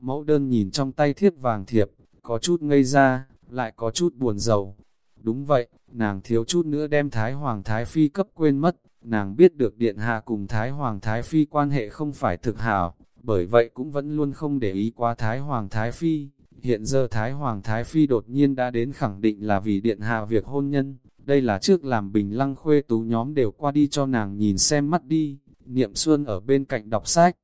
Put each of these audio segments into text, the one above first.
Mẫu đơn nhìn trong tay thiếp vàng thiệp, có chút ngây ra, lại có chút buồn giàu. Đúng vậy, nàng thiếu chút nữa đem Thái Hoàng Thái Phi cấp quên mất, nàng biết được Điện Hạ cùng Thái Hoàng Thái Phi quan hệ không phải thực hảo, bởi vậy cũng vẫn luôn không để ý qua Thái Hoàng Thái Phi. Hiện giờ Thái Hoàng Thái Phi đột nhiên đã đến khẳng định là vì Điện Hạ việc hôn nhân, đây là trước làm bình lăng khuê tú nhóm đều qua đi cho nàng nhìn xem mắt đi, niệm xuân ở bên cạnh đọc sách.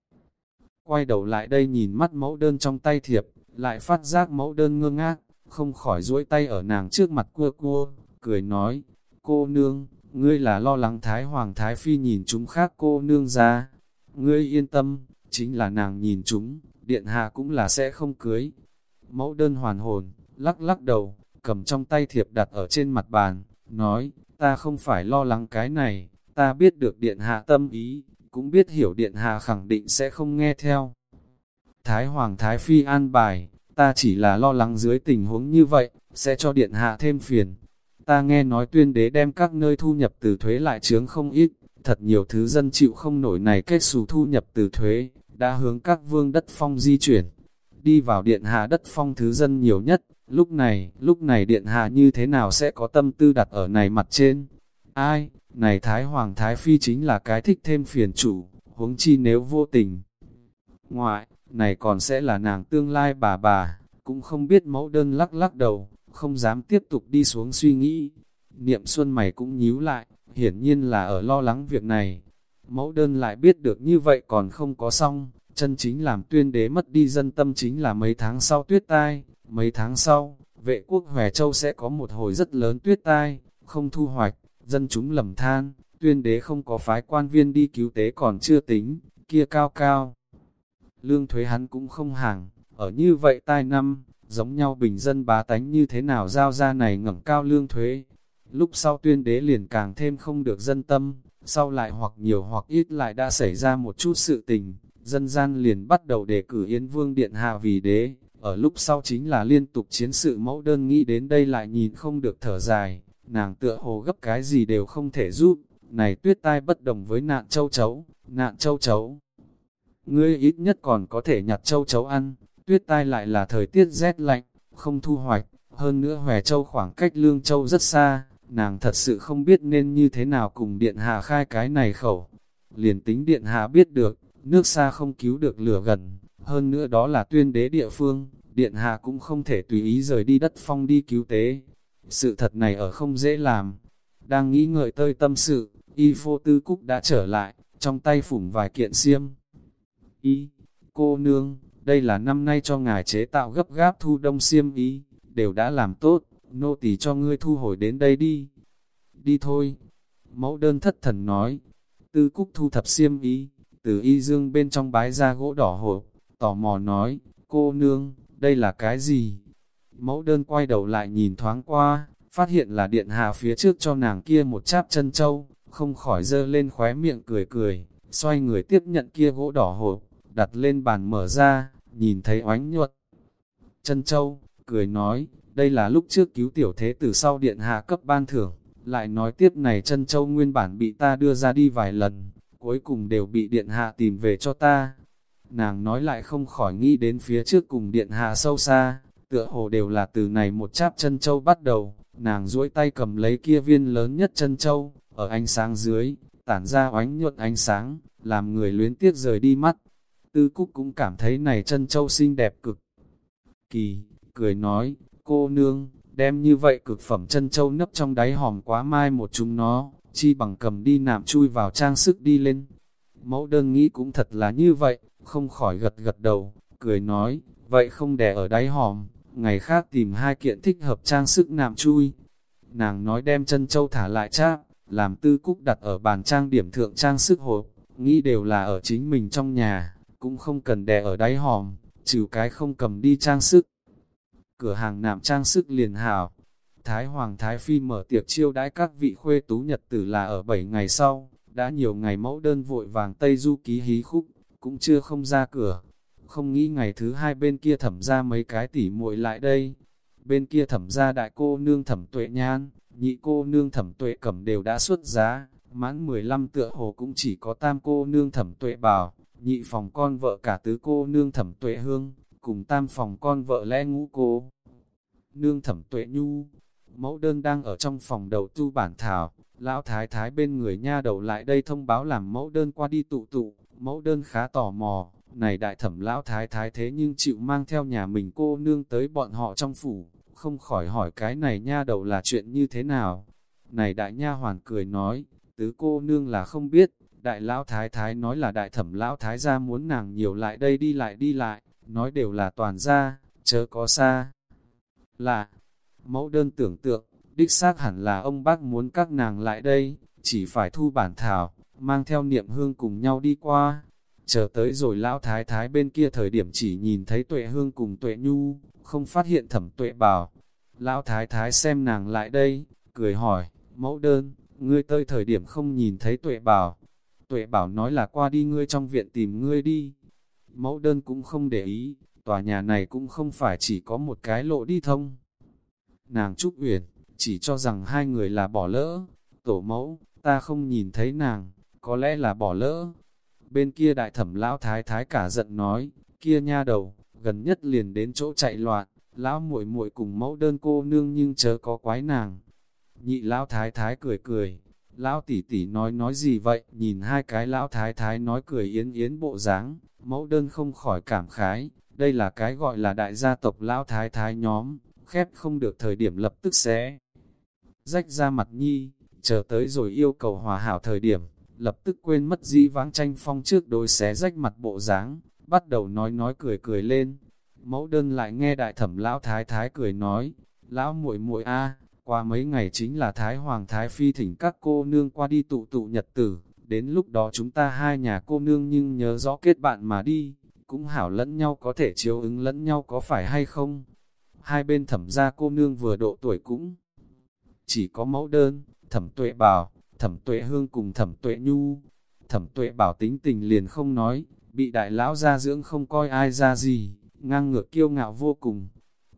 Quay đầu lại đây nhìn mắt mẫu đơn trong tay thiệp, lại phát giác mẫu đơn ngơ ngác, không khỏi duỗi tay ở nàng trước mặt cua cua, cười nói, cô nương, ngươi là lo lắng Thái Hoàng Thái Phi nhìn chúng khác cô nương ra. Ngươi yên tâm, chính là nàng nhìn chúng, điện hạ cũng là sẽ không cưới. Mẫu đơn hoàn hồn, lắc lắc đầu, cầm trong tay thiệp đặt ở trên mặt bàn, nói, ta không phải lo lắng cái này, ta biết được điện hạ tâm ý, cũng biết hiểu điện hạ khẳng định sẽ không nghe theo. Thái Hoàng Thái Phi an bài, ta chỉ là lo lắng dưới tình huống như vậy, sẽ cho điện hạ thêm phiền. Ta nghe nói tuyên đế đem các nơi thu nhập từ thuế lại chướng không ít, thật nhiều thứ dân chịu không nổi này kết xù thu nhập từ thuế, đã hướng các vương đất phong di chuyển. Đi vào điện hạ đất phong thứ dân nhiều nhất, lúc này, lúc này điện hạ như thế nào sẽ có tâm tư đặt ở này mặt trên? Ai, này Thái Hoàng Thái Phi chính là cái thích thêm phiền chủ, huống chi nếu vô tình. Ngoại, này còn sẽ là nàng tương lai bà bà, cũng không biết mẫu đơn lắc lắc đầu, không dám tiếp tục đi xuống suy nghĩ. Niệm xuân mày cũng nhíu lại, hiển nhiên là ở lo lắng việc này. Mẫu đơn lại biết được như vậy còn không có xong, chân chính làm tuyên đế mất đi dân tâm chính là mấy tháng sau tuyết tai, mấy tháng sau, vệ quốc Hòe Châu sẽ có một hồi rất lớn tuyết tai, không thu hoạch, dân chúng lầm than, tuyên đế không có phái quan viên đi cứu tế còn chưa tính, kia cao cao. Lương thuế hắn cũng không hàng, ở như vậy tai năm, giống nhau bình dân bá tánh như thế nào giao ra này ngẩng cao lương thuế. Lúc sau tuyên đế liền càng thêm không được dân tâm, sau lại hoặc nhiều hoặc ít lại đã xảy ra một chút sự tình, dân gian liền bắt đầu đề cử Yến Vương Điện Hạ vì đế, ở lúc sau chính là liên tục chiến sự mẫu đơn nghĩ đến đây lại nhìn không được thở dài, nàng tựa hồ gấp cái gì đều không thể giúp, này tuyết tai bất đồng với nạn châu chấu, nạn châu chấu. Ngươi ít nhất còn có thể nhặt châu chấu ăn, tuyết tai lại là thời tiết rét lạnh, không thu hoạch, hơn nữa hòe châu khoảng cách lương châu rất xa, nàng thật sự không biết nên như thế nào cùng điện hạ khai cái này khẩu. Liền tính điện hạ biết được, nước xa không cứu được lửa gần, hơn nữa đó là tuyên đế địa phương, điện hạ cũng không thể tùy ý rời đi đất phong đi cứu tế. Sự thật này ở không dễ làm. Đang nghĩ ngợi tơi tâm sự, y phô tư cúc đã trở lại, trong tay phủng vài kiện xiêm. Y, cô nương, đây là năm nay cho ngài chế tạo gấp gáp thu đông xiêm y, đều đã làm tốt, nô tỳ cho ngươi thu hồi đến đây đi. Đi thôi. Mẫu đơn thất thần nói, tư cúc thu thập xiêm y, từ y dương bên trong bái ra gỗ đỏ hộp, tò mò nói, cô nương, đây là cái gì? Mẫu đơn quay đầu lại nhìn thoáng qua, phát hiện là điện hạ phía trước cho nàng kia một cháp chân châu, không khỏi dơ lên khóe miệng cười cười, xoay người tiếp nhận kia gỗ đỏ hộp, đặt lên bàn mở ra, nhìn thấy oánh nhuận. Chân châu, cười nói, đây là lúc trước cứu tiểu thế từ sau điện hạ cấp ban thưởng, lại nói tiếp này chân châu nguyên bản bị ta đưa ra đi vài lần, cuối cùng đều bị điện hạ tìm về cho ta. Nàng nói lại không khỏi nghĩ đến phía trước cùng điện hạ sâu xa, tựa hồ đều là từ này một cháp chân châu bắt đầu, nàng duỗi tay cầm lấy kia viên lớn nhất chân châu, ở ánh sáng dưới, tản ra oánh nhuận ánh sáng, làm người luyến tiếc rời đi mắt. Tư Cúc cũng cảm thấy này chân châu xinh đẹp cực kỳ, cười nói, cô nương, đem như vậy cực phẩm chân châu nấp trong đáy hòm quá mai một chúng nó, chi bằng cầm đi nạm chui vào trang sức đi lên. Mẫu đơn nghĩ cũng thật là như vậy, không khỏi gật gật đầu, cười nói, vậy không đè ở đáy hòm, ngày khác tìm hai kiện thích hợp trang sức nạm chui. Nàng nói đem chân châu thả lại cháp, làm tư cúc đặt ở bàn trang điểm thượng trang sức hộp, nghĩ đều là ở chính mình trong nhà, cũng không cần đè ở đáy hòm, trừ cái không cầm đi trang sức. Cửa hàng nạm trang sức liền hảo, Thái Hoàng Thái Phi mở tiệc chiêu đãi các vị khuê tú nhật tử là ở 7 ngày sau, đã nhiều ngày mẫu đơn vội vàng Tây Du ký hí khúc, cũng chưa không ra cửa. Không nghĩ ngày thứ hai bên kia thẩm ra mấy cái tỉ muội lại đây. Bên kia thẩm ra đại cô nương thẩm tuệ nhan, nhị cô nương thẩm tuệ cẩm đều đã xuất giá, mãn 15 tựa hồ cũng chỉ có tam cô nương thẩm tuệ bảo, nhị phòng con vợ cả tứ cô nương thẩm tuệ hương, cùng tam phòng con vợ lẽ ngũ cô. Nương thẩm tuệ nhu, mẫu đơn đang ở trong phòng đầu tu bản thảo, lão thái thái bên người nha đầu lại đây thông báo làm mẫu đơn qua đi tụ tụ, mẫu đơn khá tò mò, này đại thẩm lão thái thái thế nhưng chịu mang theo nhà mình cô nương tới bọn họ trong phủ, không khỏi hỏi cái này nha đầu là chuyện như thế nào. Này đại nha hoàn cười nói, tứ cô nương là không biết, đại lão thái thái nói là đại thẩm lão thái gia muốn nàng nhiều lại đây đi lại đi lại, nói đều là toàn gia, chớ có xa. Là, mẫu đơn tưởng tượng, đích xác hẳn là ông bác muốn các nàng lại đây, chỉ phải thu bản thảo, mang theo niệm hương cùng nhau đi qua. Chờ tới rồi lão thái thái bên kia thời điểm chỉ nhìn thấy tuệ hương cùng tuệ nhu, không phát hiện thẩm tuệ bảo. Lão thái thái xem nàng lại đây, cười hỏi, mẫu đơn, ngươi tới thời điểm không nhìn thấy tuệ bảo. Tuệ bảo nói là qua đi ngươi trong viện tìm ngươi đi. Mẫu đơn cũng không để ý, tòa nhà này cũng không phải chỉ có một cái lộ đi thông. Nàng Trúc Uyển chỉ cho rằng hai người là bỏ lỡ. Tổ mẫu, ta không nhìn thấy nàng, có lẽ là bỏ lỡ. Bên kia đại thẩm lão thái thái cả giận nói, kia nha đầu, gần nhất liền đến chỗ chạy loạn, lão muội muội cùng mẫu đơn cô nương nhưng chớ có quái nàng. Nhị lão thái thái cười cười, lão tỷ tỷ nói nói gì vậy, nhìn hai cái lão thái thái nói cười yến yến bộ dáng, mẫu đơn không khỏi cảm khái, đây là cái gọi là đại gia tộc lão thái thái nhóm, khép không được thời điểm lập tức sẽ rách ra mặt nhi, chờ tới rồi yêu cầu hòa hảo thời điểm, lập tức quên mất dĩ vãng tranh phong trước đôi xé rách mặt bộ dáng, bắt đầu nói nói cười cười lên. Mẫu đơn lại nghe đại thẩm lão thái thái cười nói, lão muội muội a, qua mấy ngày chính là thái hoàng thái phi thỉnh các cô nương qua đi tụ tụ nhật tử, đến lúc đó chúng ta hai nhà cô nương nhưng nhớ rõ kết bạn mà đi, cũng hảo lẫn nhau có thể chiếu ứng lẫn nhau có phải hay không. Hai bên thẩm gia cô nương vừa độ tuổi cũng chỉ có mẫu đơn, thẩm tuệ bảo, thẩm tuệ hương cùng thẩm tuệ nhu. Thẩm tuệ bảo tính tình liền không nói, bị đại lão gia dưỡng không coi ai ra gì, ngang ngược kiêu ngạo vô cùng.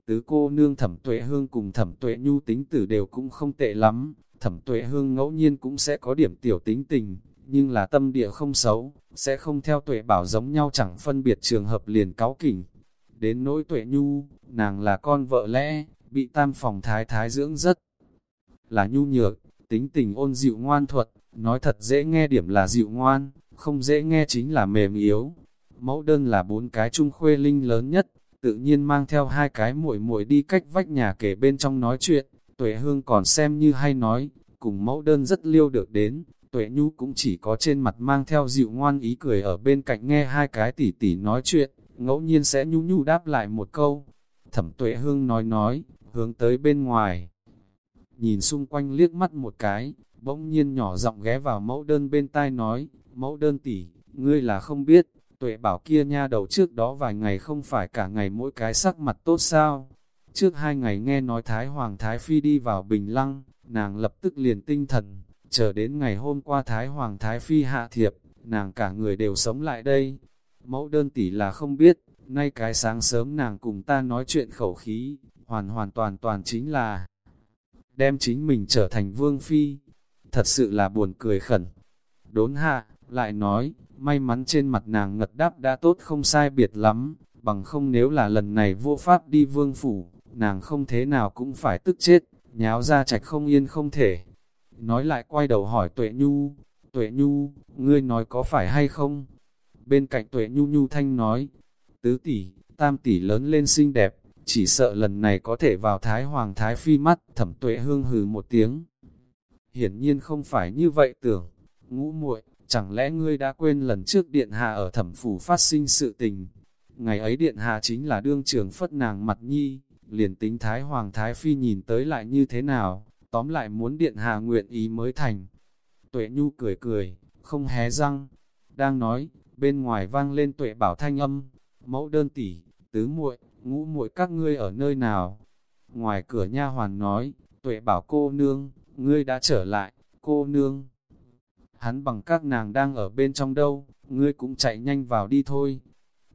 Tứ cô nương thẩm tuệ hương cùng thẩm tuệ nhu tính tử đều cũng không tệ lắm, thẩm tuệ hương ngẫu nhiên cũng sẽ có điểm tiểu tính tình, nhưng là tâm địa không xấu, sẽ không theo tuệ bảo giống nhau chẳng phân biệt trường hợp liền cáo kỉnh. Đến nỗi tuệ nhu, nàng là con vợ lẽ, bị tam phòng thái thái dưỡng rất là nhu nhược, tính tình ôn dịu ngoan thuật, nói thật dễ nghe điểm là dịu ngoan, không dễ nghe chính là mềm yếu. Mẫu đơn là bốn cái trung khuê linh lớn nhất, tự nhiên mang theo hai cái muội muội đi cách vách nhà kể bên trong nói chuyện, tuệ hương còn xem như hay nói, cùng mẫu đơn rất liêu được đến, tuệ nhu cũng chỉ có trên mặt mang theo dịu ngoan ý cười ở bên cạnh nghe hai cái tỉ tỉ nói chuyện, ngẫu nhiên sẽ nhu nhu đáp lại một câu. Thẩm tuệ hương nói nói, hướng tới bên ngoài nhìn xung quanh liếc mắt một cái, bỗng nhiên nhỏ giọng ghé vào mẫu đơn bên tai nói, mẫu đơn tỷ, ngươi là không biết, tuệ bảo kia nha đầu trước đó vài ngày không phải cả ngày mỗi cái sắc mặt tốt sao. Trước hai ngày nghe nói Thái Hoàng Thái Phi đi vào Bình Lăng, nàng lập tức liền tinh thần, chờ đến ngày hôm qua Thái Hoàng Thái Phi hạ thiệp, nàng cả người đều sống lại đây. Mẫu đơn tỷ là không biết, nay cái sáng sớm nàng cùng ta nói chuyện khẩu khí, hoàn hoàn toàn toàn chính là đem chính mình trở thành vương phi. Thật sự là buồn cười khẩn. Đốn hạ, lại nói, may mắn trên mặt nàng ngật đáp đã tốt không sai biệt lắm, bằng không nếu là lần này vô pháp đi vương phủ, nàng không thế nào cũng phải tức chết, nháo ra trạch không yên không thể. Nói lại quay đầu hỏi Tuệ Nhu, Tuệ Nhu, ngươi nói có phải hay không? Bên cạnh Tuệ Nhu Nhu Thanh nói, tứ tỷ, tam tỷ lớn lên xinh đẹp, chỉ sợ lần này có thể vào Thái Hoàng Thái Phi mắt, thẩm tuệ hương hừ một tiếng. Hiển nhiên không phải như vậy tưởng, ngũ muội chẳng lẽ ngươi đã quên lần trước Điện Hạ ở thẩm phủ phát sinh sự tình. Ngày ấy Điện Hạ chính là đương trường phất nàng mặt nhi, liền tính Thái Hoàng Thái Phi nhìn tới lại như thế nào, tóm lại muốn Điện Hạ nguyện ý mới thành. Tuệ Nhu cười cười, không hé răng, đang nói, bên ngoài vang lên tuệ bảo thanh âm, mẫu đơn tỷ, tứ muội ngũ muội các ngươi ở nơi nào? Ngoài cửa nha hoàn nói, tuệ bảo cô nương, ngươi đã trở lại, cô nương. Hắn bằng các nàng đang ở bên trong đâu, ngươi cũng chạy nhanh vào đi thôi.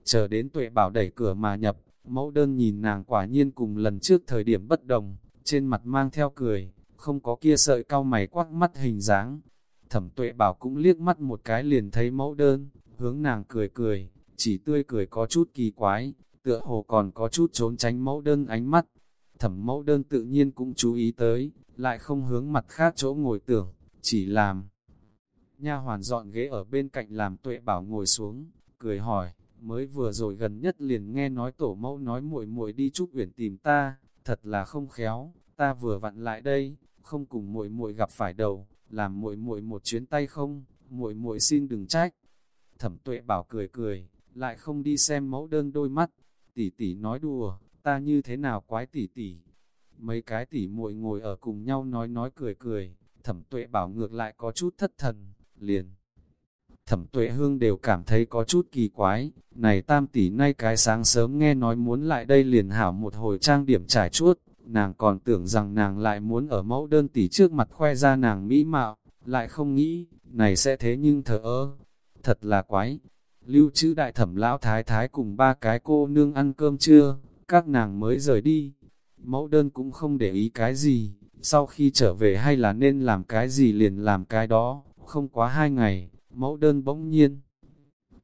Chờ đến tuệ bảo đẩy cửa mà nhập, mẫu đơn nhìn nàng quả nhiên cùng lần trước thời điểm bất đồng, trên mặt mang theo cười, không có kia sợi cao mày quắc mắt hình dáng. Thẩm tuệ bảo cũng liếc mắt một cái liền thấy mẫu đơn, hướng nàng cười cười, chỉ tươi cười có chút kỳ quái, tựa hồ còn có chút trốn tránh mẫu đơn ánh mắt. Thẩm mẫu đơn tự nhiên cũng chú ý tới, lại không hướng mặt khác chỗ ngồi tưởng, chỉ làm. Nha hoàn dọn ghế ở bên cạnh làm tuệ bảo ngồi xuống, cười hỏi, mới vừa rồi gần nhất liền nghe nói tổ mẫu nói muội muội đi Trúc Uyển tìm ta, thật là không khéo, ta vừa vặn lại đây, không cùng muội muội gặp phải đầu, làm muội muội một chuyến tay không, muội muội xin đừng trách. Thẩm Tuệ bảo cười cười, lại không đi xem mẫu đơn đôi mắt. Tỷ tỷ nói đùa, ta như thế nào quái tỷ tỷ. Mấy cái tỷ muội ngồi ở cùng nhau nói nói cười cười, Thẩm Tuệ bảo ngược lại có chút thất thần, liền Thẩm tuệ hương đều cảm thấy có chút kỳ quái, này tam tỷ nay cái sáng sớm nghe nói muốn lại đây liền hảo một hồi trang điểm trải chuốt, nàng còn tưởng rằng nàng lại muốn ở mẫu đơn tỷ trước mặt khoe ra nàng mỹ mạo, lại không nghĩ, này sẽ thế nhưng thở ơ, thật là quái. Lưu trữ đại thẩm lão thái thái cùng ba cái cô nương ăn cơm trưa, các nàng mới rời đi. Mẫu đơn cũng không để ý cái gì, sau khi trở về hay là nên làm cái gì liền làm cái đó, không quá hai ngày, mẫu đơn bỗng nhiên.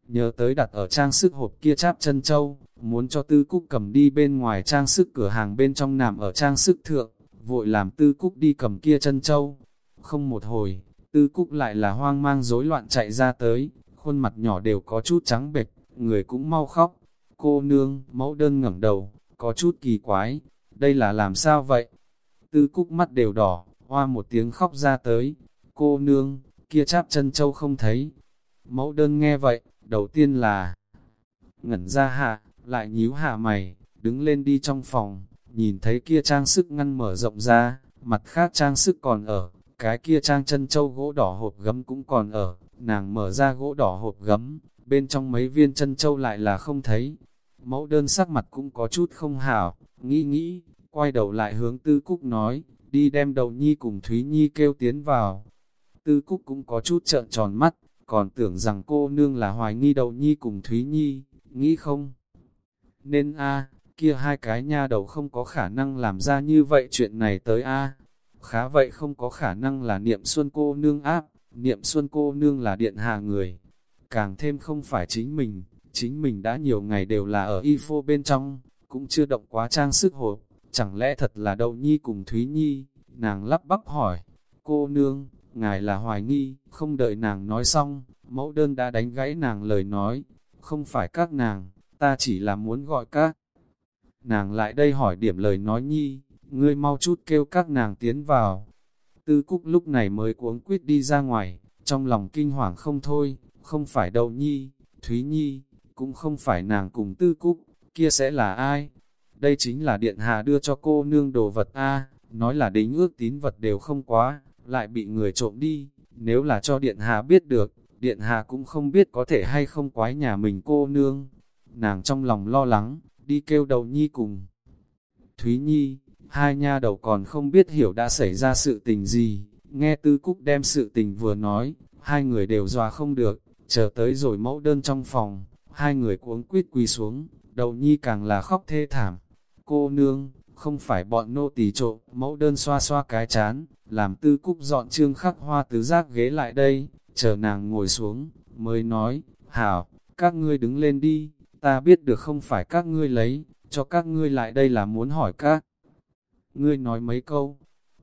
Nhớ tới đặt ở trang sức hộp kia cháp chân châu, muốn cho tư cúc cầm đi bên ngoài trang sức cửa hàng bên trong nằm ở trang sức thượng, vội làm tư cúc đi cầm kia chân châu. Không một hồi, tư cúc lại là hoang mang rối loạn chạy ra tới, khuôn mặt nhỏ đều có chút trắng bệch, người cũng mau khóc. Cô nương, mẫu đơn ngẩng đầu, có chút kỳ quái, đây là làm sao vậy? Tư cúc mắt đều đỏ, hoa một tiếng khóc ra tới. Cô nương, kia cháp chân châu không thấy. Mẫu đơn nghe vậy, đầu tiên là ngẩn ra hạ, lại nhíu hạ mày, đứng lên đi trong phòng, nhìn thấy kia trang sức ngăn mở rộng ra, mặt khác trang sức còn ở, cái kia trang chân châu gỗ đỏ hộp gấm cũng còn ở, nàng mở ra gỗ đỏ hộp gấm, bên trong mấy viên chân châu lại là không thấy. Mẫu đơn sắc mặt cũng có chút không hảo, nghĩ nghĩ, quay đầu lại hướng tư cúc nói, đi đem đầu nhi cùng Thúy Nhi kêu tiến vào. Tư Cúc cũng có chút trợn tròn mắt, còn tưởng rằng cô nương là hoài nghi đầu nhi cùng Thúy Nhi, nghĩ không? Nên a kia hai cái nha đầu không có khả năng làm ra như vậy chuyện này tới a Khá vậy không có khả năng là niệm xuân cô nương áp, niệm xuân cô nương là điện hạ người. Càng thêm không phải chính mình, chính mình đã nhiều ngày đều là ở y phô bên trong, cũng chưa động quá trang sức hộp, chẳng lẽ thật là đậu nhi cùng Thúy Nhi, nàng lắp bắp hỏi, cô nương, ngài là hoài nghi, không đợi nàng nói xong, mẫu đơn đã đánh gãy nàng lời nói, không phải các nàng, ta chỉ là muốn gọi các. Nàng lại đây hỏi điểm lời nói nhi, ngươi mau chút kêu các nàng tiến vào. Tư Cúc lúc này mới cuống quyết đi ra ngoài, trong lòng kinh hoàng không thôi, không phải đậu nhi, Thúy Nhi, cũng không phải nàng cùng Tư Cúc, kia sẽ là ai? Đây chính là điện hạ đưa cho cô nương đồ vật A, nói là đính ước tín vật đều không quá, lại bị người trộm đi, nếu là cho Điện Hà biết được, Điện Hà cũng không biết có thể hay không quái nhà mình cô nương. Nàng trong lòng lo lắng, đi kêu đầu nhi cùng. Thúy Nhi, hai nha đầu còn không biết hiểu đã xảy ra sự tình gì, nghe Tư Cúc đem sự tình vừa nói, hai người đều dòa không được, chờ tới rồi mẫu đơn trong phòng, hai người cuống quýt quỳ xuống, đầu nhi càng là khóc thê thảm. Cô nương, không phải bọn nô tỳ trộm, mẫu đơn xoa xoa cái chán, làm tư cúc dọn trương khắc hoa tứ giác ghế lại đây, chờ nàng ngồi xuống, mới nói, hảo, các ngươi đứng lên đi, ta biết được không phải các ngươi lấy, cho các ngươi lại đây là muốn hỏi các. Ngươi nói mấy câu,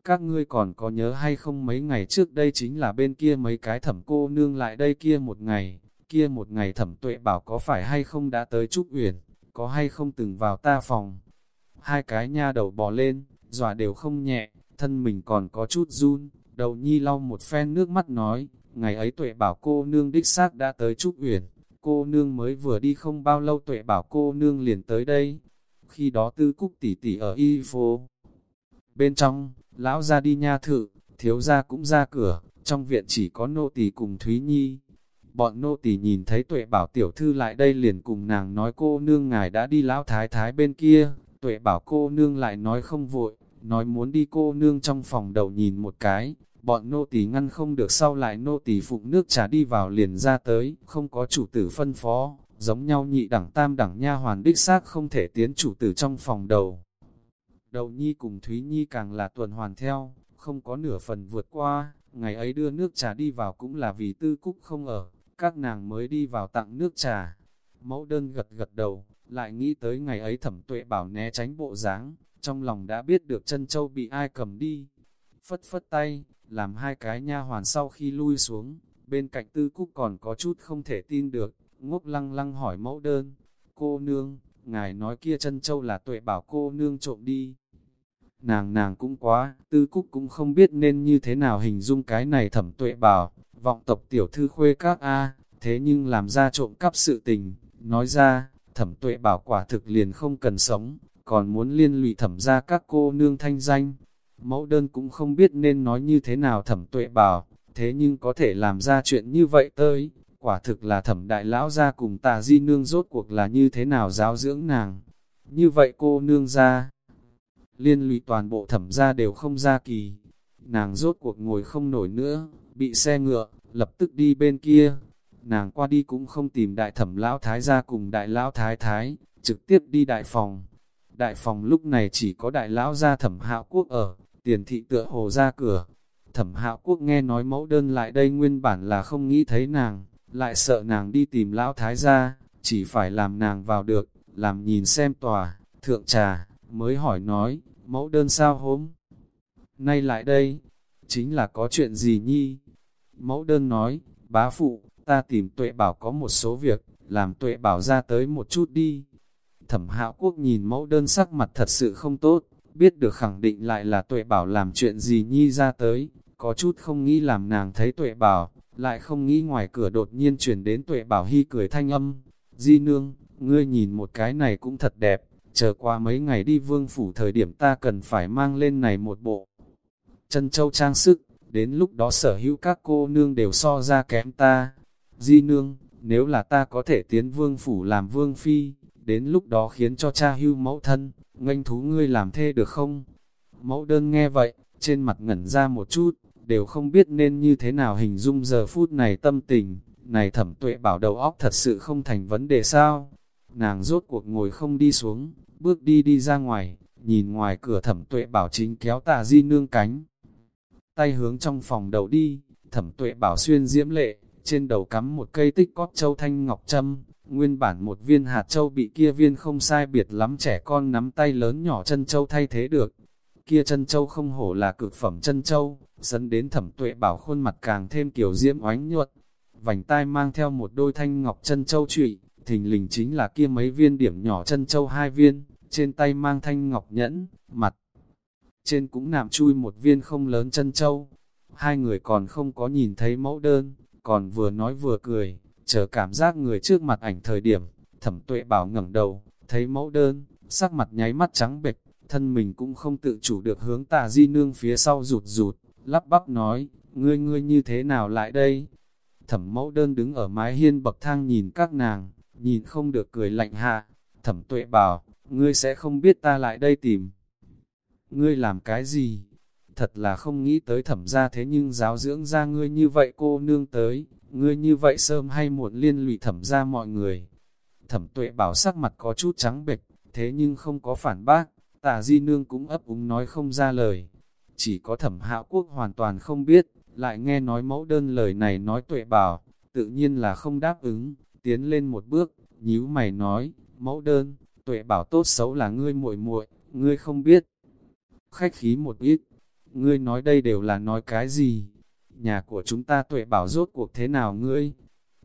các ngươi còn có nhớ hay không mấy ngày trước đây chính là bên kia mấy cái thẩm cô nương lại đây kia một ngày, kia một ngày thẩm tuệ bảo có phải hay không đã tới Trúc Uyển, có hay không từng vào ta phòng. Hai cái nha đầu bò lên, dọa đều không nhẹ, thân mình còn có chút run, đầu nhi lau một phen nước mắt nói, ngày ấy tuệ bảo cô nương đích xác đã tới Trúc Uyển, cô nương mới vừa đi không bao lâu tuệ bảo cô nương liền tới đây. Khi đó tư cúc tỷ tỷ ở y phố. Bên trong, lão ra đi nha thự, thiếu gia cũng ra cửa, trong viện chỉ có nô tỳ cùng Thúy Nhi. Bọn nô tỳ nhìn thấy tuệ bảo tiểu thư lại đây liền cùng nàng nói cô nương ngài đã đi lão thái thái bên kia, tuệ bảo cô nương lại nói không vội, nói muốn đi cô nương trong phòng đầu nhìn một cái, bọn nô tỳ ngăn không được sau lại nô tỳ phụng nước trà đi vào liền ra tới, không có chủ tử phân phó, giống nhau nhị đẳng tam đẳng nha hoàn đích xác không thể tiến chủ tử trong phòng đầu. Đầu nhi cùng Thúy Nhi càng là tuần hoàn theo, không có nửa phần vượt qua, ngày ấy đưa nước trà đi vào cũng là vì tư cúc không ở, các nàng mới đi vào tặng nước trà. Mẫu đơn gật gật đầu, lại nghĩ tới ngày ấy thẩm tuệ bảo né tránh bộ dáng, trong lòng đã biết được chân châu bị ai cầm đi. Phất phất tay, làm hai cái nha hoàn sau khi lui xuống, bên cạnh tư cúc còn có chút không thể tin được, ngốc lăng lăng hỏi mẫu đơn, cô nương, ngài nói kia chân châu là tuệ bảo cô nương trộm đi. Nàng nàng cũng quá, tư cúc cũng không biết nên như thế nào hình dung cái này thẩm tuệ bảo, vọng tộc tiểu thư khuê các A, thế nhưng làm ra trộm cắp sự tình, nói ra, thẩm tuệ bảo quả thực liền không cần sống, còn muốn liên lụy thẩm ra các cô nương thanh danh. Mẫu đơn cũng không biết nên nói như thế nào thẩm tuệ bảo, thế nhưng có thể làm ra chuyện như vậy tới, quả thực là thẩm đại lão ra cùng tà di nương rốt cuộc là như thế nào giáo dưỡng nàng. Như vậy cô nương ra, liên lụy toàn bộ thẩm ra đều không ra kỳ, nàng rốt cuộc ngồi không nổi nữa, bị xe ngựa, lập tức đi bên kia. Nàng qua đi cũng không tìm đại thẩm lão thái ra cùng đại lão thái thái, trực tiếp đi đại phòng. Đại phòng lúc này chỉ có đại lão gia thẩm hạo quốc ở, tiền thị tựa hồ ra cửa. Thẩm hạo quốc nghe nói mẫu đơn lại đây nguyên bản là không nghĩ thấy nàng, lại sợ nàng đi tìm lão thái gia, chỉ phải làm nàng vào được, làm nhìn xem tòa, thượng trà, mới hỏi nói, mẫu đơn sao hôm? Nay lại đây, chính là có chuyện gì nhi? Mẫu đơn nói, bá phụ, ta tìm tuệ bảo có một số việc, làm tuệ bảo ra tới một chút đi. Thẩm hạo quốc nhìn mẫu đơn sắc mặt thật sự không tốt, biết được khẳng định lại là tuệ bảo làm chuyện gì nhi ra tới, có chút không nghĩ làm nàng thấy tuệ bảo, lại không nghĩ ngoài cửa đột nhiên chuyển đến tuệ bảo hy cười thanh âm. Di nương, ngươi nhìn một cái này cũng thật đẹp, chờ qua mấy ngày đi vương phủ thời điểm ta cần phải mang lên này một bộ. Chân châu trang sức, đến lúc đó sở hữu các cô nương đều so ra kém ta. Di nương, nếu là ta có thể tiến vương phủ làm vương phi, đến lúc đó khiến cho cha hưu mẫu thân, nganh thú ngươi làm thê được không? Mẫu đơn nghe vậy, trên mặt ngẩn ra một chút, đều không biết nên như thế nào hình dung giờ phút này tâm tình, này thẩm tuệ bảo đầu óc thật sự không thành vấn đề sao? Nàng rốt cuộc ngồi không đi xuống, bước đi đi ra ngoài, nhìn ngoài cửa thẩm tuệ bảo chính kéo tà di nương cánh. Tay hướng trong phòng đầu đi, thẩm tuệ bảo xuyên diễm lệ, trên đầu cắm một cây tích cót châu thanh ngọc châm, nguyên bản một viên hạt châu bị kia viên không sai biệt lắm trẻ con nắm tay lớn nhỏ chân châu thay thế được. Kia chân châu không hổ là cực phẩm chân châu, dẫn đến thẩm tuệ bảo khuôn mặt càng thêm kiểu diễm oánh nhuận. Vành tai mang theo một đôi thanh ngọc chân châu trụy, thình lình chính là kia mấy viên điểm nhỏ chân châu hai viên, trên tay mang thanh ngọc nhẫn, mặt. Trên cũng nạm chui một viên không lớn chân châu. Hai người còn không có nhìn thấy mẫu đơn, còn vừa nói vừa cười, chờ cảm giác người trước mặt ảnh thời điểm, thẩm tuệ bảo ngẩng đầu, thấy mẫu đơn, sắc mặt nháy mắt trắng bệch, thân mình cũng không tự chủ được hướng tà di nương phía sau rụt rụt, lắp bắp nói, ngươi ngươi như thế nào lại đây? Thẩm mẫu đơn đứng ở mái hiên bậc thang nhìn các nàng, nhìn không được cười lạnh hạ, thẩm tuệ bảo, ngươi sẽ không biết ta lại đây tìm. Ngươi làm cái gì? Thật là không nghĩ tới thẩm ra thế nhưng giáo dưỡng ra ngươi như vậy cô nương tới, ngươi như vậy sớm hay muộn liên lụy thẩm ra mọi người. Thẩm tuệ bảo sắc mặt có chút trắng bệch, thế nhưng không có phản bác, tà di nương cũng ấp úng nói không ra lời. Chỉ có thẩm hạo quốc hoàn toàn không biết, lại nghe nói mẫu đơn lời này nói tuệ bảo, tự nhiên là không đáp ứng, tiến lên một bước, nhíu mày nói, mẫu đơn, tuệ bảo tốt xấu là ngươi muội muội, ngươi không biết. Khách khí một ít, ngươi nói đây đều là nói cái gì? Nhà của chúng ta tuệ bảo rốt cuộc thế nào ngươi?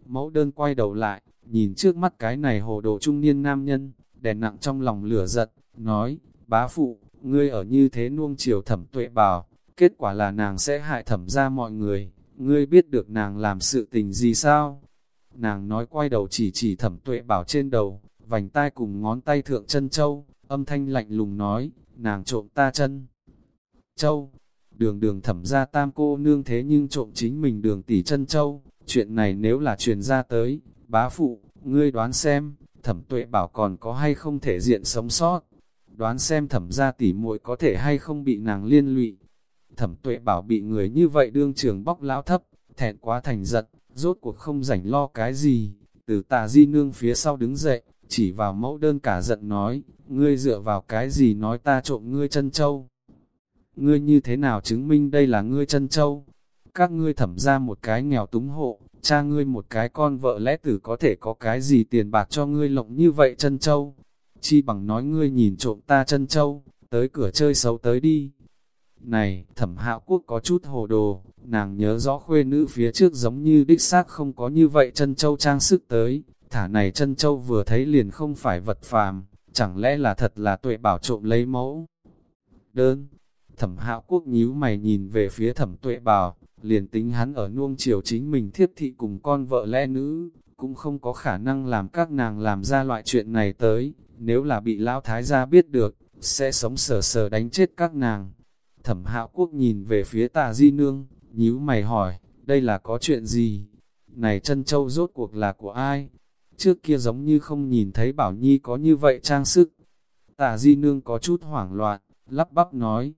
Mẫu đơn quay đầu lại, nhìn trước mắt cái này hồ đồ trung niên nam nhân, đè nặng trong lòng lửa giận, nói, bá phụ, ngươi ở như thế nuông chiều thẩm tuệ bảo, kết quả là nàng sẽ hại thẩm ra mọi người, ngươi biết được nàng làm sự tình gì sao? Nàng nói quay đầu chỉ chỉ thẩm tuệ bảo trên đầu, vành tai cùng ngón tay thượng chân châu, âm thanh lạnh lùng nói, nàng trộm ta chân. Châu, đường đường thẩm ra tam cô nương thế nhưng trộm chính mình đường tỷ chân châu, chuyện này nếu là truyền ra tới, bá phụ, ngươi đoán xem, thẩm tuệ bảo còn có hay không thể diện sống sót, đoán xem thẩm ra tỷ muội có thể hay không bị nàng liên lụy. Thẩm tuệ bảo bị người như vậy đương trường bóc lão thấp, thẹn quá thành giận, rốt cuộc không rảnh lo cái gì, từ tà di nương phía sau đứng dậy, chỉ vào mẫu đơn cả giận nói, ngươi dựa vào cái gì nói ta trộm ngươi chân châu. Ngươi như thế nào chứng minh đây là ngươi chân châu? Các ngươi thẩm ra một cái nghèo túng hộ, cha ngươi một cái con vợ lẽ tử có thể có cái gì tiền bạc cho ngươi lộng như vậy chân châu. Chi bằng nói ngươi nhìn trộm ta chân châu, tới cửa chơi xấu tới đi. Này, thẩm hạo quốc có chút hồ đồ, nàng nhớ rõ khuê nữ phía trước giống như đích xác không có như vậy chân châu trang sức tới, thả này chân châu vừa thấy liền không phải vật phàm, chẳng lẽ là thật là tuệ bảo trộm lấy mẫu. Đơn, thẩm hạo quốc nhíu mày nhìn về phía thẩm tuệ bảo, liền tính hắn ở nuông chiều chính mình thiết thị cùng con vợ lẽ nữ, cũng không có khả năng làm các nàng làm ra loại chuyện này tới, nếu là bị lão thái gia biết được, sẽ sống sờ sờ đánh chết các nàng. Thẩm hạo quốc nhìn về phía tà di nương, nhíu mày hỏi, đây là có chuyện gì? Này chân châu rốt cuộc là của ai? Trước kia giống như không nhìn thấy Bảo Nhi có như vậy trang sức. tả di nương có chút hoảng loạn, lắp bắp nói.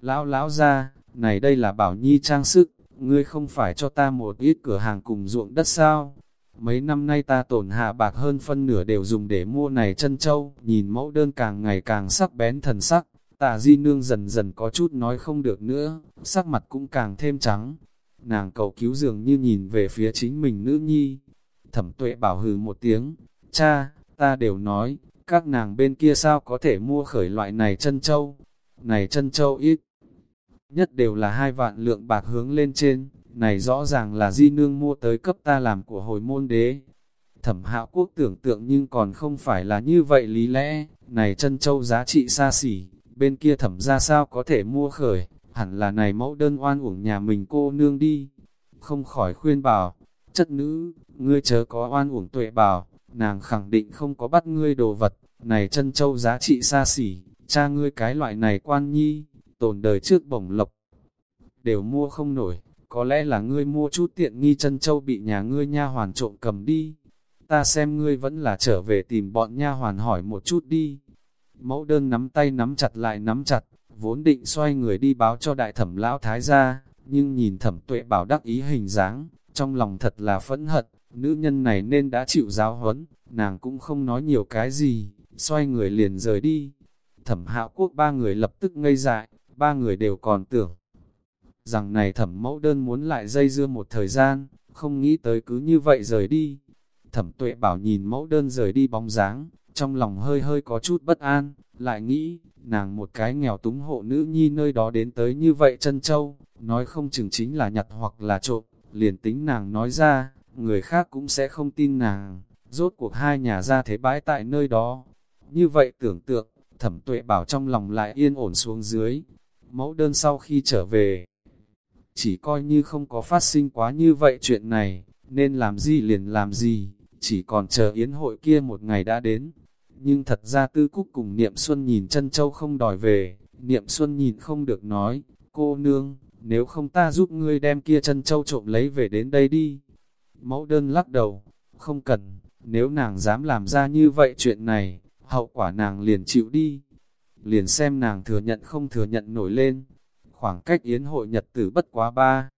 Lão lão ra, này đây là Bảo Nhi trang sức, ngươi không phải cho ta một ít cửa hàng cùng ruộng đất sao? Mấy năm nay ta tổn hạ bạc hơn phân nửa đều dùng để mua này chân châu, nhìn mẫu đơn càng ngày càng sắc bén thần sắc, tà di nương dần dần có chút nói không được nữa, sắc mặt cũng càng thêm trắng. Nàng cầu cứu dường như nhìn về phía chính mình nữ nhi. Thẩm tuệ bảo hừ một tiếng, cha, ta đều nói, các nàng bên kia sao có thể mua khởi loại này chân châu. Này chân châu ít, nhất đều là hai vạn lượng bạc hướng lên trên, này rõ ràng là di nương mua tới cấp ta làm của hồi môn đế. Thẩm hạo quốc tưởng tượng nhưng còn không phải là như vậy lý lẽ, này chân châu giá trị xa xỉ, bên kia thẩm ra sao có thể mua khởi, hẳn là này mẫu đơn oan uổng nhà mình cô nương đi. Không khỏi khuyên bảo, chất nữ, ngươi chớ có oan uổng tuệ bảo, nàng khẳng định không có bắt ngươi đồ vật, này chân châu giá trị xa xỉ, cha ngươi cái loại này quan nhi, tồn đời trước bổng lộc. Đều mua không nổi, có lẽ là ngươi mua chút tiện nghi chân châu bị nhà ngươi nha hoàn trộm cầm đi. Ta xem ngươi vẫn là trở về tìm bọn nha hoàn hỏi một chút đi. Mẫu đơn nắm tay nắm chặt lại nắm chặt, vốn định xoay người đi báo cho đại thẩm lão thái gia, nhưng nhìn thẩm tuệ bảo đắc ý hình dáng, trong lòng thật là phẫn hận, nữ nhân này nên đã chịu giáo huấn, nàng cũng không nói nhiều cái gì, xoay người liền rời đi. Thẩm hạo quốc ba người lập tức ngây dại, ba người đều còn tưởng rằng này thẩm mẫu đơn muốn lại dây dưa một thời gian, không nghĩ tới cứ như vậy rời đi. Thẩm tuệ bảo nhìn mẫu đơn rời đi bóng dáng, trong lòng hơi hơi có chút bất an, lại nghĩ, nàng một cái nghèo túng hộ nữ nhi nơi đó đến tới như vậy chân châu, nói không chừng chính là nhặt hoặc là trộm, liền tính nàng nói ra, người khác cũng sẽ không tin nàng, rốt cuộc hai nhà ra thế bãi tại nơi đó. Như vậy tưởng tượng, thẩm tuệ bảo trong lòng lại yên ổn xuống dưới, mẫu đơn sau khi trở về. Chỉ coi như không có phát sinh quá như vậy chuyện này, nên làm gì liền làm gì, chỉ còn chờ yến hội kia một ngày đã đến. Nhưng thật ra tư cúc cùng Niệm Xuân nhìn chân châu không đòi về, Niệm Xuân nhìn không được nói, cô nương, nếu không ta giúp ngươi đem kia chân châu trộm lấy về đến đây đi. Mẫu đơn lắc đầu, không cần, nếu nàng dám làm ra như vậy chuyện này, hậu quả nàng liền chịu đi liền xem nàng thừa nhận không thừa nhận nổi lên. Khoảng cách yến hội nhật tử bất quá ba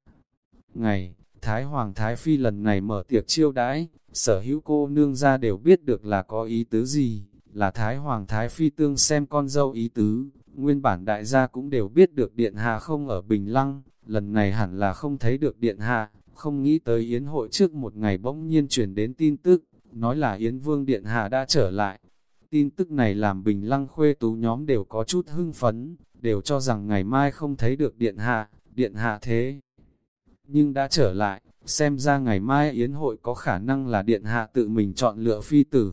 ngày, Thái Hoàng Thái Phi lần này mở tiệc chiêu đãi, sở hữu cô nương ra đều biết được là có ý tứ gì, là Thái Hoàng Thái Phi tương xem con dâu ý tứ, nguyên bản đại gia cũng đều biết được Điện Hạ không ở Bình Lăng, lần này hẳn là không thấy được Điện Hạ, không nghĩ tới Yến hội trước một ngày bỗng nhiên truyền đến tin tức, nói là Yến Vương Điện Hạ đã trở lại, Tin tức này làm bình lăng khuê tú nhóm đều có chút hưng phấn, đều cho rằng ngày mai không thấy được điện hạ, điện hạ thế. Nhưng đã trở lại, xem ra ngày mai yến hội có khả năng là điện hạ tự mình chọn lựa phi tử.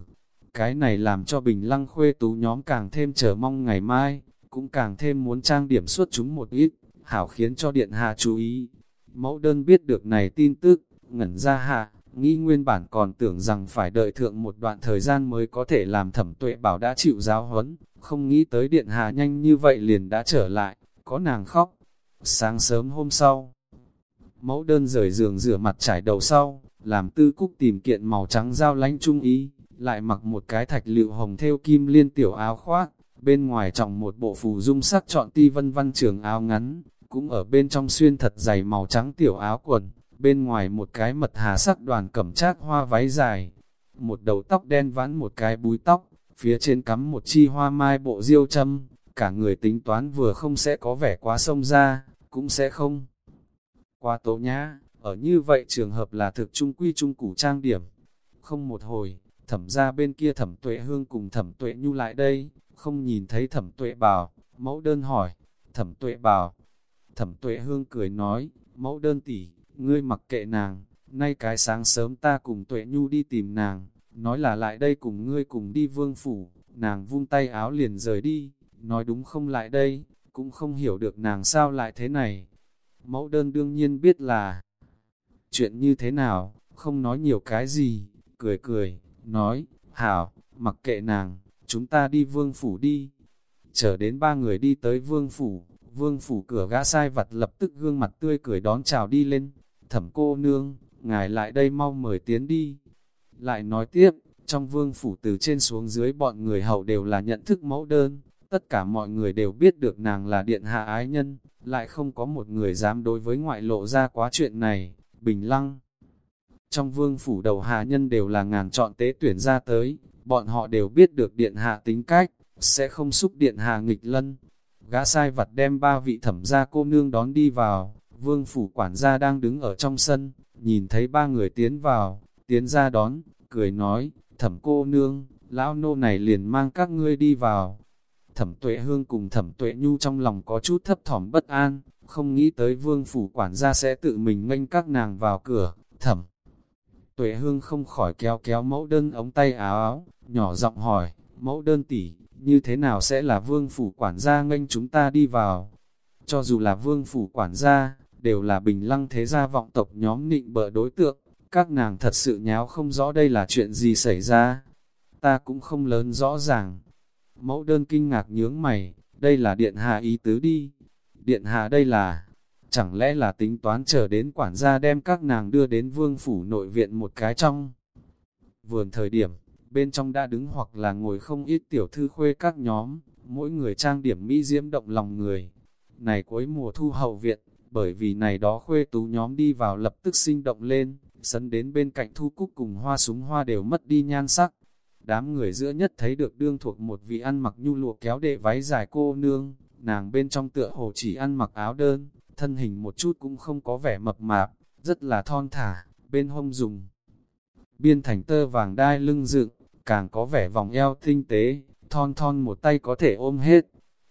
Cái này làm cho bình lăng khuê tú nhóm càng thêm chờ mong ngày mai, cũng càng thêm muốn trang điểm suốt chúng một ít, hảo khiến cho điện hạ chú ý. Mẫu đơn biết được này tin tức, ngẩn ra hạ, nghĩ nguyên bản còn tưởng rằng phải đợi thượng một đoạn thời gian mới có thể làm thẩm tuệ bảo đã chịu giáo huấn, không nghĩ tới điện hạ nhanh như vậy liền đã trở lại, có nàng khóc. Sáng sớm hôm sau, mẫu đơn rời giường rửa mặt trải đầu sau, làm tư cúc tìm kiện màu trắng giao lánh trung ý, lại mặc một cái thạch lựu hồng theo kim liên tiểu áo khoác, bên ngoài trọng một bộ phù dung sắc chọn ti vân văn trường áo ngắn, cũng ở bên trong xuyên thật dày màu trắng tiểu áo quần, bên ngoài một cái mật hà sắc đoàn cẩm trác hoa váy dài, một đầu tóc đen vãn một cái búi tóc, phía trên cắm một chi hoa mai bộ diêu châm, cả người tính toán vừa không sẽ có vẻ quá sông ra, cũng sẽ không. Qua tố nhã, ở như vậy trường hợp là thực trung quy trung củ trang điểm. Không một hồi, thẩm ra bên kia thẩm tuệ hương cùng thẩm tuệ nhu lại đây, không nhìn thấy thẩm tuệ bảo, mẫu đơn hỏi, thẩm tuệ bảo. Thẩm tuệ hương cười nói, mẫu đơn tỷ, ngươi mặc kệ nàng, nay cái sáng sớm ta cùng tuệ nhu đi tìm nàng, nói là lại đây cùng ngươi cùng đi vương phủ, nàng vung tay áo liền rời đi, nói đúng không lại đây, cũng không hiểu được nàng sao lại thế này. Mẫu đơn đương nhiên biết là chuyện như thế nào, không nói nhiều cái gì, cười cười, nói, hảo, mặc kệ nàng, chúng ta đi vương phủ đi. Chờ đến ba người đi tới vương phủ, vương phủ cửa gã sai vặt lập tức gương mặt tươi cười đón chào đi lên, thẩm cô nương, ngài lại đây mau mời tiến đi. Lại nói tiếp, trong vương phủ từ trên xuống dưới bọn người hầu đều là nhận thức mẫu đơn, tất cả mọi người đều biết được nàng là điện hạ ái nhân, lại không có một người dám đối với ngoại lộ ra quá chuyện này, bình lăng. Trong vương phủ đầu hạ nhân đều là ngàn chọn tế tuyển ra tới, bọn họ đều biết được điện hạ tính cách, sẽ không xúc điện hạ nghịch lân. Gã sai vặt đem ba vị thẩm gia cô nương đón đi vào, vương phủ quản gia đang đứng ở trong sân, nhìn thấy ba người tiến vào, tiến ra đón, cười nói, thẩm cô nương, lão nô này liền mang các ngươi đi vào. Thẩm tuệ hương cùng thẩm tuệ nhu trong lòng có chút thấp thỏm bất an, không nghĩ tới vương phủ quản gia sẽ tự mình nghênh các nàng vào cửa, thẩm. Tuệ hương không khỏi kéo kéo mẫu đơn ống tay áo áo, nhỏ giọng hỏi, mẫu đơn tỷ như thế nào sẽ là vương phủ quản gia nghênh chúng ta đi vào? Cho dù là vương phủ quản gia, đều là bình lăng thế gia vọng tộc nhóm nịnh bợ đối tượng, các nàng thật sự nháo không rõ đây là chuyện gì xảy ra. Ta cũng không lớn rõ ràng. Mẫu đơn kinh ngạc nhướng mày, đây là điện hạ ý tứ đi. Điện hạ đây là, chẳng lẽ là tính toán chờ đến quản gia đem các nàng đưa đến vương phủ nội viện một cái trong. Vườn thời điểm, bên trong đã đứng hoặc là ngồi không ít tiểu thư khuê các nhóm, mỗi người trang điểm mỹ diễm động lòng người. Này cuối mùa thu hậu viện, bởi vì này đó khuê tú nhóm đi vào lập tức sinh động lên, sân đến bên cạnh thu cúc cùng hoa súng hoa đều mất đi nhan sắc. Đám người giữa nhất thấy được đương thuộc một vị ăn mặc nhu lụa kéo đệ váy dài cô nương, nàng bên trong tựa hồ chỉ ăn mặc áo đơn, thân hình một chút cũng không có vẻ mập mạp, rất là thon thả, bên hông dùng. Biên thành tơ vàng đai lưng dựng, càng có vẻ vòng eo tinh tế, thon thon một tay có thể ôm hết.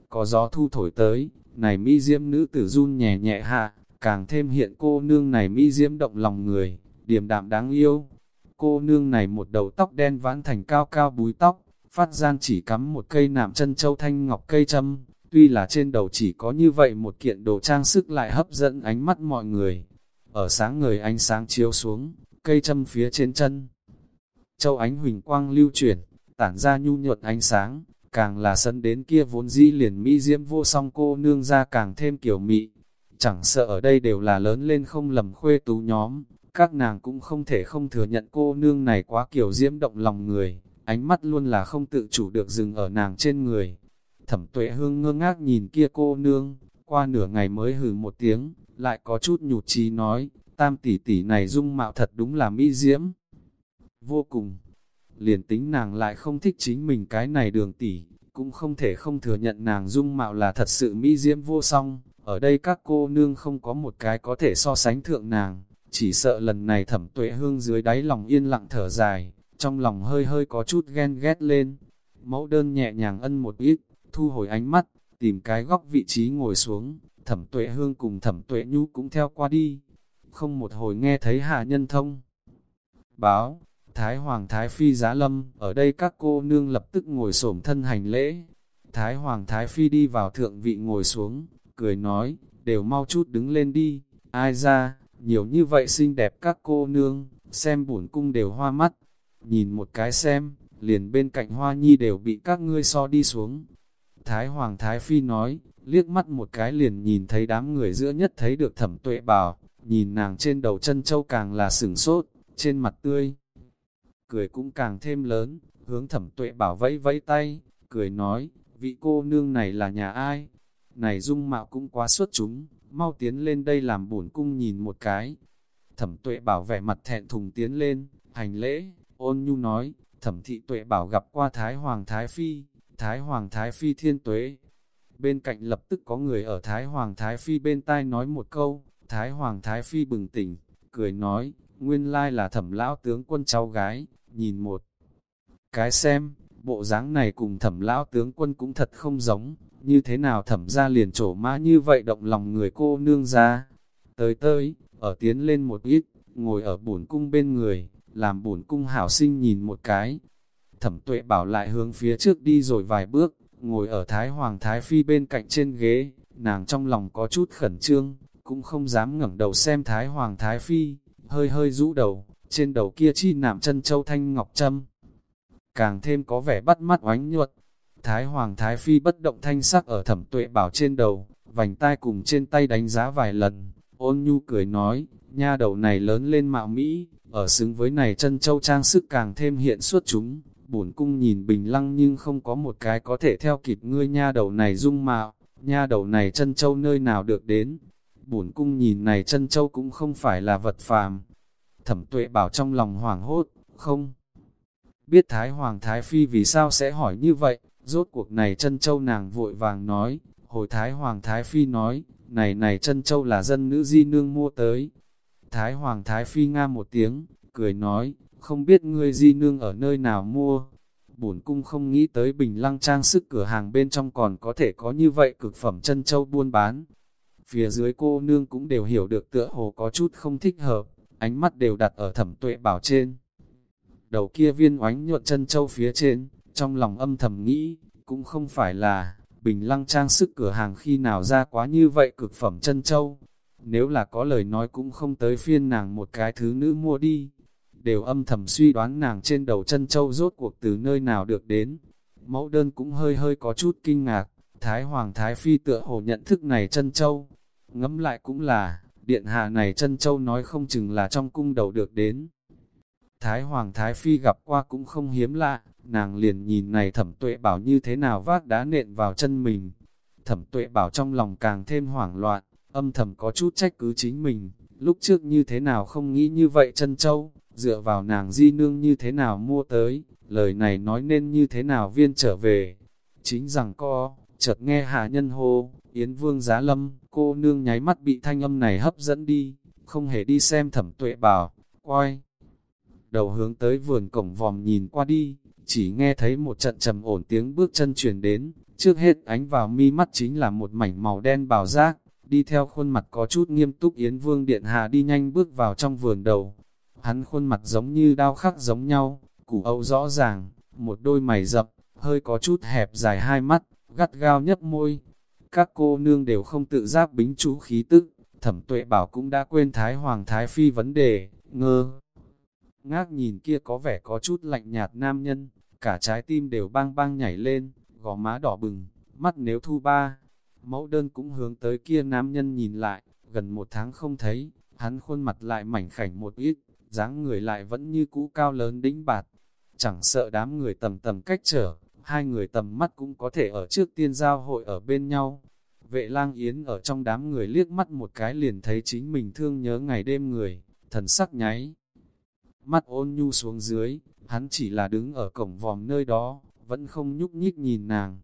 Có gió thu thổi tới, này mỹ diễm nữ tử run nhẹ nhẹ hạ, càng thêm hiện cô nương này mỹ diễm động lòng người, điềm đạm đáng yêu. Cô nương này một đầu tóc đen vãn thành cao cao búi tóc, phát gian chỉ cắm một cây nạm chân châu thanh ngọc cây châm, tuy là trên đầu chỉ có như vậy một kiện đồ trang sức lại hấp dẫn ánh mắt mọi người. Ở sáng người ánh sáng chiếu xuống, cây châm phía trên chân. Châu ánh huỳnh quang lưu chuyển, tản ra nhu nhuận ánh sáng, càng là sân đến kia vốn dĩ liền mỹ diễm vô song cô nương ra càng thêm kiểu mị. Chẳng sợ ở đây đều là lớn lên không lầm khuê tú nhóm, các nàng cũng không thể không thừa nhận cô nương này quá kiểu diễm động lòng người, ánh mắt luôn là không tự chủ được dừng ở nàng trên người. Thẩm tuệ hương ngơ ngác nhìn kia cô nương, qua nửa ngày mới hừ một tiếng, lại có chút nhụt chí nói, tam tỷ tỷ này dung mạo thật đúng là mỹ diễm. Vô cùng, liền tính nàng lại không thích chính mình cái này đường tỷ, cũng không thể không thừa nhận nàng dung mạo là thật sự mỹ diễm vô song. Ở đây các cô nương không có một cái có thể so sánh thượng nàng, chỉ sợ lần này thẩm tuệ hương dưới đáy lòng yên lặng thở dài, trong lòng hơi hơi có chút ghen ghét lên. Mẫu đơn nhẹ nhàng ân một ít, thu hồi ánh mắt, tìm cái góc vị trí ngồi xuống, thẩm tuệ hương cùng thẩm tuệ nhu cũng theo qua đi. Không một hồi nghe thấy hạ nhân thông. Báo, Thái Hoàng Thái Phi giá lâm, ở đây các cô nương lập tức ngồi xổm thân hành lễ. Thái Hoàng Thái Phi đi vào thượng vị ngồi xuống, cười nói, đều mau chút đứng lên đi, ai ra, nhiều như vậy xinh đẹp các cô nương, xem bổn cung đều hoa mắt. Nhìn một cái xem, liền bên cạnh hoa nhi đều bị các ngươi so đi xuống. Thái Hoàng Thái Phi nói, liếc mắt một cái liền nhìn thấy đám người giữa nhất thấy được thẩm tuệ bảo, nhìn nàng trên đầu chân châu càng là sửng sốt, trên mặt tươi cười cũng càng thêm lớn, hướng thẩm tuệ bảo vẫy vẫy tay, cười nói, vị cô nương này là nhà ai? Này dung mạo cũng quá xuất chúng, mau tiến lên đây làm bổn cung nhìn một cái. Thẩm tuệ bảo vẻ mặt thẹn thùng tiến lên, hành lễ, ôn nhu nói, thẩm thị tuệ bảo gặp qua Thái Hoàng Thái Phi, Thái Hoàng Thái Phi thiên tuế. Bên cạnh lập tức có người ở Thái Hoàng Thái Phi bên tai nói một câu, Thái Hoàng Thái Phi bừng tỉnh, cười nói, nguyên lai là thẩm lão tướng quân cháu gái, nhìn một cái xem, bộ dáng này cùng thẩm lão tướng quân cũng thật không giống, như thế nào thẩm ra liền trổ mã như vậy động lòng người cô nương ra. Tới tới, ở tiến lên một ít, ngồi ở bổn cung bên người, làm bổn cung hảo sinh nhìn một cái. Thẩm tuệ bảo lại hướng phía trước đi rồi vài bước, ngồi ở Thái Hoàng Thái Phi bên cạnh trên ghế, nàng trong lòng có chút khẩn trương, cũng không dám ngẩng đầu xem Thái Hoàng Thái Phi, hơi hơi rũ đầu, trên đầu kia chi nạm chân châu thanh ngọc trâm. Càng thêm có vẻ bắt mắt oánh nhuật, Thái Hoàng Thái Phi bất động thanh sắc ở thẩm tuệ bảo trên đầu, vành tai cùng trên tay đánh giá vài lần, ôn nhu cười nói, nha đầu này lớn lên mạo Mỹ, ở xứng với này chân châu trang sức càng thêm hiện suốt chúng, bổn cung nhìn bình lăng nhưng không có một cái có thể theo kịp ngươi nha đầu này dung mạo, nha đầu này chân châu nơi nào được đến, bổn cung nhìn này chân châu cũng không phải là vật phàm. Thẩm tuệ bảo trong lòng hoảng hốt, không. Biết Thái Hoàng Thái Phi vì sao sẽ hỏi như vậy, rốt cuộc này chân châu nàng vội vàng nói, hồi Thái Hoàng Thái Phi nói, này này chân châu là dân nữ di nương mua tới. Thái Hoàng Thái Phi nga một tiếng, cười nói, không biết ngươi di nương ở nơi nào mua. Bổn cung không nghĩ tới bình lăng trang sức cửa hàng bên trong còn có thể có như vậy cực phẩm chân châu buôn bán. Phía dưới cô nương cũng đều hiểu được tựa hồ có chút không thích hợp, ánh mắt đều đặt ở thẩm tuệ bảo trên. Đầu kia viên oánh nhuận chân châu phía trên, trong lòng âm thầm nghĩ, cũng không phải là, bình lăng trang sức cửa hàng khi nào ra quá như vậy cực phẩm chân châu. Nếu là có lời nói cũng không tới phiên nàng một cái thứ nữ mua đi. Đều âm thầm suy đoán nàng trên đầu chân châu rốt cuộc từ nơi nào được đến. Mẫu đơn cũng hơi hơi có chút kinh ngạc. Thái Hoàng Thái Phi tựa hồ nhận thức này chân châu. Ngẫm lại cũng là, điện hạ này chân châu nói không chừng là trong cung đầu được đến. Thái Hoàng Thái Phi gặp qua cũng không hiếm lạ, nàng liền nhìn này thẩm tuệ bảo như thế nào vác đá nện vào chân mình. Thẩm tuệ bảo trong lòng càng thêm hoảng loạn, âm thầm có chút trách cứ chính mình, lúc trước như thế nào không nghĩ như vậy chân châu, dựa vào nàng di nương như thế nào mua tới, lời này nói nên như thế nào viên trở về. Chính rằng co, chợt nghe hạ nhân hô, Yến Vương Giá Lâm, cô nương nháy mắt bị thanh âm này hấp dẫn đi, không hề đi xem thẩm tuệ bảo, quay. Đầu hướng tới vườn cổng vòm nhìn qua đi, chỉ nghe thấy một trận trầm ổn tiếng bước chân truyền đến, trước hết ánh vào mi mắt chính là một mảnh màu đen bào giác, đi theo khuôn mặt có chút nghiêm túc Yến Vương Điện Hạ đi nhanh bước vào trong vườn đầu. Hắn khuôn mặt giống như đao khắc giống nhau, củ âu rõ ràng, một đôi mày dập hơi có chút hẹp dài hai mắt, gắt gao nhấp môi. Các cô nương đều không tự giác bính chú khí tức, thẩm tuệ bảo cũng đã quên Thái Hoàng Thái Phi vấn đề, ngơ. Ngác nhìn kia có vẻ có chút lạnh nhạt nam nhân, cả trái tim đều bang bang nhảy lên, gò má đỏ bừng, mắt nếu thu ba. Mẫu đơn cũng hướng tới kia nam nhân nhìn lại, gần một tháng không thấy, hắn khuôn mặt lại mảnh khảnh một ít, dáng người lại vẫn như cũ cao lớn đĩnh bạt. Chẳng sợ đám người tầm tầm cách trở, hai người tầm mắt cũng có thể ở trước tiên giao hội ở bên nhau. Vệ lang yến ở trong đám người liếc mắt một cái liền thấy chính mình thương nhớ ngày đêm người, thần sắc nháy. Mắt ôn nhu xuống dưới, hắn chỉ là đứng ở cổng vòm nơi đó, vẫn không nhúc nhích nhìn nàng.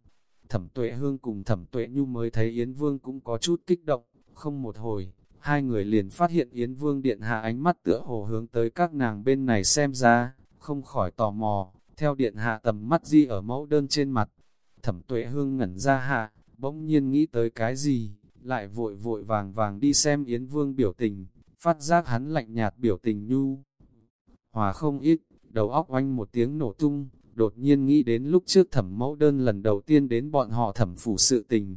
Thẩm tuệ hương cùng thẩm tuệ nhu mới thấy Yến Vương cũng có chút kích động, không một hồi, hai người liền phát hiện Yến Vương điện hạ ánh mắt tựa hồ hướng tới các nàng bên này xem ra, không khỏi tò mò, theo điện hạ tầm mắt di ở mẫu đơn trên mặt. Thẩm tuệ hương ngẩn ra hạ, bỗng nhiên nghĩ tới cái gì, lại vội vội vàng vàng đi xem Yến Vương biểu tình, phát giác hắn lạnh nhạt biểu tình nhu. Hòa không ít, đầu óc oanh một tiếng nổ tung, đột nhiên nghĩ đến lúc trước thẩm mẫu đơn lần đầu tiên đến bọn họ thẩm phủ sự tình.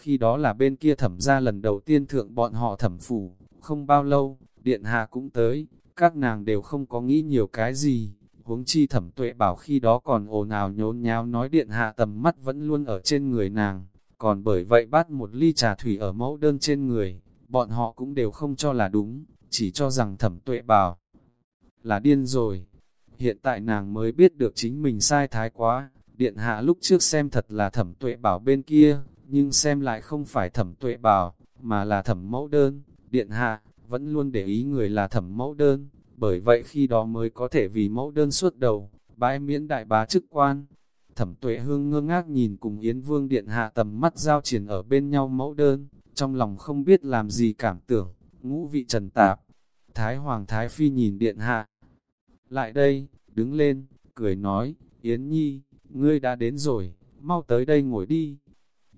Khi đó là bên kia thẩm ra lần đầu tiên thượng bọn họ thẩm phủ, không bao lâu, điện hạ cũng tới, các nàng đều không có nghĩ nhiều cái gì. Huống chi thẩm tuệ bảo khi đó còn ồn ào nhốn nháo nói điện hạ tầm mắt vẫn luôn ở trên người nàng, còn bởi vậy bắt một ly trà thủy ở mẫu đơn trên người, bọn họ cũng đều không cho là đúng, chỉ cho rằng thẩm tuệ bảo là điên rồi hiện tại nàng mới biết được chính mình sai thái quá, điện hạ lúc trước xem thật là thẩm tuệ bảo bên kia, nhưng xem lại không phải thẩm tuệ bảo, mà là thẩm mẫu đơn, điện hạ, vẫn luôn để ý người là thẩm mẫu đơn, bởi vậy khi đó mới có thể vì mẫu đơn suốt đầu, bãi miễn đại bá chức quan. Thẩm tuệ hương ngơ ngác nhìn cùng Yến Vương Điện Hạ tầm mắt giao triển ở bên nhau mẫu đơn, trong lòng không biết làm gì cảm tưởng, ngũ vị trần tạp. Thái Hoàng Thái Phi nhìn điện hạ. Lại đây, đứng lên, cười nói, Yến Nhi, ngươi đã đến rồi, mau tới đây ngồi đi.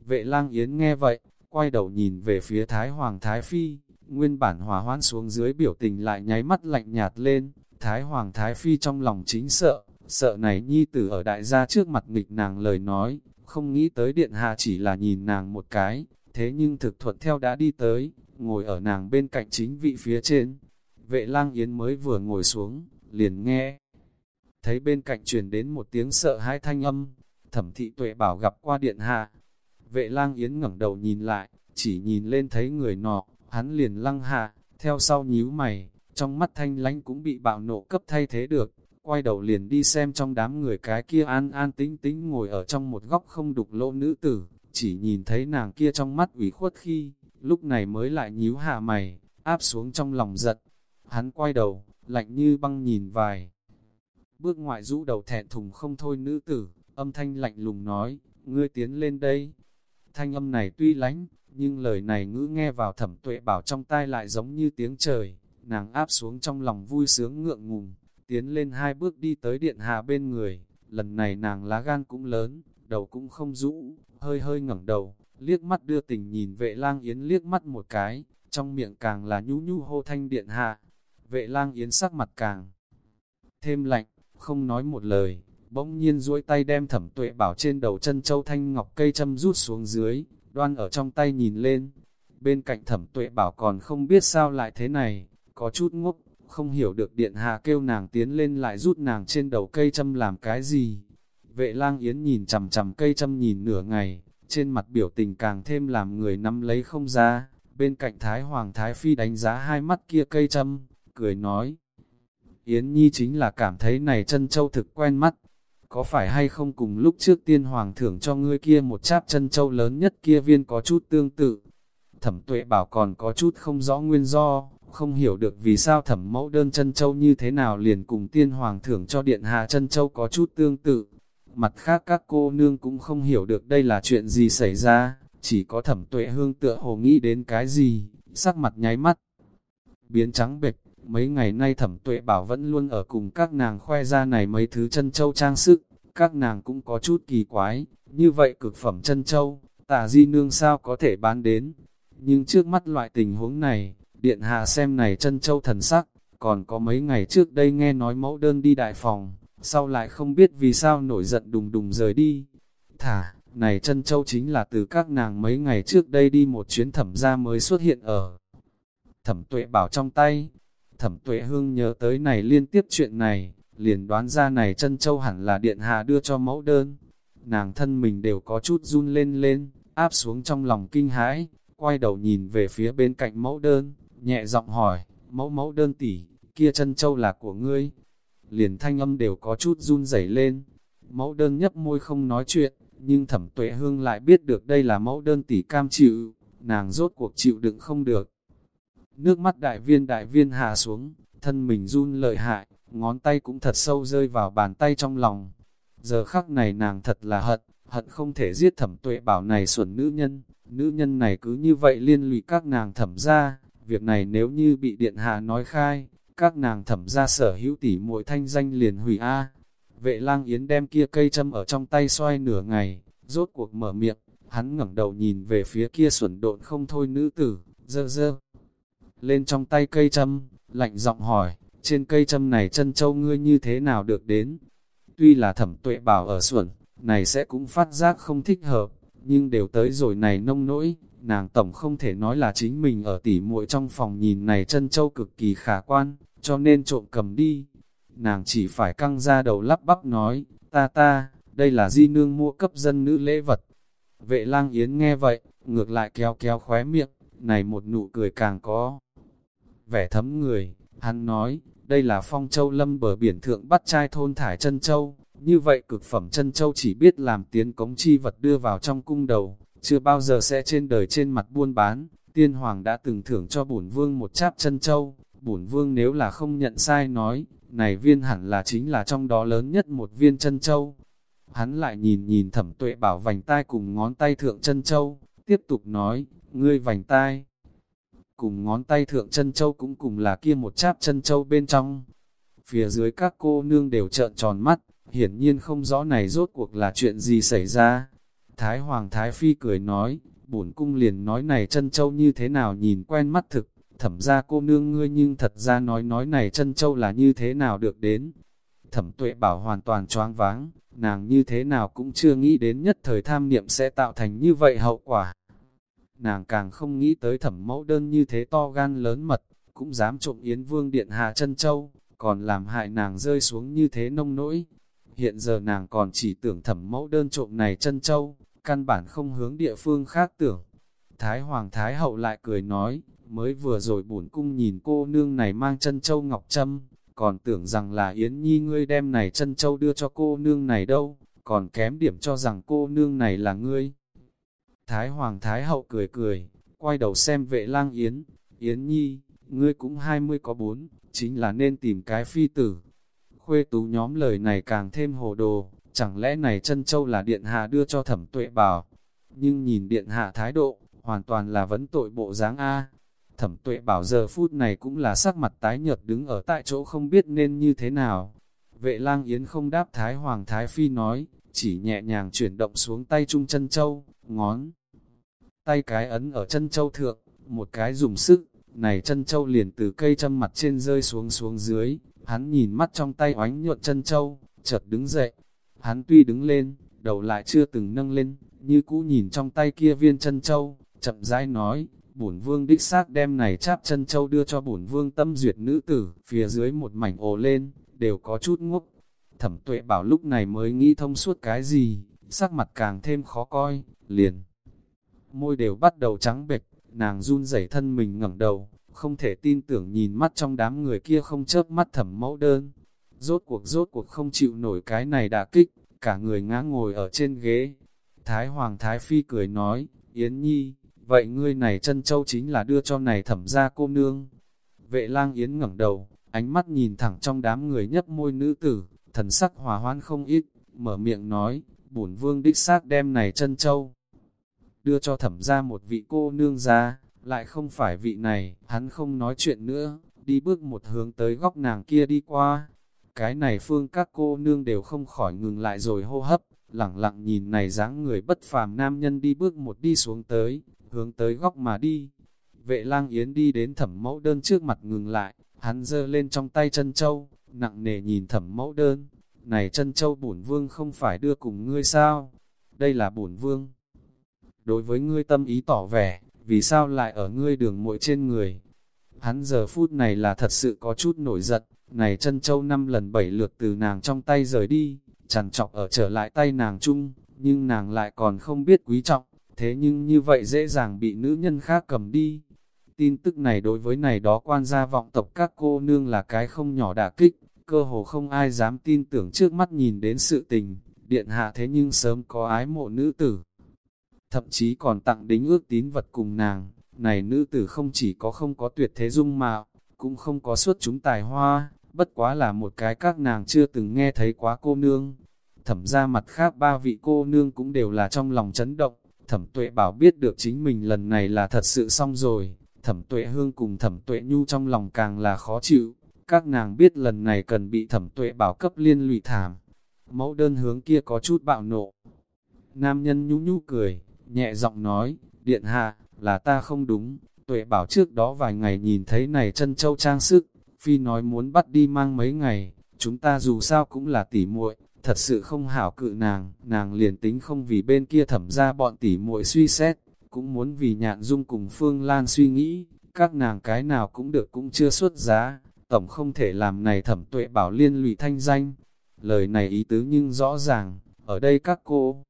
Vệ lang Yến nghe vậy, quay đầu nhìn về phía Thái Hoàng Thái Phi, nguyên bản hòa hoãn xuống dưới biểu tình lại nháy mắt lạnh nhạt lên, Thái Hoàng Thái Phi trong lòng chính sợ, sợ này Nhi tử ở đại gia trước mặt nghịch nàng lời nói, không nghĩ tới điện hạ chỉ là nhìn nàng một cái, thế nhưng thực thuận theo đã đi tới, ngồi ở nàng bên cạnh chính vị phía trên. Vệ lang Yến mới vừa ngồi xuống, liền nghe. Thấy bên cạnh truyền đến một tiếng sợ hãi thanh âm, thẩm thị tuệ bảo gặp qua điện hạ. Vệ lang Yến ngẩng đầu nhìn lại, chỉ nhìn lên thấy người nọ, hắn liền lăng hạ, theo sau nhíu mày, trong mắt thanh lánh cũng bị bạo nộ cấp thay thế được, quay đầu liền đi xem trong đám người cái kia an an tính tính ngồi ở trong một góc không đục lỗ nữ tử, chỉ nhìn thấy nàng kia trong mắt ủy khuất khi, lúc này mới lại nhíu hạ mày, áp xuống trong lòng giật. Hắn quay đầu, lạnh như băng nhìn vài. Bước ngoại rũ đầu thẹn thùng không thôi nữ tử, âm thanh lạnh lùng nói, ngươi tiến lên đây. Thanh âm này tuy lánh, nhưng lời này ngữ nghe vào thẩm tuệ bảo trong tai lại giống như tiếng trời, nàng áp xuống trong lòng vui sướng ngượng ngùng, tiến lên hai bước đi tới điện hạ bên người, lần này nàng lá gan cũng lớn, đầu cũng không rũ, hơi hơi ngẩng đầu, liếc mắt đưa tình nhìn vệ lang yến liếc mắt một cái, trong miệng càng là nhu nhu hô thanh điện hạ, vệ lang yến sắc mặt càng thêm lạnh, không nói một lời, bỗng nhiên duỗi tay đem thẩm tuệ bảo trên đầu chân châu thanh ngọc cây châm rút xuống dưới, đoan ở trong tay nhìn lên, bên cạnh thẩm tuệ bảo còn không biết sao lại thế này, có chút ngốc, không hiểu được điện hạ kêu nàng tiến lên lại rút nàng trên đầu cây châm làm cái gì. Vệ lang yến nhìn chằm chằm cây châm nhìn nửa ngày, trên mặt biểu tình càng thêm làm người nắm lấy không ra, bên cạnh Thái Hoàng Thái Phi đánh giá hai mắt kia cây châm, cười nói. Yến Nhi chính là cảm thấy này chân châu thực quen mắt, có phải hay không cùng lúc trước tiên hoàng thưởng cho ngươi kia một cháp chân châu lớn nhất kia viên có chút tương tự. Thẩm tuệ bảo còn có chút không rõ nguyên do, không hiểu được vì sao thẩm mẫu đơn chân châu như thế nào liền cùng tiên hoàng thưởng cho điện hạ chân châu có chút tương tự. Mặt khác các cô nương cũng không hiểu được đây là chuyện gì xảy ra, chỉ có thẩm tuệ hương tựa hồ nghĩ đến cái gì, sắc mặt nháy mắt. Biến trắng bệch, mấy ngày nay thẩm tuệ bảo vẫn luôn ở cùng các nàng khoe ra này mấy thứ chân châu trang sức, các nàng cũng có chút kỳ quái, như vậy cực phẩm chân châu, tả di nương sao có thể bán đến. Nhưng trước mắt loại tình huống này, điện hạ xem này chân châu thần sắc, còn có mấy ngày trước đây nghe nói mẫu đơn đi đại phòng, sau lại không biết vì sao nổi giận đùng đùng rời đi. Thả, này chân châu chính là từ các nàng mấy ngày trước đây đi một chuyến thẩm ra mới xuất hiện ở thẩm tuệ bảo trong tay. Thẩm tuệ hương nhớ tới này liên tiếp chuyện này, liền đoán ra này chân châu hẳn là điện hạ đưa cho mẫu đơn. Nàng thân mình đều có chút run lên lên, áp xuống trong lòng kinh hãi, quay đầu nhìn về phía bên cạnh mẫu đơn, nhẹ giọng hỏi, mẫu mẫu đơn tỷ, kia chân châu là của ngươi. Liền thanh âm đều có chút run rẩy lên. Mẫu đơn nhấp môi không nói chuyện, nhưng thẩm tuệ hương lại biết được đây là mẫu đơn tỷ cam chịu, nàng rốt cuộc chịu đựng không được. Nước mắt đại viên đại viên hạ xuống, thân mình run lợi hại, ngón tay cũng thật sâu rơi vào bàn tay trong lòng. Giờ khắc này nàng thật là hận, hận không thể giết thẩm tuệ bảo này xuẩn nữ nhân, nữ nhân này cứ như vậy liên lụy các nàng thẩm ra, việc này nếu như bị điện hạ nói khai, các nàng thẩm ra sở hữu tỷ muội thanh danh liền hủy A. Vệ lang yến đem kia cây châm ở trong tay xoay nửa ngày, rốt cuộc mở miệng, hắn ngẩng đầu nhìn về phía kia xuẩn độn không thôi nữ tử, dơ dơ. Lên trong tay cây châm, lạnh giọng hỏi, trên cây châm này chân châu ngươi như thế nào được đến? Tuy là thẩm tuệ bảo ở xuẩn, này sẽ cũng phát giác không thích hợp, nhưng đều tới rồi này nông nỗi, nàng tổng không thể nói là chính mình ở tỉ muội trong phòng nhìn này chân châu cực kỳ khả quan, cho nên trộm cầm đi. Nàng chỉ phải căng ra đầu lắp bắp nói, ta ta, đây là di nương mua cấp dân nữ lễ vật. Vệ lang yến nghe vậy, ngược lại kéo kéo khóe miệng, này một nụ cười càng có. Vẻ thấm người, hắn nói, đây là phong châu lâm bờ biển thượng bắt trai thôn thải chân châu, như vậy cực phẩm chân châu chỉ biết làm tiến cống chi vật đưa vào trong cung đầu, chưa bao giờ sẽ trên đời trên mặt buôn bán. Tiên hoàng đã từng thưởng cho bổn vương một cháp chân châu, bổn vương nếu là không nhận sai nói, này viên hẳn là chính là trong đó lớn nhất một viên chân châu. Hắn lại nhìn nhìn thẩm tuệ bảo vành tai cùng ngón tay thượng chân châu, tiếp tục nói, ngươi vành tai cùng ngón tay thượng chân châu cũng cùng là kia một cháp chân châu bên trong. Phía dưới các cô nương đều trợn tròn mắt, hiển nhiên không rõ này rốt cuộc là chuyện gì xảy ra. Thái Hoàng Thái Phi cười nói, bổn cung liền nói này chân châu như thế nào nhìn quen mắt thực, thẩm ra cô nương ngươi nhưng thật ra nói nói này chân châu là như thế nào được đến. Thẩm tuệ bảo hoàn toàn choáng váng, nàng như thế nào cũng chưa nghĩ đến nhất thời tham niệm sẽ tạo thành như vậy hậu quả. Nàng càng không nghĩ tới thẩm mẫu đơn như thế to gan lớn mật, cũng dám trộm Yến Vương Điện Hạ chân Châu, còn làm hại nàng rơi xuống như thế nông nỗi. Hiện giờ nàng còn chỉ tưởng thẩm mẫu đơn trộm này chân Châu, căn bản không hướng địa phương khác tưởng. Thái Hoàng Thái Hậu lại cười nói, mới vừa rồi bổn cung nhìn cô nương này mang chân Châu Ngọc Trâm, còn tưởng rằng là Yến Nhi ngươi đem này chân châu đưa cho cô nương này đâu, còn kém điểm cho rằng cô nương này là ngươi. Thái Hoàng Thái Hậu cười cười, quay đầu xem vệ lang Yến, Yến Nhi, ngươi cũng hai mươi có bốn, chính là nên tìm cái phi tử. Khuê tú nhóm lời này càng thêm hồ đồ, chẳng lẽ này chân châu là điện hạ đưa cho thẩm tuệ bảo, nhưng nhìn điện hạ thái độ, hoàn toàn là vấn tội bộ dáng A. Thẩm tuệ bảo giờ phút này cũng là sắc mặt tái nhợt đứng ở tại chỗ không biết nên như thế nào. Vệ lang yến không đáp Thái Hoàng Thái Phi nói, chỉ nhẹ nhàng chuyển động xuống tay trung chân châu, ngón. Tay cái ấn ở chân châu thượng, một cái dùng sức, này chân châu liền từ cây châm mặt trên rơi xuống xuống dưới, hắn nhìn mắt trong tay oánh nhuận chân châu, chợt đứng dậy. Hắn tuy đứng lên, đầu lại chưa từng nâng lên, như cũ nhìn trong tay kia viên chân châu, chậm rãi nói, bổn vương đích xác đem này cháp chân châu đưa cho bổn vương tâm duyệt nữ tử, phía dưới một mảnh ồ lên, đều có chút ngốc. Thẩm tuệ bảo lúc này mới nghĩ thông suốt cái gì, sắc mặt càng thêm khó coi, liền. Môi đều bắt đầu trắng bệch, nàng run rẩy thân mình ngẩng đầu, không thể tin tưởng nhìn mắt trong đám người kia không chớp mắt thẩm mẫu đơn. Rốt cuộc rốt cuộc không chịu nổi cái này đả kích, cả người ngã ngồi ở trên ghế. Thái Hoàng Thái Phi cười nói, Yến Nhi, vậy ngươi này chân châu chính là đưa cho này thẩm ra cô nương. Vệ lang yến ngẩng đầu, ánh mắt nhìn thẳng trong đám người nhấp môi nữ tử, thần sắc hòa hoan không ít, mở miệng nói, bổn vương đích xác đem này chân châu. Đưa cho thẩm ra một vị cô nương ra, lại không phải vị này, hắn không nói chuyện nữa, đi bước một hướng tới góc nàng kia đi qua. Cái này phương các cô nương đều không khỏi ngừng lại rồi hô hấp, lặng lặng nhìn này dáng người bất phàm nam nhân đi bước một đi xuống tới, hướng tới góc mà đi. Vệ lang yến đi đến thẩm mẫu đơn trước mặt ngừng lại, hắn giơ lên trong tay chân châu, nặng nề nhìn thẩm mẫu đơn. Này chân châu bổn vương không phải đưa cùng ngươi sao? Đây là bổn vương. Đối với ngươi tâm ý tỏ vẻ, vì sao lại ở ngươi đường muội trên người? Hắn giờ phút này là thật sự có chút nổi giận, này chân châu năm lần bảy lượt từ nàng trong tay rời đi, chẳng chọc ở trở lại tay nàng chung, nhưng nàng lại còn không biết quý trọng, thế nhưng như vậy dễ dàng bị nữ nhân khác cầm đi. Tin tức này đối với này đó quan gia vọng tộc các cô nương là cái không nhỏ đả kích, cơ hồ không ai dám tin tưởng trước mắt nhìn đến sự tình, điện hạ thế nhưng sớm có ái mộ nữ tử. Thậm chí còn tặng đính ước tín vật cùng nàng, này nữ tử không chỉ có không có tuyệt thế dung mạo, cũng không có suốt chúng tài hoa, bất quá là một cái các nàng chưa từng nghe thấy quá cô nương. Thẩm ra mặt khác ba vị cô nương cũng đều là trong lòng chấn động, Thẩm tuệ bảo biết được chính mình lần này là thật sự xong rồi, thẩm tuệ hương cùng thẩm tuệ nhu trong lòng càng là khó chịu, các nàng biết lần này cần bị thẩm tuệ bảo cấp liên lụy thảm. Mẫu đơn hướng kia có chút bạo nộ. Nam nhân nhu nhu cười, nhẹ giọng nói, điện hạ, là ta không đúng, tuệ bảo trước đó vài ngày nhìn thấy này chân châu trang sức, phi nói muốn bắt đi mang mấy ngày, chúng ta dù sao cũng là tỉ muội, thật sự không hảo cự nàng, nàng liền tính không vì bên kia thẩm ra bọn tỉ muội suy xét, cũng muốn vì nhạn dung cùng Phương Lan suy nghĩ, các nàng cái nào cũng được cũng chưa xuất giá, tổng không thể làm này thẩm tuệ bảo liên lụy thanh danh. Lời này ý tứ nhưng rõ ràng, ở đây các cô.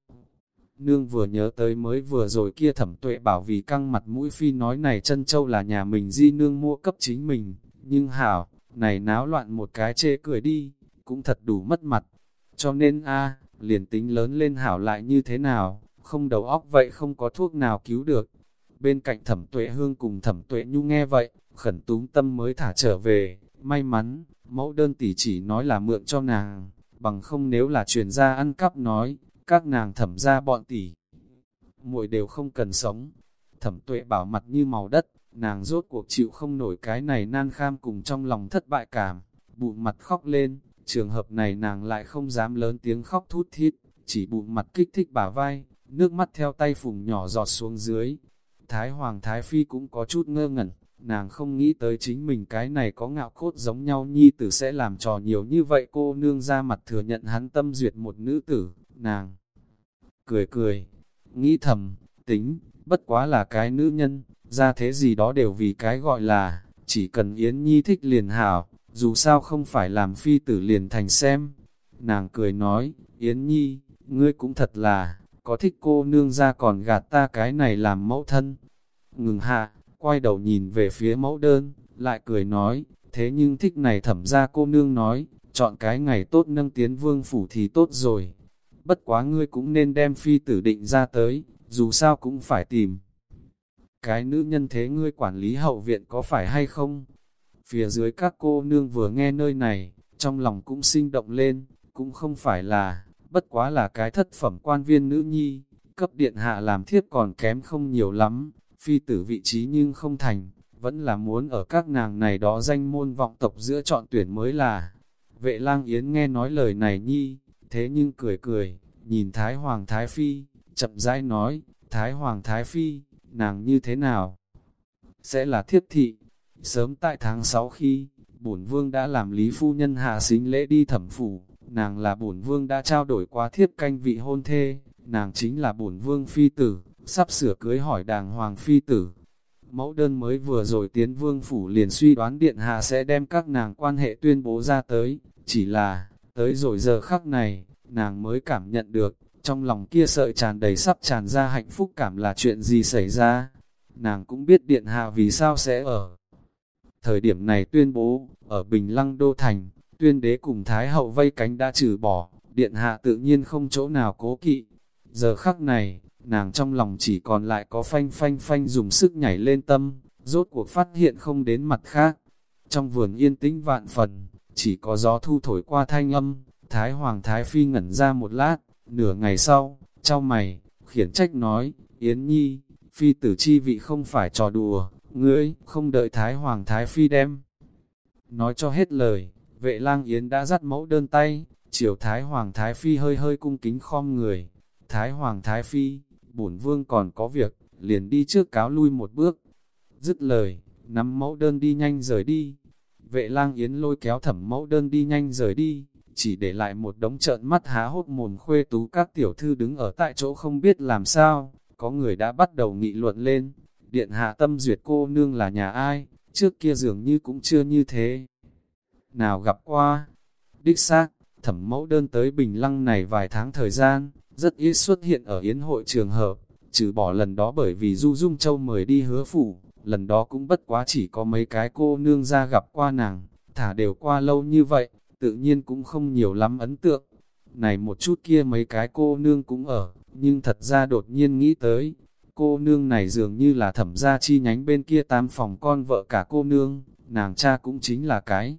Nương vừa nhớ tới mới vừa rồi kia thẩm tuệ bảo vì căng mặt mũi phi nói này chân châu là nhà mình di nương mua cấp chính mình, nhưng hảo, này náo loạn một cái chê cười đi, cũng thật đủ mất mặt. Cho nên a liền tính lớn lên hảo lại như thế nào, không đầu óc vậy không có thuốc nào cứu được. Bên cạnh thẩm tuệ hương cùng thẩm tuệ nhu nghe vậy, khẩn túm tâm mới thả trở về, may mắn, mẫu đơn tỷ chỉ nói là mượn cho nàng, bằng không nếu là truyền ra ăn cắp nói, các nàng thẩm ra bọn tỷ. muội đều không cần sống. Thẩm tuệ bảo mặt như màu đất, nàng rốt cuộc chịu không nổi cái này nan kham cùng trong lòng thất bại cảm, bụng mặt khóc lên, trường hợp này nàng lại không dám lớn tiếng khóc thút thít, chỉ bụng mặt kích thích bả vai, nước mắt theo tay phùng nhỏ giọt xuống dưới. Thái Hoàng Thái Phi cũng có chút ngơ ngẩn, nàng không nghĩ tới chính mình cái này có ngạo cốt giống nhau nhi tử sẽ làm trò nhiều như vậy cô nương ra mặt thừa nhận hắn tâm duyệt một nữ tử, nàng cười cười, nghĩ thầm, tính, bất quá là cái nữ nhân, ra thế gì đó đều vì cái gọi là, chỉ cần Yến Nhi thích liền hảo, dù sao không phải làm phi tử liền thành xem. Nàng cười nói, Yến Nhi, ngươi cũng thật là, có thích cô nương ra còn gạt ta cái này làm mẫu thân. Ngừng hạ, quay đầu nhìn về phía mẫu đơn, lại cười nói, thế nhưng thích này thẩm ra cô nương nói, chọn cái ngày tốt nâng tiến vương phủ thì tốt rồi. Bất quá ngươi cũng nên đem phi tử định ra tới, dù sao cũng phải tìm. Cái nữ nhân thế ngươi quản lý hậu viện có phải hay không? Phía dưới các cô nương vừa nghe nơi này, trong lòng cũng sinh động lên, cũng không phải là, bất quá là cái thất phẩm quan viên nữ nhi, cấp điện hạ làm thiếp còn kém không nhiều lắm, phi tử vị trí nhưng không thành, vẫn là muốn ở các nàng này đó danh môn vọng tộc giữa chọn tuyển mới là. Vệ lang yến nghe nói lời này nhi, thế nhưng cười cười, nhìn Thái Hoàng Thái Phi, chậm rãi nói, Thái Hoàng Thái Phi, nàng như thế nào? Sẽ là thiếp thị. Sớm tại tháng 6 khi, bổn vương đã làm lý phu nhân hạ xính lễ đi thẩm phủ, nàng là bổn vương đã trao đổi qua thiếp canh vị hôn thê, nàng chính là bổn vương phi tử, sắp sửa cưới hỏi đàng hoàng phi tử. Mẫu đơn mới vừa rồi tiến vương phủ liền suy đoán điện hạ sẽ đem các nàng quan hệ tuyên bố ra tới, chỉ là, tới rồi giờ khắc này, nàng mới cảm nhận được, trong lòng kia sợi tràn đầy sắp tràn ra hạnh phúc cảm là chuyện gì xảy ra. Nàng cũng biết điện hạ vì sao sẽ ở. Thời điểm này tuyên bố, ở Bình Lăng Đô Thành, tuyên đế cùng Thái hậu vây cánh đã trừ bỏ, điện hạ tự nhiên không chỗ nào cố kỵ. Giờ khắc này, nàng trong lòng chỉ còn lại có phanh phanh phanh dùng sức nhảy lên tâm, rốt cuộc phát hiện không đến mặt khác. Trong vườn yên tĩnh vạn phần, chỉ có gió thu thổi qua thanh âm, Thái Hoàng Thái Phi ngẩn ra một lát, nửa ngày sau, trao mày, khiển trách nói, Yến Nhi, Phi tử chi vị không phải trò đùa, ngươi, không đợi Thái Hoàng Thái Phi đem. Nói cho hết lời, vệ lang Yến đã dắt mẫu đơn tay, chiều Thái Hoàng Thái Phi hơi hơi cung kính khom người. Thái Hoàng Thái Phi, bổn vương còn có việc, liền đi trước cáo lui một bước. Dứt lời, nắm mẫu đơn đi nhanh rời đi. Vệ lang Yến lôi kéo thẩm mẫu đơn đi nhanh rời đi chỉ để lại một đống trợn mắt há hốt mồm khuê tú các tiểu thư đứng ở tại chỗ không biết làm sao, có người đã bắt đầu nghị luận lên, điện hạ tâm duyệt cô nương là nhà ai, trước kia dường như cũng chưa như thế. Nào gặp qua, đích xác, thẩm mẫu đơn tới Bình Lăng này vài tháng thời gian, rất ít xuất hiện ở yến hội trường hợp, trừ bỏ lần đó bởi vì Du Dung Châu mời đi hứa phủ, lần đó cũng bất quá chỉ có mấy cái cô nương ra gặp qua nàng, thả đều qua lâu như vậy, tự nhiên cũng không nhiều lắm ấn tượng. Này một chút kia mấy cái cô nương cũng ở, nhưng thật ra đột nhiên nghĩ tới, cô nương này dường như là thẩm gia chi nhánh bên kia tam phòng con vợ cả cô nương, nàng cha cũng chính là cái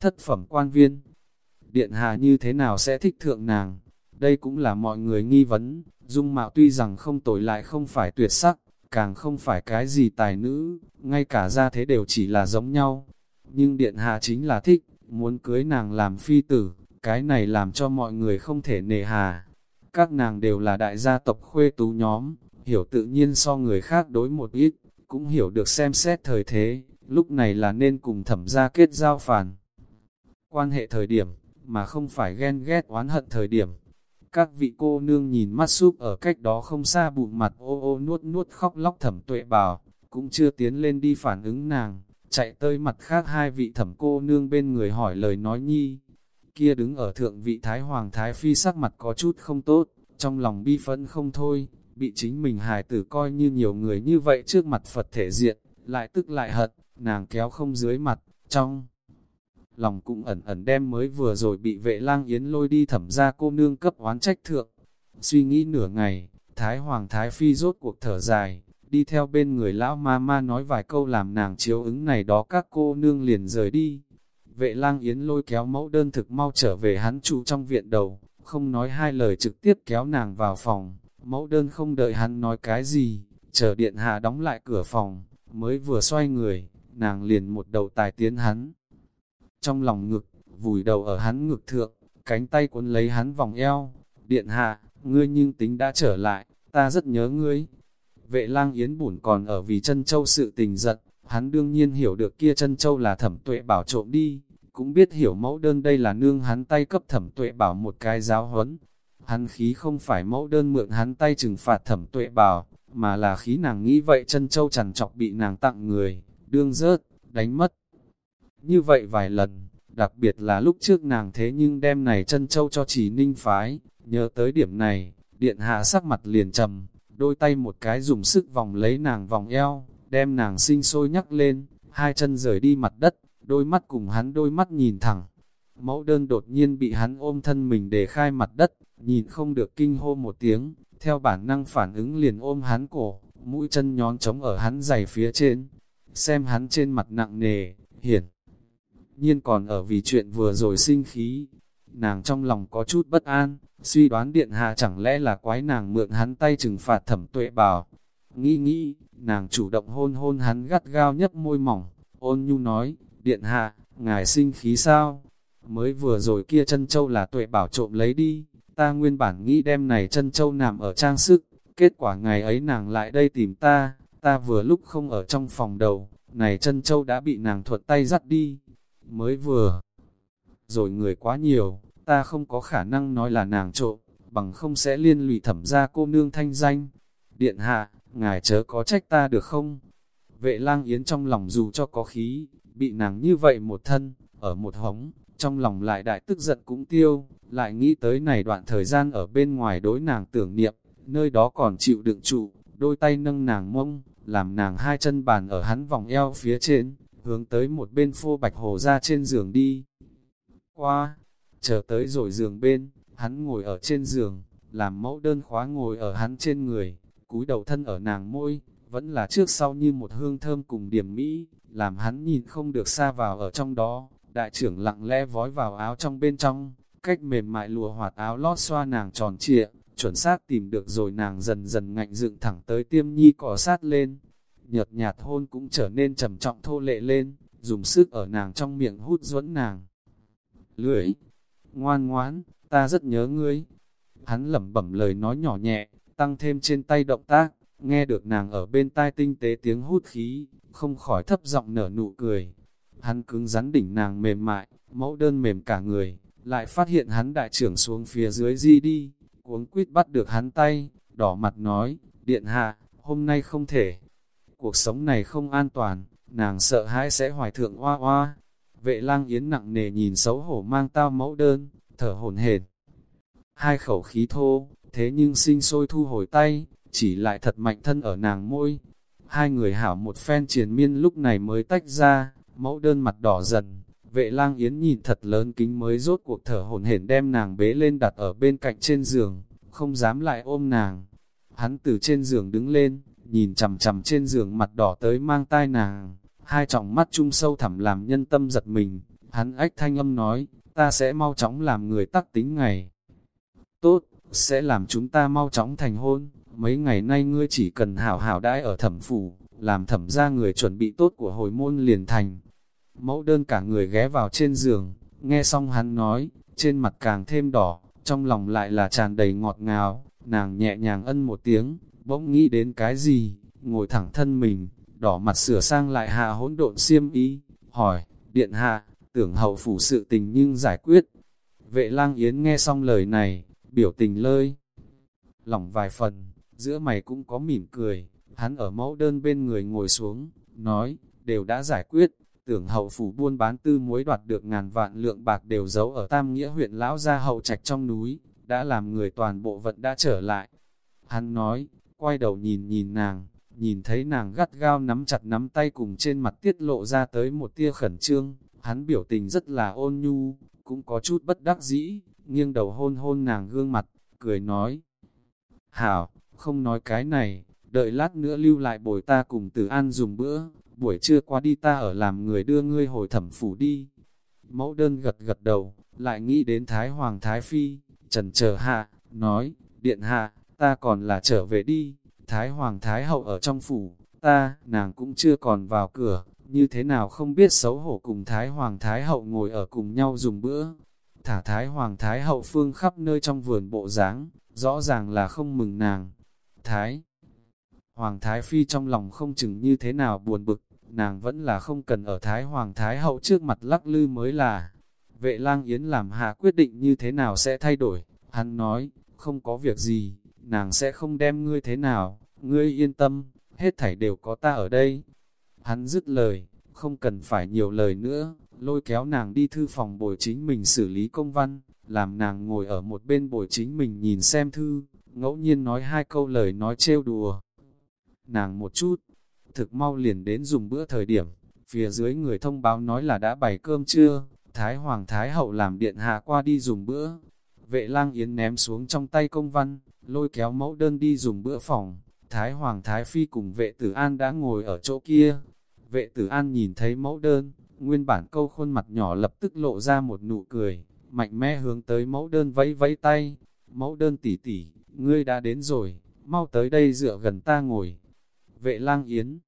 thất phẩm quan viên. Điện hạ như thế nào sẽ thích thượng nàng? Đây cũng là mọi người nghi vấn, dung mạo tuy rằng không tồi lại không phải tuyệt sắc, càng không phải cái gì tài nữ, ngay cả ra thế đều chỉ là giống nhau. Nhưng điện hạ chính là thích, muốn cưới nàng làm phi tử, cái này làm cho mọi người không thể nề hà. Các nàng đều là đại gia tộc khuê tú nhóm, hiểu tự nhiên so người khác đối một ít, cũng hiểu được xem xét thời thế, lúc này là nên cùng thẩm gia kết giao phản. Quan hệ thời điểm, mà không phải ghen ghét oán hận thời điểm. Các vị cô nương nhìn mắt súp ở cách đó không xa bụng mặt ô ô nuốt nuốt khóc lóc thẩm tuệ bảo, cũng chưa tiến lên đi phản ứng nàng chạy tới mặt khác hai vị thẩm cô nương bên người hỏi lời nói nhi. Kia đứng ở thượng vị Thái Hoàng Thái Phi sắc mặt có chút không tốt, trong lòng bi phẫn không thôi, bị chính mình hài tử coi như nhiều người như vậy trước mặt Phật thể diện, lại tức lại hận, nàng kéo không dưới mặt, trong lòng cũng ẩn ẩn đem mới vừa rồi bị vệ lang yến lôi đi thẩm ra cô nương cấp oán trách thượng. Suy nghĩ nửa ngày, Thái Hoàng Thái Phi rốt cuộc thở dài, đi theo bên người lão ma ma nói vài câu làm nàng chiếu ứng này đó các cô nương liền rời đi. Vệ lang yến lôi kéo mẫu đơn thực mau trở về hắn trụ trong viện đầu, không nói hai lời trực tiếp kéo nàng vào phòng, mẫu đơn không đợi hắn nói cái gì, chờ điện hạ đóng lại cửa phòng, mới vừa xoay người, nàng liền một đầu tài tiến hắn. Trong lòng ngực, vùi đầu ở hắn ngực thượng, cánh tay cuốn lấy hắn vòng eo, điện hạ, ngươi nhưng tính đã trở lại, ta rất nhớ ngươi. Vệ lang yến bùn còn ở vì chân châu sự tình giật hắn đương nhiên hiểu được kia chân châu là thẩm tuệ bảo trộm đi, cũng biết hiểu mẫu đơn đây là nương hắn tay cấp thẩm tuệ bảo một cái giáo huấn. Hắn khí không phải mẫu đơn mượn hắn tay trừng phạt thẩm tuệ bảo, mà là khí nàng nghĩ vậy chân châu chẳng chọc bị nàng tặng người, đương rớt, đánh mất. Như vậy vài lần, đặc biệt là lúc trước nàng thế nhưng đem này chân châu cho chỉ ninh phái, nhớ tới điểm này, điện hạ sắc mặt liền trầm, đôi tay một cái dùng sức vòng lấy nàng vòng eo, đem nàng sinh sôi nhắc lên, hai chân rời đi mặt đất, đôi mắt cùng hắn đôi mắt nhìn thẳng. Mẫu đơn đột nhiên bị hắn ôm thân mình để khai mặt đất, nhìn không được kinh hô một tiếng, theo bản năng phản ứng liền ôm hắn cổ, mũi chân nhón trống ở hắn giày phía trên, xem hắn trên mặt nặng nề, hiển. Nhiên còn ở vì chuyện vừa rồi sinh khí, nàng trong lòng có chút bất an, suy đoán điện hạ chẳng lẽ là quái nàng mượn hắn tay trừng phạt thẩm tuệ bảo. Nghĩ nghĩ, nàng chủ động hôn hôn hắn gắt gao nhấp môi mỏng, ôn nhu nói, điện hạ, ngài sinh khí sao? Mới vừa rồi kia chân châu là tuệ bảo trộm lấy đi, ta nguyên bản nghĩ đem này chân châu nằm ở trang sức, kết quả ngày ấy nàng lại đây tìm ta, ta vừa lúc không ở trong phòng đầu, này chân châu đã bị nàng thuật tay dắt đi, mới vừa. Rồi người quá nhiều, ta không có khả năng nói là nàng trộm, bằng không sẽ liên lụy thẩm ra cô nương thanh danh. Điện hạ, ngài chớ có trách ta được không? Vệ lang yến trong lòng dù cho có khí, bị nàng như vậy một thân, ở một hống, trong lòng lại đại tức giận cũng tiêu, lại nghĩ tới này đoạn thời gian ở bên ngoài đối nàng tưởng niệm, nơi đó còn chịu đựng trụ, đôi tay nâng nàng mông, làm nàng hai chân bàn ở hắn vòng eo phía trên, hướng tới một bên phô bạch hồ ra trên giường đi. Qua, chờ tới rồi giường bên, hắn ngồi ở trên giường, làm mẫu đơn khóa ngồi ở hắn trên người, cúi đầu thân ở nàng môi, vẫn là trước sau như một hương thơm cùng điểm mỹ, làm hắn nhìn không được xa vào ở trong đó, đại trưởng lặng lẽ vói vào áo trong bên trong, cách mềm mại lùa hoạt áo lót xoa nàng tròn trịa, chuẩn xác tìm được rồi nàng dần dần ngạnh dựng thẳng tới tiêm nhi cỏ sát lên. Nhợt nhạt hôn cũng trở nên trầm trọng thô lệ lên, dùng sức ở nàng trong miệng hút dẫn nàng. Lưỡi, ngoan ngoãn, ta rất nhớ ngươi. Hắn lẩm bẩm lời nói nhỏ nhẹ, tăng thêm trên tay động tác, nghe được nàng ở bên tai tinh tế tiếng hút khí, không khỏi thấp giọng nở nụ cười. Hắn cứng rắn đỉnh nàng mềm mại, mẫu đơn mềm cả người, lại phát hiện hắn đại trưởng xuống phía dưới di đi, cuống quýt bắt được hắn tay, đỏ mặt nói, điện hạ, hôm nay không thể. Cuộc sống này không an toàn, nàng sợ hãi sẽ hoài thượng hoa hoa. Vệ lang yến nặng nề nhìn xấu hổ mang tao mẫu đơn, thở hổn hển. Hai khẩu khí thô, thế nhưng sinh sôi thu hồi tay, chỉ lại thật mạnh thân ở nàng môi. Hai người hảo một phen triền miên lúc này mới tách ra, mẫu đơn mặt đỏ dần. Vệ lang yến nhìn thật lớn kính mới rốt cuộc thở hổn hển đem nàng bế lên đặt ở bên cạnh trên giường, không dám lại ôm nàng. Hắn từ trên giường đứng lên, nhìn chằm chằm trên giường mặt đỏ tới mang tai nàng, hai trọng mắt trung sâu thẳm làm nhân tâm giật mình. Hắn ách thanh âm nói, ta sẽ mau chóng làm người tắc tính ngày. Tốt, sẽ làm chúng ta mau chóng thành hôn, mấy ngày nay ngươi chỉ cần hảo hảo đãi ở thẩm phủ, làm thẩm ra người chuẩn bị tốt của hồi môn liền thành. Mẫu đơn cả người ghé vào trên giường, nghe xong hắn nói, trên mặt càng thêm đỏ, trong lòng lại là tràn đầy ngọt ngào, nàng nhẹ nhàng ân một tiếng, bỗng nghĩ đến cái gì, ngồi thẳng thân mình, đỏ mặt sửa sang lại hạ hỗn độn xiêm ý, hỏi, điện hạ, tưởng hậu phủ sự tình nhưng giải quyết. Vệ lang yến nghe xong lời này, biểu tình lơi, lỏng vài phần, giữa mày cũng có mỉm cười, hắn ở mẫu đơn bên người ngồi xuống, nói, đều đã giải quyết, tưởng hậu phủ buôn bán tư muối đoạt được ngàn vạn lượng bạc đều giấu ở Tam Nghĩa huyện Lão Gia hậu trạch trong núi, đã làm người toàn bộ vận đã trở lại. Hắn nói, quay đầu nhìn nhìn nàng, nhìn thấy nàng gắt gao nắm chặt nắm tay cùng trên mặt tiết lộ ra tới một tia khẩn trương, hắn biểu tình rất là ôn nhu, cũng có chút bất đắc dĩ, nghiêng đầu hôn hôn nàng gương mặt, cười nói. Hảo, không nói cái này, đợi lát nữa lưu lại bồi ta cùng từ an dùng bữa, buổi trưa qua đi ta ở làm người đưa ngươi hồi thẩm phủ đi. Mẫu đơn gật gật đầu, lại nghĩ đến Thái Hoàng Thái Phi, trần chờ hạ, nói, điện hạ, ta còn là trở về đi, Thái Hoàng Thái Hậu ở trong phủ, ta, nàng cũng chưa còn vào cửa, như thế nào không biết xấu hổ cùng Thái Hoàng Thái Hậu ngồi ở cùng nhau dùng bữa. Thả Thái Hoàng Thái Hậu phương khắp nơi trong vườn bộ dáng rõ ràng là không mừng nàng. Thái Hoàng Thái Phi trong lòng không chừng như thế nào buồn bực, nàng vẫn là không cần ở Thái Hoàng Thái Hậu trước mặt lắc lư mới là. Vệ lang Yến làm hạ quyết định như thế nào sẽ thay đổi, hắn nói, không có việc gì, nàng sẽ không đem ngươi thế nào, ngươi yên tâm, hết thảy đều có ta ở đây. Hắn dứt lời, không cần phải nhiều lời nữa, lôi kéo nàng đi thư phòng bồi chính mình xử lý công văn, làm nàng ngồi ở một bên bồi chính mình nhìn xem thư, ngẫu nhiên nói hai câu lời nói trêu đùa. Nàng một chút, thực mau liền đến dùng bữa thời điểm, phía dưới người thông báo nói là đã bày cơm trưa, Thái Hoàng Thái Hậu làm điện hạ qua đi dùng bữa. Vệ lang yến ném xuống trong tay công văn, lôi kéo mẫu đơn đi dùng bữa phòng. Thái Hoàng Thái Phi cùng vệ tử an đã ngồi ở chỗ kia. Vệ tử an nhìn thấy mẫu đơn, nguyên bản câu khuôn mặt nhỏ lập tức lộ ra một nụ cười, mạnh mẽ hướng tới mẫu đơn vẫy vẫy tay. Mẫu đơn tỉ tỉ, ngươi đã đến rồi, mau tới đây dựa gần ta ngồi. Vệ lang yến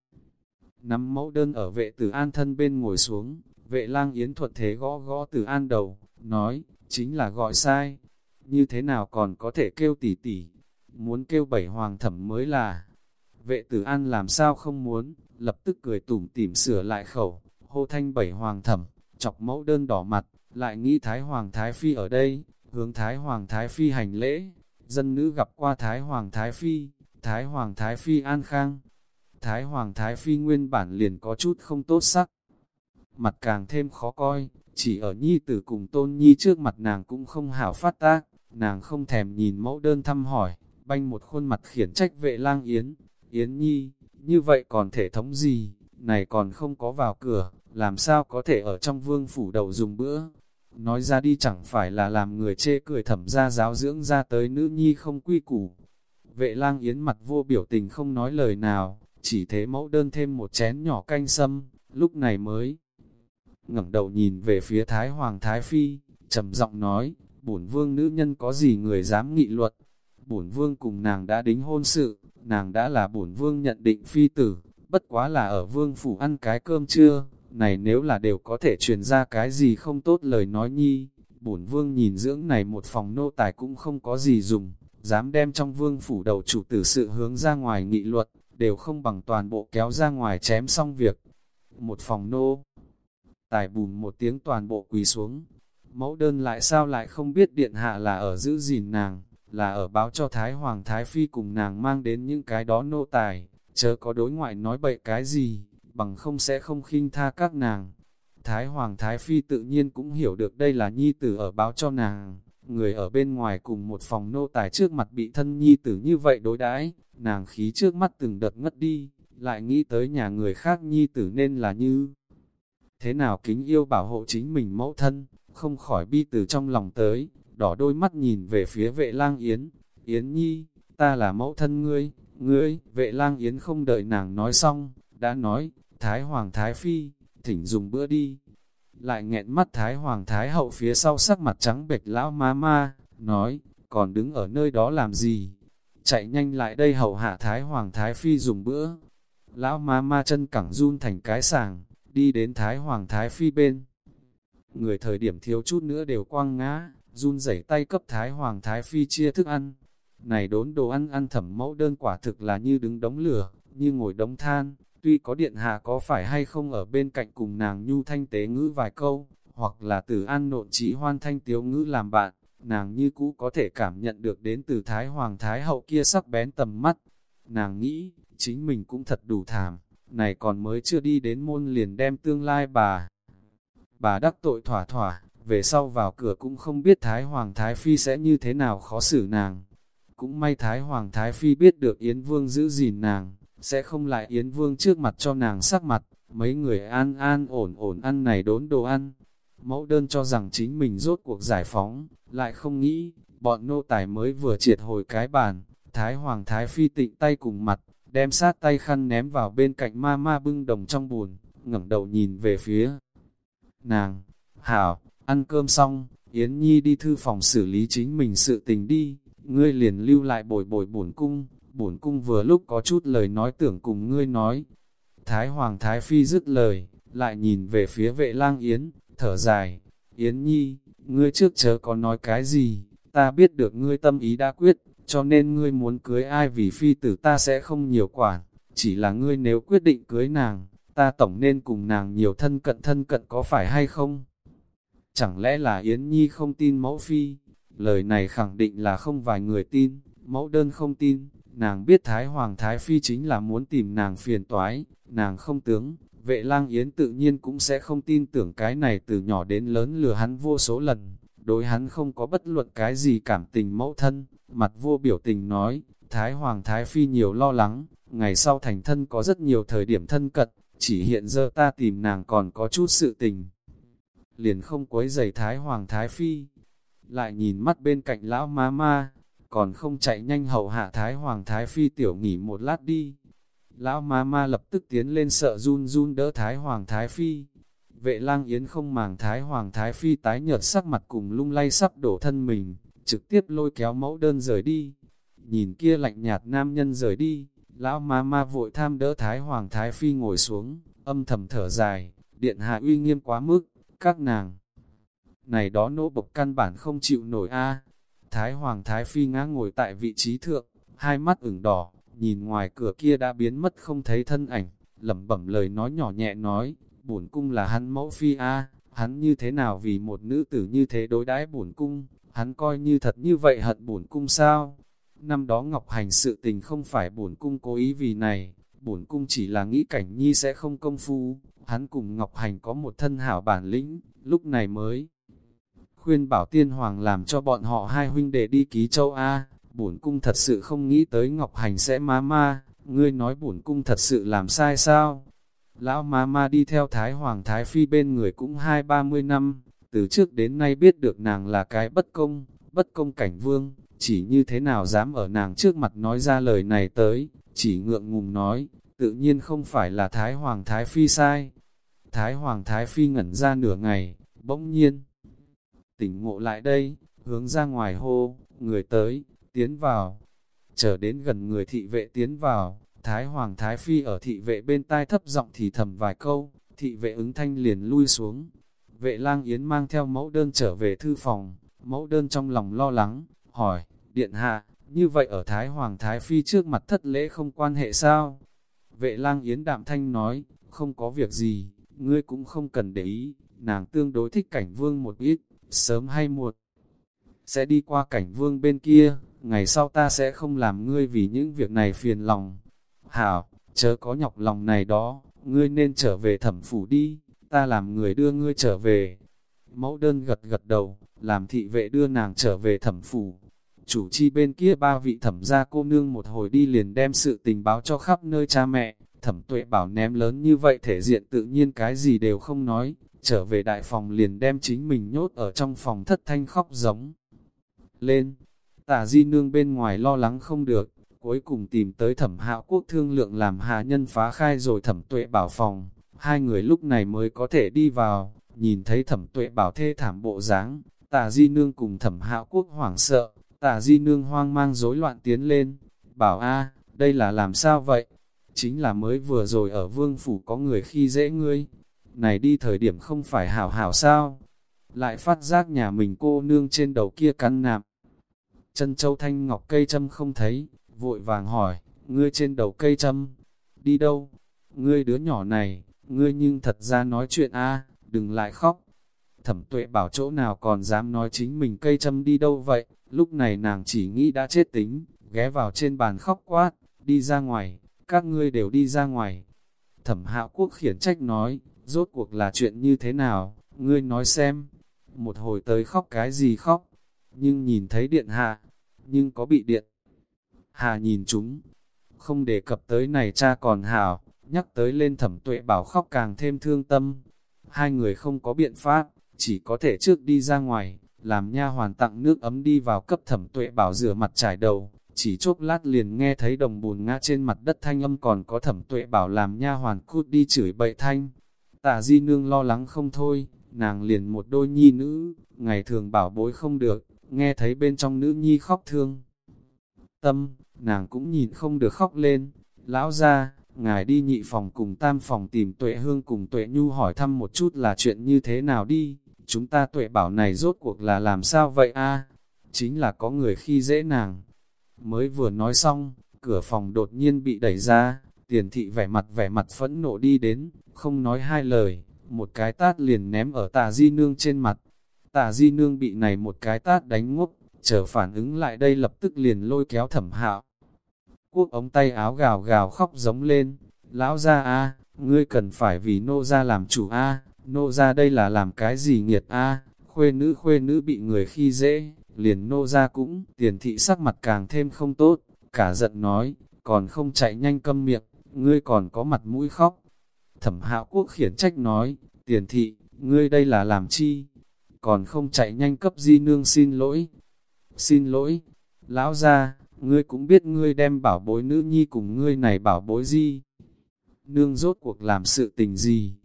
nắm mẫu đơn ở vệ tử an thân bên ngồi xuống, vệ lang yến thuận thế gõ gõ tử an đầu, nói, chính là gọi sai, như thế nào còn có thể kêu tỷ tỷ, muốn kêu bảy hoàng thẩm mới là. Vệ tử an làm sao không muốn, lập tức cười tủm tỉm sửa lại khẩu, hô thanh bảy hoàng thẩm, chọc mẫu đơn đỏ mặt, lại nghĩ Thái Hoàng Thái Phi ở đây, hướng Thái Hoàng Thái Phi hành lễ, dân nữ gặp qua Thái Hoàng Thái Phi, Thái Hoàng Thái Phi an khang. Thái Hoàng Thái Phi nguyên bản liền có chút không tốt sắc, mặt càng thêm khó coi, chỉ ở nhi tử cùng tôn nhi trước mặt nàng cũng không hảo phát tác, nàng không thèm nhìn mẫu đơn thăm hỏi, banh một khuôn mặt khiển trách vệ lang Yến, Yến nhi, như vậy còn thể thống gì, này còn không có vào cửa, làm sao có thể ở trong vương phủ đầu dùng bữa. Nói ra đi chẳng phải là làm người chê cười thẩm ra giáo dưỡng ra tới nữ nhi không quy củ. Vệ lang yến mặt vô biểu tình không nói lời nào, chỉ thế mẫu đơn thêm một chén nhỏ canh sâm, lúc này mới ngẩng đầu nhìn về phía Thái Hoàng Thái Phi, trầm giọng nói, bổn vương nữ nhân có gì người dám nghị luật, bổn vương cùng nàng đã đính hôn sự, nàng đã là bổn vương nhận định phi tử, bất quá là ở vương phủ ăn cái cơm trưa, này nếu là đều có thể truyền ra cái gì không tốt lời nói nhi, bổn vương nhìn dưỡng này một phòng nô tài cũng không có gì dùng, dám đem trong vương phủ đầu chủ tử sự hướng ra ngoài nghị luật, đều không bằng toàn bộ kéo ra ngoài chém xong việc. Một phòng nô tài bùm một tiếng toàn bộ quỳ xuống. Mẫu đơn lại sao lại không biết điện hạ là ở giữ gìn nàng, là ở báo cho Thái Hoàng Thái Phi cùng nàng mang đến những cái đó nô tài, chớ có đối ngoại nói bậy cái gì, bằng không sẽ không khinh tha các nàng. Thái Hoàng Thái Phi tự nhiên cũng hiểu được đây là nhi tử ở báo cho nàng, người ở bên ngoài cùng một phòng nô tài trước mặt bị thân nhi tử như vậy đối đãi nàng khí trước mắt từng đợt ngất đi, lại nghĩ tới nhà người khác nhi tử nên là như thế nào kính yêu bảo hộ chính mình mẫu thân, không khỏi bi từ trong lòng tới, đỏ đôi mắt nhìn về phía vệ lang Yến, Yến Nhi, ta là mẫu thân ngươi, ngươi, vệ lang Yến không đợi nàng nói xong, đã nói, Thái Hoàng Thái Phi, thỉnh dùng bữa đi. Lại nghẹn mắt Thái Hoàng Thái Hậu phía sau sắc mặt trắng bệch lão ma ma, nói, còn đứng ở nơi đó làm gì? Chạy nhanh lại đây hậu hạ Thái Hoàng Thái Phi dùng bữa. Lão ma ma chân cẳng run thành cái sàng, đi đến Thái Hoàng Thái Phi bên. Người thời điểm thiếu chút nữa đều quăng ngã, run rẩy tay cấp Thái Hoàng Thái Phi chia thức ăn. Này đốn đồ ăn ăn thẩm mẫu đơn quả thực là như đứng đống lửa, như ngồi đống than, tuy có điện hạ có phải hay không ở bên cạnh cùng nàng nhu thanh tế ngữ vài câu, hoặc là từ an nộn chỉ hoan thanh tiếu ngữ làm bạn, nàng như cũ có thể cảm nhận được đến từ Thái Hoàng Thái Hậu kia sắc bén tầm mắt. Nàng nghĩ, chính mình cũng thật đủ thảm, này còn mới chưa đi đến môn liền đem tương lai bà. Bà đắc tội thỏa thỏa, về sau vào cửa cũng không biết Thái Hoàng Thái Phi sẽ như thế nào khó xử nàng. Cũng may Thái Hoàng Thái Phi biết được Yến Vương giữ gìn nàng, sẽ không lại Yến Vương trước mặt cho nàng sắc mặt, mấy người an an ổn ổn ăn này đốn đồ ăn. Mẫu đơn cho rằng chính mình rốt cuộc giải phóng, lại không nghĩ, bọn nô tài mới vừa triệt hồi cái bàn, Thái Hoàng Thái Phi tịnh tay cùng mặt, đem sát tay khăn ném vào bên cạnh ma ma bưng đồng trong buồn, ngẩng đầu nhìn về phía nàng. Hảo, ăn cơm xong, Yến Nhi đi thư phòng xử lý chính mình sự tình đi, ngươi liền lưu lại bồi bồi bổn cung, bổn cung vừa lúc có chút lời nói tưởng cùng ngươi nói. Thái Hoàng Thái Phi dứt lời, lại nhìn về phía vệ lang Yến, thở dài, Yến Nhi, ngươi trước chớ có nói cái gì, ta biết được ngươi tâm ý đã quyết, cho nên ngươi muốn cưới ai vì phi tử ta sẽ không nhiều quản, chỉ là ngươi nếu quyết định cưới nàng, ta tổng nên cùng nàng nhiều thân cận thân cận có phải hay không? Chẳng lẽ là Yến Nhi không tin mẫu phi? Lời này khẳng định là không vài người tin, mẫu đơn không tin, nàng biết Thái Hoàng Thái Phi chính là muốn tìm nàng phiền toái, nàng không tướng, vệ lang Yến tự nhiên cũng sẽ không tin tưởng cái này từ nhỏ đến lớn lừa hắn vô số lần, đối hắn không có bất luận cái gì cảm tình mẫu thân, mặt vô biểu tình nói, Thái Hoàng Thái Phi nhiều lo lắng, ngày sau thành thân có rất nhiều thời điểm thân cận, chỉ hiện giờ ta tìm nàng còn có chút sự tình. Liền không quấy giày Thái Hoàng Thái Phi, lại nhìn mắt bên cạnh lão ma ma, còn không chạy nhanh hậu hạ Thái Hoàng Thái Phi tiểu nghỉ một lát đi. Lão ma ma lập tức tiến lên sợ run run đỡ Thái Hoàng Thái Phi. Vệ lang yến không màng Thái Hoàng Thái Phi tái nhợt sắc mặt cùng lung lay sắp đổ thân mình, trực tiếp lôi kéo mẫu đơn rời đi. Nhìn kia lạnh nhạt nam nhân rời đi, lão ma ma vội tham đỡ Thái Hoàng Thái Phi ngồi xuống, âm thầm thở dài, điện hạ uy nghiêm quá mức, các nàng. Này đó nỗ bộc căn bản không chịu nổi a Thái Hoàng Thái Phi ngã ngồi tại vị trí thượng, hai mắt ửng đỏ, nhìn ngoài cửa kia đã biến mất không thấy thân ảnh, lẩm bẩm lời nói nhỏ nhẹ nói, bổn cung là hắn mẫu phi a, hắn như thế nào vì một nữ tử như thế đối đãi bổn cung, hắn coi như thật như vậy hận bổn cung sao? Năm đó Ngọc Hành sự tình không phải bổn cung cố ý vì này, bổn cung chỉ là nghĩ cảnh nhi sẽ không công phu, hắn cùng Ngọc Hành có một thân hảo bản lĩnh, lúc này mới khuyên bảo tiên hoàng làm cho bọn họ hai huynh đệ đi ký châu A, bổn cung thật sự không nghĩ tới Ngọc Hành sẽ ma ma, ngươi nói bổn cung thật sự làm sai sao? Lão ma ma đi theo Thái Hoàng Thái Phi bên người cũng hai ba mươi năm, từ trước đến nay biết được nàng là cái bất công, bất công cảnh vương, chỉ như thế nào dám ở nàng trước mặt nói ra lời này tới, chỉ ngượng ngùng nói, tự nhiên không phải là Thái Hoàng Thái Phi sai. Thái Hoàng Thái Phi ngẩn ra nửa ngày, bỗng nhiên, tỉnh ngộ lại đây, hướng ra ngoài hô, người tới, tiến vào. chờ đến gần người thị vệ tiến vào, Thái Hoàng Thái Phi ở thị vệ bên tai thấp giọng thì thầm vài câu, thị vệ ứng thanh liền lui xuống. Vệ lang yến mang theo mẫu đơn trở về thư phòng, mẫu đơn trong lòng lo lắng, hỏi, điện hạ, như vậy ở Thái Hoàng Thái Phi trước mặt thất lễ không quan hệ sao? Vệ lang yến đạm thanh nói, không có việc gì, ngươi cũng không cần để ý, nàng tương đối thích cảnh vương một ít, sớm hay muộn. Sẽ đi qua cảnh vương bên kia, ngày sau ta sẽ không làm ngươi vì những việc này phiền lòng. Hảo, chớ có nhọc lòng này đó, ngươi nên trở về thẩm phủ đi, ta làm người đưa ngươi trở về. Mẫu đơn gật gật đầu, làm thị vệ đưa nàng trở về thẩm phủ. Chủ chi bên kia ba vị thẩm gia cô nương một hồi đi liền đem sự tình báo cho khắp nơi cha mẹ, thẩm tuệ bảo ném lớn như vậy thể diện tự nhiên cái gì đều không nói, trở về đại phòng liền đem chính mình nhốt ở trong phòng thất thanh khóc giống. Lên, tả di nương bên ngoài lo lắng không được, cuối cùng tìm tới thẩm hạo quốc thương lượng làm hạ nhân phá khai rồi thẩm tuệ bảo phòng, hai người lúc này mới có thể đi vào, nhìn thấy thẩm tuệ bảo thê thảm bộ dáng tà di nương cùng thẩm hạo quốc hoảng sợ, tả di nương hoang mang rối loạn tiến lên, bảo a đây là làm sao vậy? Chính là mới vừa rồi ở vương phủ có người khi dễ ngươi, này đi thời điểm không phải hảo hảo sao, lại phát giác nhà mình cô nương trên đầu kia cắn nạp. Chân châu thanh ngọc cây châm không thấy, vội vàng hỏi, ngươi trên đầu cây châm, đi đâu? Ngươi đứa nhỏ này, ngươi nhưng thật ra nói chuyện a đừng lại khóc. Thẩm tuệ bảo chỗ nào còn dám nói chính mình cây châm đi đâu vậy, lúc này nàng chỉ nghĩ đã chết tính, ghé vào trên bàn khóc quát, đi ra ngoài, các ngươi đều đi ra ngoài. Thẩm hạo quốc khiển trách nói, rốt cuộc là chuyện như thế nào, ngươi nói xem. Một hồi tới khóc cái gì khóc, nhưng nhìn thấy điện hạ, nhưng có bị điện. hà nhìn chúng, không đề cập tới này cha còn hảo, nhắc tới lên thẩm tuệ bảo khóc càng thêm thương tâm. Hai người không có biện pháp, chỉ có thể trước đi ra ngoài, làm nha hoàn tặng nước ấm đi vào cấp thẩm tuệ bảo rửa mặt trải đầu. Chỉ chốc lát liền nghe thấy đồng bùn ngã trên mặt đất thanh âm còn có thẩm tuệ bảo làm nha hoàn cút đi chửi bậy thanh, Tả di nương lo lắng không thôi, nàng liền một đôi nhi nữ, ngày thường bảo bối không được, nghe thấy bên trong nữ nhi khóc thương. Tâm, nàng cũng nhìn không được khóc lên. Lão ra, ngài đi nhị phòng cùng tam phòng tìm tuệ hương cùng tuệ nhu hỏi thăm một chút là chuyện như thế nào đi, chúng ta tuệ bảo này rốt cuộc là làm sao vậy a Chính là có người khi dễ nàng. Mới vừa nói xong, cửa phòng đột nhiên bị đẩy ra, tiền thị vẻ mặt vẻ mặt phẫn nộ đi đến, không nói hai lời, một cái tát liền ném ở tà di nương trên mặt. Tà di nương bị này một cái tát đánh ngốc, chờ phản ứng lại đây lập tức liền lôi kéo thẩm hạo. Quốc ống tay áo gào gào khóc giống lên, lão ra a ngươi cần phải vì nô ra làm chủ a nô ra đây là làm cái gì nghiệt a khuê nữ khuê nữ bị người khi dễ, liền nô ra cũng, tiền thị sắc mặt càng thêm không tốt, cả giận nói, còn không chạy nhanh câm miệng, ngươi còn có mặt mũi khóc. Thẩm hạo quốc khiển trách nói, tiền thị, ngươi đây là làm chi? Còn không chạy nhanh cấp di nương xin lỗi. Xin lỗi, lão ra, ngươi cũng biết ngươi đem bảo bối nữ nhi cùng ngươi này bảo bối gì. Nương rốt cuộc làm sự tình gì?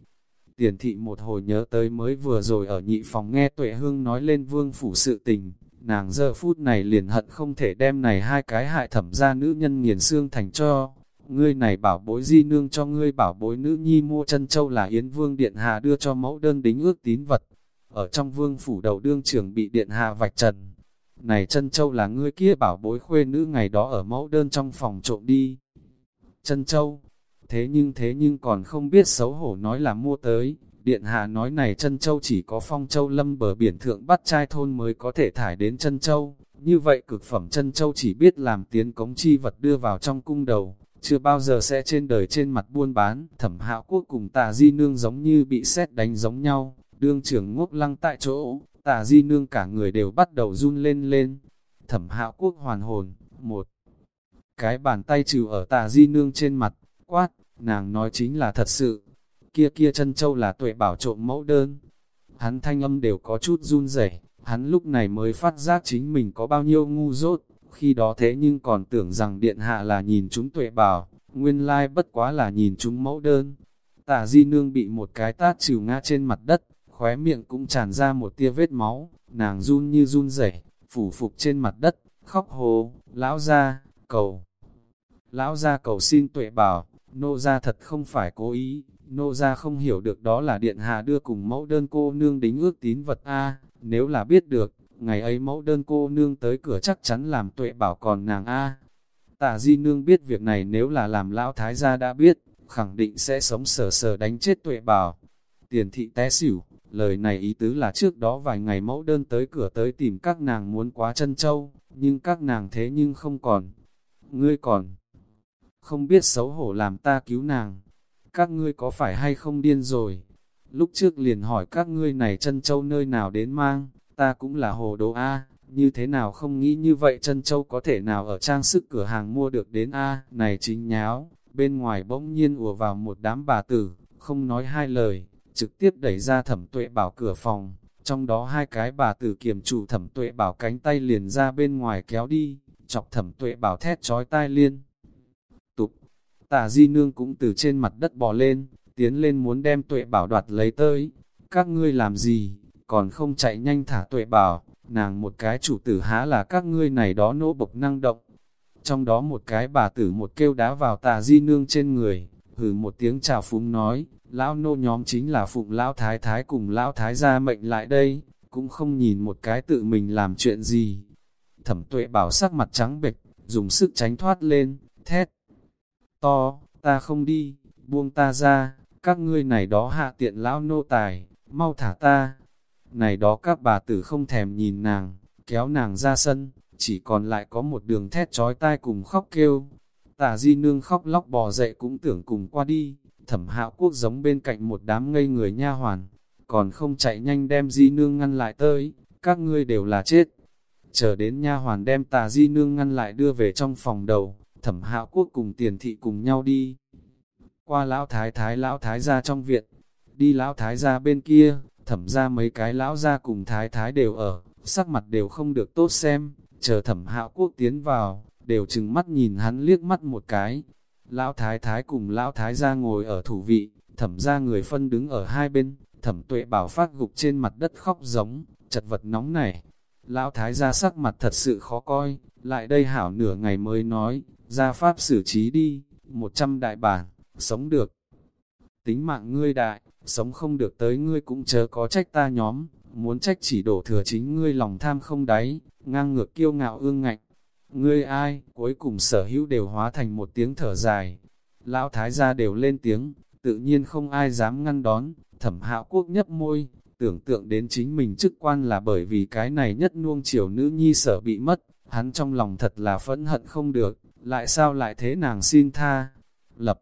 Tiền thị một hồi nhớ tới mới vừa rồi ở nhị phòng nghe tuệ hương nói lên vương phủ sự tình, nàng giờ phút này liền hận không thể đem này hai cái hại thẩm ra nữ nhân nghiền xương thành cho. Ngươi này bảo bối di nương cho ngươi bảo bối nữ nhi mua chân châu là Yến Vương Điện Hạ đưa cho mẫu đơn đính ước tín vật. Ở trong vương phủ đầu đương trưởng bị Điện Hạ vạch trần. Này chân châu là ngươi kia bảo bối khuê nữ ngày đó ở mẫu đơn trong phòng trộm đi. Chân châu, thế nhưng thế nhưng còn không biết xấu hổ nói là mua tới, Điện hạ nói này chân châu chỉ có phong châu lâm bờ biển thượng bắt trai thôn mới có thể thải đến chân châu. Như vậy cực phẩm chân châu chỉ biết làm tiến cống chi vật đưa vào trong cung đầu, chưa bao giờ sẽ trên đời trên mặt buôn bán. Thẩm hạo quốc cùng tà di nương giống như bị xét đánh giống nhau, đương trưởng ngốc lăng tại chỗ, tà di nương cả người đều bắt đầu run lên lên. Thẩm hạo quốc hoàn hồn, một cái bàn tay trừ ở tà di nương trên mặt, quát, nàng nói chính là thật sự, kia kia chân châu là tuệ bảo trộm mẫu đơn. Hắn thanh âm đều có chút run rẩy, hắn lúc này mới phát giác chính mình có bao nhiêu ngu dốt, khi đó thế nhưng còn tưởng rằng điện hạ là nhìn chúng tuệ bảo, nguyên lai bất quá là nhìn chúng mẫu đơn. Tả di nương bị một cái tát trừ ngã trên mặt đất, khóe miệng cũng tràn ra một tia vết máu, nàng run như run rẩy, phủ phục trên mặt đất, khóc hồ, lão ra, cầu. Lão ra cầu xin tuệ bảo, nô ra thật không phải cố ý, nô ra không hiểu được đó là điện hạ đưa cùng mẫu đơn cô nương đính ước tín vật A, nếu là biết được, ngày ấy mẫu đơn cô nương tới cửa chắc chắn làm tuệ bảo còn nàng A. Tả di nương biết việc này nếu là làm lão thái gia đã biết, khẳng định sẽ sống sờ sờ đánh chết tuệ bảo. Tiền thị té xỉu, lời này ý tứ là trước đó vài ngày mẫu đơn tới cửa tới tìm các nàng muốn quá chân châu, nhưng các nàng thế nhưng không còn. Ngươi còn không biết xấu hổ làm ta cứu nàng các ngươi có phải hay không điên rồi? Lúc trước liền hỏi các ngươi này chân châu nơi nào đến mang, ta cũng là hồ đồ A, như thế nào không nghĩ như vậy chân châu có thể nào ở trang sức cửa hàng mua được đến A, này chính nháo, bên ngoài bỗng nhiên ùa vào một đám bà tử, không nói hai lời, trực tiếp đẩy ra thẩm tuệ bảo cửa phòng, trong đó hai cái bà tử kiềm chủ thẩm tuệ bảo cánh tay liền ra bên ngoài kéo đi, chọc thẩm tuệ bảo thét trói tai liên. Tả di nương cũng từ trên mặt đất bò lên, tiến lên muốn đem tuệ bảo đoạt lấy tới. Các ngươi làm gì, còn không chạy nhanh thả tuệ bảo, nàng một cái chủ tử há là các ngươi này đó nỗ bộc năng động. Trong đó một cái bà tử một kêu đá vào tà di nương trên người, hừ một tiếng chào phúng nói, lão nô nhóm chính là phụng lão thái thái cùng lão thái gia mệnh lại đây, cũng không nhìn một cái tự mình làm chuyện gì. Thẩm tuệ bảo sắc mặt trắng bệch, dùng sức tránh thoát lên, thét, to, ta không đi, buông ta ra, các ngươi này đó hạ tiện lão nô tài, mau thả ta. Này đó các bà tử không thèm nhìn nàng, kéo nàng ra sân, chỉ còn lại có một đường thét trói tai cùng khóc kêu. Tả di nương khóc lóc bò dậy cũng tưởng cùng qua đi, thẩm hạo quốc giống bên cạnh một đám ngây người nha hoàn, còn không chạy nhanh đem di nương ngăn lại tới, các ngươi đều là chết. Chờ đến nha hoàn đem tà di nương ngăn lại đưa về trong phòng đầu, thẩm hạo quốc cùng tiền thị cùng nhau đi. Qua lão thái thái lão thái ra trong viện, đi lão thái ra bên kia, thẩm ra mấy cái lão ra cùng thái thái đều ở, sắc mặt đều không được tốt xem, chờ thẩm hạo quốc tiến vào, đều chừng mắt nhìn hắn liếc mắt một cái. Lão thái thái cùng lão thái ra ngồi ở thủ vị, thẩm ra người phân đứng ở hai bên, thẩm tuệ bảo phát gục trên mặt đất khóc giống, chật vật nóng này. Lão thái gia sắc mặt thật sự khó coi, lại đây hảo nửa ngày mới nói, ra pháp xử trí đi, một trăm đại bản, sống được. Tính mạng ngươi đại, sống không được tới ngươi cũng chớ có trách ta nhóm, muốn trách chỉ đổ thừa chính ngươi lòng tham không đáy, ngang ngược kiêu ngạo ương ngạnh. Ngươi ai, cuối cùng sở hữu đều hóa thành một tiếng thở dài. Lão thái gia đều lên tiếng, tự nhiên không ai dám ngăn đón, thẩm hạo quốc nhấp môi, tưởng tượng đến chính mình chức quan là bởi vì cái này nhất nuông chiều nữ nhi sở bị mất, hắn trong lòng thật là phẫn hận không được, lại sao lại thế nàng xin tha, lập.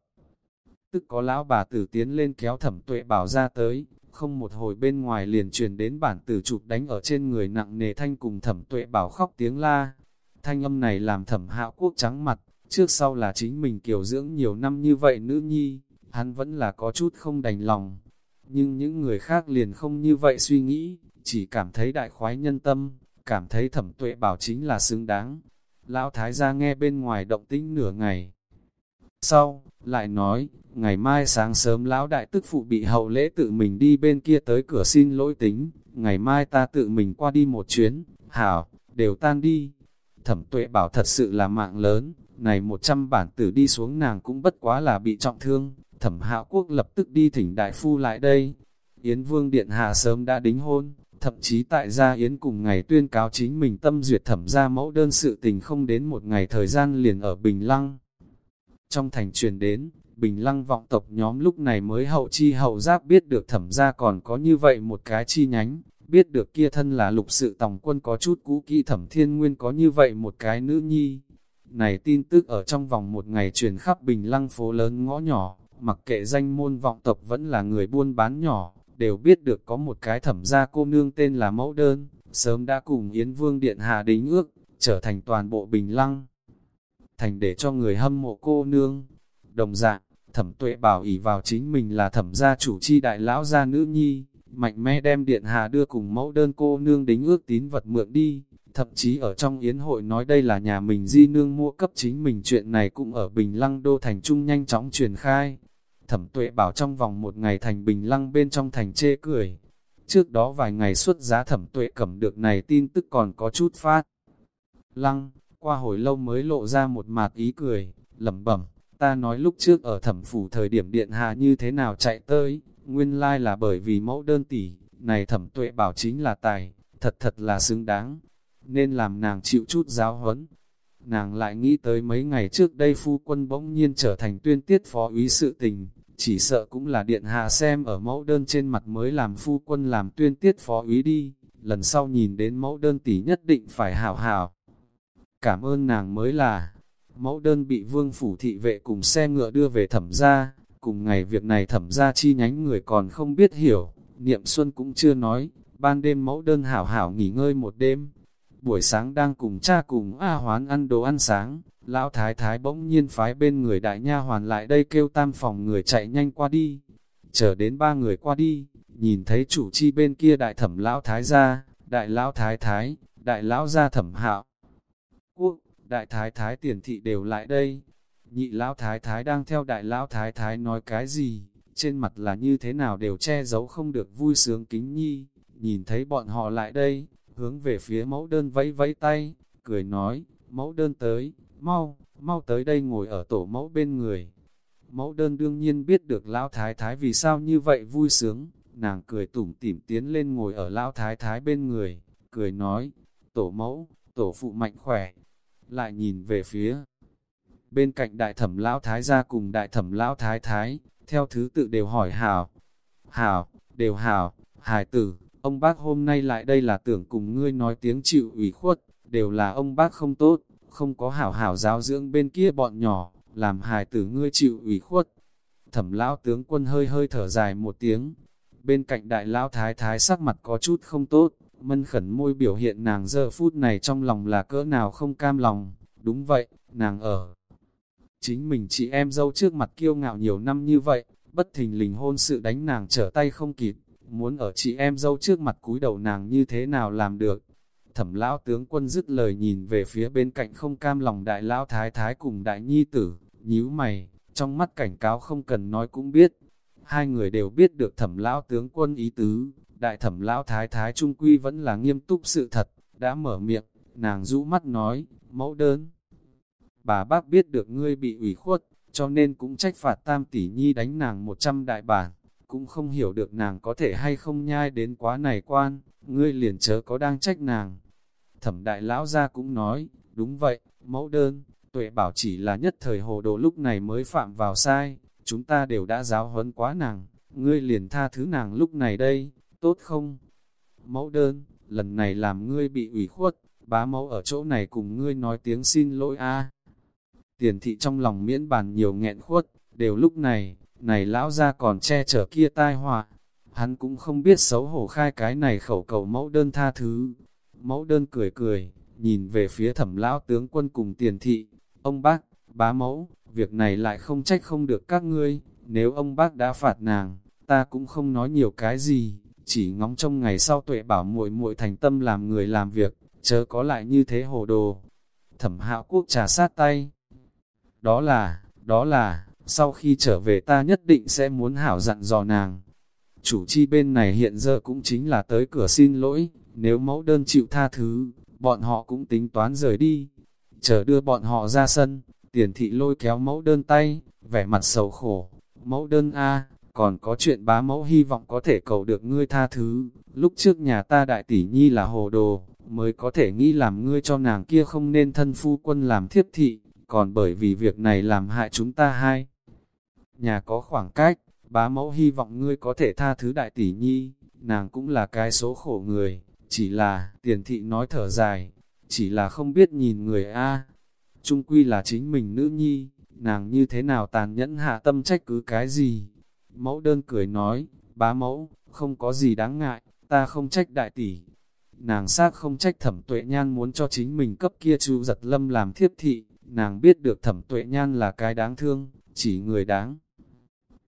Tức có lão bà tử tiến lên kéo thẩm tuệ bảo ra tới, không một hồi bên ngoài liền truyền đến bản tử chụp đánh ở trên người nặng nề thanh cùng thẩm tuệ bảo khóc tiếng la. Thanh âm này làm thẩm hạo quốc trắng mặt, trước sau là chính mình kiều dưỡng nhiều năm như vậy nữ nhi, hắn vẫn là có chút không đành lòng. Nhưng những người khác liền không như vậy suy nghĩ, chỉ cảm thấy đại khoái nhân tâm, cảm thấy thẩm tuệ bảo chính là xứng đáng. Lão Thái gia nghe bên ngoài động tĩnh nửa ngày. Sau, lại nói, ngày mai sáng sớm lão đại tức phụ bị hậu lễ tự mình đi bên kia tới cửa xin lỗi tính, ngày mai ta tự mình qua đi một chuyến, hảo, đều tan đi. Thẩm tuệ bảo thật sự là mạng lớn, này một trăm bản tử đi xuống nàng cũng bất quá là bị trọng thương, thẩm hạo quốc lập tức đi thỉnh đại phu lại đây. Yến Vương Điện Hạ sớm đã đính hôn, thậm chí tại gia Yến cùng ngày tuyên cáo chính mình tâm duyệt thẩm ra mẫu đơn sự tình không đến một ngày thời gian liền ở Bình Lăng. Trong thành truyền đến, Bình Lăng vọng tộc nhóm lúc này mới hậu chi hậu giáp biết được thẩm ra còn có như vậy một cái chi nhánh, biết được kia thân là lục sự tòng quân có chút cũ kỹ thẩm thiên nguyên có như vậy một cái nữ nhi. Này tin tức ở trong vòng một ngày truyền khắp Bình Lăng phố lớn ngõ nhỏ, mặc kệ danh môn vọng tộc vẫn là người buôn bán nhỏ, đều biết được có một cái thẩm gia cô nương tên là Mẫu Đơn, sớm đã cùng Yến Vương Điện Hà đính ước, trở thành toàn bộ Bình Lăng. Thành để cho người hâm mộ cô nương. Đồng dạng, thẩm tuệ bảo ỷ vào chính mình là thẩm gia chủ chi đại lão gia nữ nhi, mạnh mẽ đem Điện Hà đưa cùng mẫu đơn cô nương đính ước tín vật mượn đi, thậm chí ở trong yến hội nói đây là nhà mình di nương mua cấp chính mình chuyện này cũng ở Bình Lăng Đô Thành Trung nhanh chóng truyền khai, Thẩm tuệ bảo trong vòng một ngày thành bình lăng bên trong thành chê cười. Trước đó vài ngày xuất giá thẩm tuệ cẩm được này tin tức còn có chút phát. Lăng, qua hồi lâu mới lộ ra một mạt ý cười, lẩm bẩm, ta nói lúc trước ở thẩm phủ thời điểm điện hạ như thế nào chạy tới, nguyên lai là bởi vì mẫu đơn tỷ, này thẩm tuệ bảo chính là tài, thật thật là xứng đáng, nên làm nàng chịu chút giáo huấn, nàng lại nghĩ tới mấy ngày trước đây phu quân bỗng nhiên trở thành tuyên tiết phó úy sự tình, chỉ sợ cũng là điện hạ xem ở mẫu đơn trên mặt mới làm phu quân làm tuyên tiết phó úy đi, lần sau nhìn đến mẫu đơn tỷ nhất định phải hảo hảo. Cảm ơn nàng mới là, mẫu đơn bị vương phủ thị vệ cùng xe ngựa đưa về thẩm gia, cùng ngày việc này thẩm gia chi nhánh người còn không biết hiểu, niệm xuân cũng chưa nói, ban đêm mẫu đơn hảo hảo nghỉ ngơi một đêm. Buổi sáng đang cùng cha cùng A Hoán ăn đồ ăn sáng, Lão thái thái bỗng nhiên phái bên người đại nha hoàn lại đây kêu tam phòng người chạy nhanh qua đi. Chờ đến ba người qua đi, nhìn thấy chủ chi bên kia đại thẩm lão thái gia, đại lão thái thái, đại lão gia thẩm hạo. Quốc, đại thái thái tiền thị đều lại đây. Nhị lão thái thái đang theo đại lão thái thái nói cái gì, trên mặt là như thế nào đều che giấu không được vui sướng kính nhi. Nhìn thấy bọn họ lại đây, hướng về phía mẫu đơn vẫy vẫy tay, cười nói, mẫu đơn tới, mau, mau tới đây ngồi ở tổ mẫu bên người. Mẫu đơn đương nhiên biết được lão thái thái vì sao như vậy vui sướng, nàng cười tủm tỉm tiến lên ngồi ở lão thái thái bên người, cười nói, tổ mẫu, tổ phụ mạnh khỏe, lại nhìn về phía. Bên cạnh đại thẩm lão thái gia cùng đại thẩm lão thái thái, theo thứ tự đều hỏi hảo, hảo, đều hảo, hài tử, ông bác hôm nay lại đây là tưởng cùng ngươi nói tiếng chịu ủy khuất, đều là ông bác không tốt, không có hảo hảo giáo dưỡng bên kia bọn nhỏ, làm hài tử ngươi chịu ủy khuất. Thẩm lão tướng quân hơi hơi thở dài một tiếng, bên cạnh đại lão thái thái sắc mặt có chút không tốt, mân khẩn môi biểu hiện nàng giờ phút này trong lòng là cỡ nào không cam lòng, đúng vậy, nàng ở. Chính mình chị em dâu trước mặt kiêu ngạo nhiều năm như vậy, bất thình lình hôn sự đánh nàng trở tay không kịp, muốn ở chị em dâu trước mặt cúi đầu nàng như thế nào làm được. Thẩm lão tướng quân dứt lời nhìn về phía bên cạnh không cam lòng đại lão thái thái cùng đại nhi tử, nhíu mày, trong mắt cảnh cáo không cần nói cũng biết. Hai người đều biết được thẩm lão tướng quân ý tứ, đại thẩm lão thái thái trung quy vẫn là nghiêm túc sự thật, đã mở miệng, nàng rũ mắt nói, mẫu đơn. Bà bác biết được ngươi bị ủy khuất, cho nên cũng trách phạt tam tỷ nhi đánh nàng một trăm đại bản, cũng không hiểu được nàng có thể hay không nhai đến quá này quan, ngươi liền chớ có đang trách nàng. Thẩm đại lão ra cũng nói, đúng vậy, mẫu đơn, tuệ bảo chỉ là nhất thời hồ đồ lúc này mới phạm vào sai, chúng ta đều đã giáo huấn quá nàng, ngươi liền tha thứ nàng lúc này đây, tốt không? Mẫu đơn, lần này làm ngươi bị ủy khuất, bá mẫu ở chỗ này cùng ngươi nói tiếng xin lỗi a. Tiền thị trong lòng miễn bàn nhiều nghẹn khuất, đều lúc này, này lão ra còn che chở kia tai họa. Hắn cũng không biết xấu hổ khai cái này khẩu cầu mẫu đơn tha thứ. Mẫu đơn cười cười, nhìn về phía thẩm lão tướng quân cùng tiền thị. Ông bác, bá mẫu, việc này lại không trách không được các ngươi, nếu ông bác đã phạt nàng, ta cũng không nói nhiều cái gì, chỉ ngóng trong ngày sau tuệ bảo muội muội thành tâm làm người làm việc, chớ có lại như thế hồ đồ. Thẩm hạo quốc trà sát tay. Đó là, đó là, sau khi trở về ta nhất định sẽ muốn hảo dặn dò nàng. Chủ chi bên này hiện giờ cũng chính là tới cửa xin lỗi, nếu mẫu đơn chịu tha thứ, bọn họ cũng tính toán rời đi. Chờ đưa bọn họ ra sân, tiền thị lôi kéo mẫu đơn tay, vẻ mặt sầu khổ. Mẫu đơn A, còn có chuyện bá mẫu hy vọng có thể cầu được ngươi tha thứ. Lúc trước nhà ta đại tỷ nhi là hồ đồ, mới có thể nghĩ làm ngươi cho nàng kia không nên thân phu quân làm thiếp thị, còn bởi vì việc này làm hại chúng ta hai. Nhà có khoảng cách, bá mẫu hy vọng ngươi có thể tha thứ đại tỷ nhi, nàng cũng là cái số khổ người, chỉ là, tiền thị nói thở dài, chỉ là không biết nhìn người A. Trung quy là chính mình nữ nhi, nàng như thế nào tàn nhẫn hạ tâm trách cứ cái gì. Mẫu đơn cười nói, bá mẫu, không có gì đáng ngại, ta không trách đại tỷ. Nàng xác không trách thẩm tuệ nhan muốn cho chính mình cấp kia chú giật lâm làm thiếp thị, nàng biết được thẩm tuệ nhan là cái đáng thương, chỉ người đáng.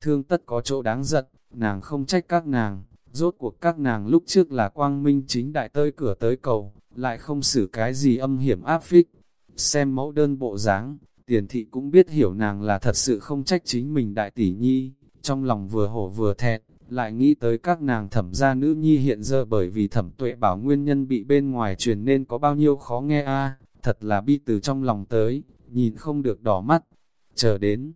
Thương tất có chỗ đáng giận, nàng không trách các nàng, rốt cuộc các nàng lúc trước là quang minh chính đại tơi cửa tới cầu, lại không xử cái gì âm hiểm áp phích. Xem mẫu đơn bộ dáng, tiền thị cũng biết hiểu nàng là thật sự không trách chính mình đại tỷ nhi, trong lòng vừa hổ vừa thẹn, lại nghĩ tới các nàng thẩm gia nữ nhi hiện giờ bởi vì thẩm tuệ bảo nguyên nhân bị bên ngoài truyền nên có bao nhiêu khó nghe a thật là bi từ trong lòng tới, nhìn không được đỏ mắt, chờ đến.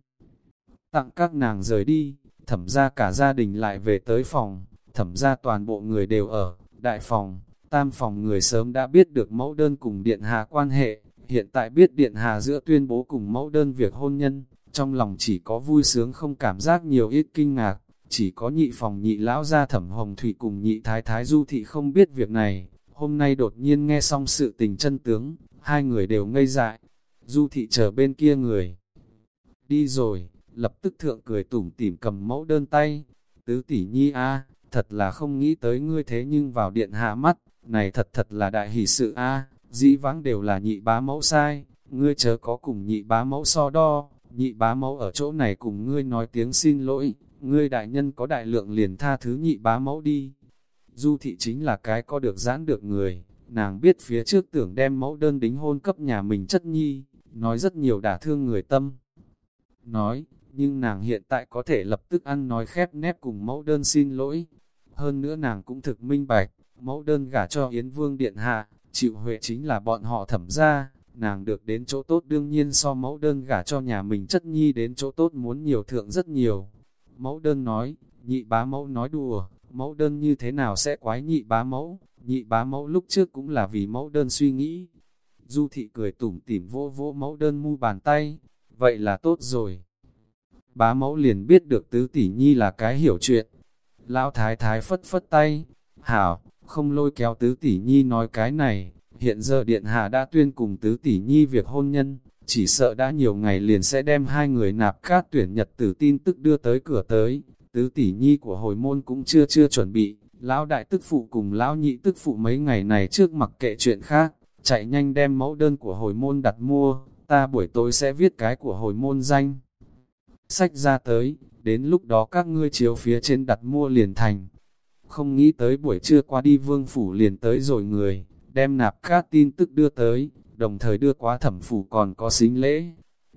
Tặng các nàng rời đi, thẩm gia cả gia đình lại về tới phòng, thẩm ra toàn bộ người đều ở, đại phòng, tam phòng người sớm đã biết được mẫu đơn cùng điện hà quan hệ, hiện tại biết điện hà giữa tuyên bố cùng mẫu đơn việc hôn nhân, trong lòng chỉ có vui sướng không cảm giác nhiều ít kinh ngạc, chỉ có nhị phòng nhị lão gia thẩm hồng thủy cùng nhị thái thái du thị không biết việc này, hôm nay đột nhiên nghe xong sự tình chân tướng, hai người đều ngây dại, du thị chờ bên kia người. Đi rồi, lập tức thượng cười tủm tỉm cầm mẫu đơn tay, tứ tỷ nhi a thật là không nghĩ tới ngươi thế nhưng vào điện hạ mắt, này thật thật là đại hỷ sự a dĩ vãng đều là nhị bá mẫu sai, ngươi chớ có cùng nhị bá mẫu so đo, nhị bá mẫu ở chỗ này cùng ngươi nói tiếng xin lỗi, ngươi đại nhân có đại lượng liền tha thứ nhị bá mẫu đi. Du thị chính là cái có được giãn được người, nàng biết phía trước tưởng đem mẫu đơn đính hôn cấp nhà mình chất nhi, nói rất nhiều đả thương người tâm. Nói, nhưng nàng hiện tại có thể lập tức ăn nói khép nép cùng mẫu đơn xin lỗi. Hơn nữa nàng cũng thực minh bạch, mẫu đơn gả cho Yến Vương Điện Hạ, chịu huệ chính là bọn họ thẩm ra, nàng được đến chỗ tốt đương nhiên so mẫu đơn gả cho nhà mình chất nhi đến chỗ tốt muốn nhiều thượng rất nhiều. Mẫu đơn nói, nhị bá mẫu nói đùa, mẫu đơn như thế nào sẽ quái nhị bá mẫu, nhị bá mẫu lúc trước cũng là vì mẫu đơn suy nghĩ. Du thị cười tủm tỉm vô vô mẫu đơn mu bàn tay, vậy là tốt rồi. Bá mẫu liền biết được tứ tỷ nhi là cái hiểu chuyện. Lão thái thái phất phất tay, hảo, không lôi kéo tứ tỷ nhi nói cái này, hiện giờ điện hạ đã tuyên cùng tứ tỷ nhi việc hôn nhân, chỉ sợ đã nhiều ngày liền sẽ đem hai người nạp cát tuyển nhật tử tin tức đưa tới cửa tới, tứ tỷ nhi của hồi môn cũng chưa chưa chuẩn bị, lão đại tức phụ cùng lão nhị tức phụ mấy ngày này trước mặc kệ chuyện khác, chạy nhanh đem mẫu đơn của hồi môn đặt mua, ta buổi tối sẽ viết cái của hồi môn danh. Sách ra tới, đến lúc đó các ngươi chiếu phía trên đặt mua liền thành. Không nghĩ tới buổi trưa qua đi vương phủ liền tới rồi người, đem nạp các tin tức đưa tới, đồng thời đưa quá thẩm phủ còn có xính lễ.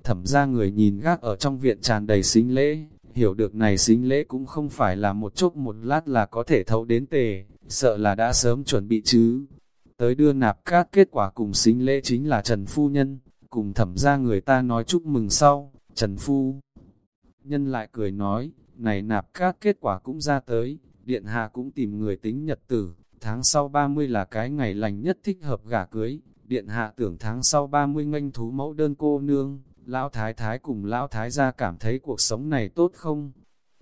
Thẩm ra người nhìn gác ở trong viện tràn đầy xính lễ, hiểu được này xính lễ cũng không phải là một chốc một lát là có thể thấu đến tề, sợ là đã sớm chuẩn bị chứ. Tới đưa nạp các kết quả cùng xính lễ chính là Trần Phu Nhân, cùng thẩm ra người ta nói chúc mừng sau, Trần Phu Nhân lại cười nói, này nạp các kết quả cũng ra tới, Điện Hạ cũng tìm người tính nhật tử, tháng sau 30 là cái ngày lành nhất thích hợp gả cưới, Điện Hạ tưởng tháng sau 30 nganh thú mẫu đơn cô nương, Lão Thái Thái cùng Lão Thái gia cảm thấy cuộc sống này tốt không?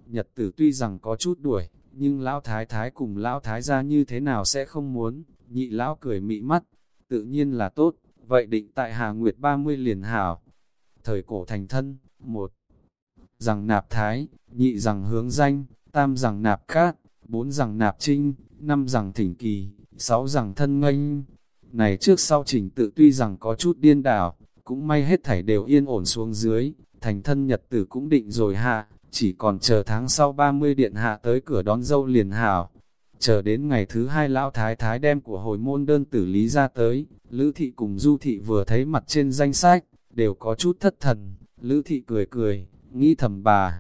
Nhật tử tuy rằng có chút đuổi, nhưng Lão Thái Thái cùng Lão Thái gia như thế nào sẽ không muốn, nhị Lão cười mị mắt, tự nhiên là tốt, vậy định tại Hà Nguyệt 30 liền hảo. Thời cổ thành thân, một rằng nạp thái, nhị rằng hướng danh, tam rằng nạp cát, bốn rằng nạp trinh, năm rằng thỉnh kỳ, sáu rằng thân nghênh. Này trước sau trình tự tuy rằng có chút điên đảo, cũng may hết thảy đều yên ổn xuống dưới, thành thân nhật tử cũng định rồi hạ, chỉ còn chờ tháng sau 30 điện hạ tới cửa đón dâu liền hảo. Chờ đến ngày thứ hai lão thái thái đem của hồi môn đơn tử lý ra tới, Lữ thị cùng Du thị vừa thấy mặt trên danh sách, đều có chút thất thần, Lữ thị cười cười, nghĩ thầm bà.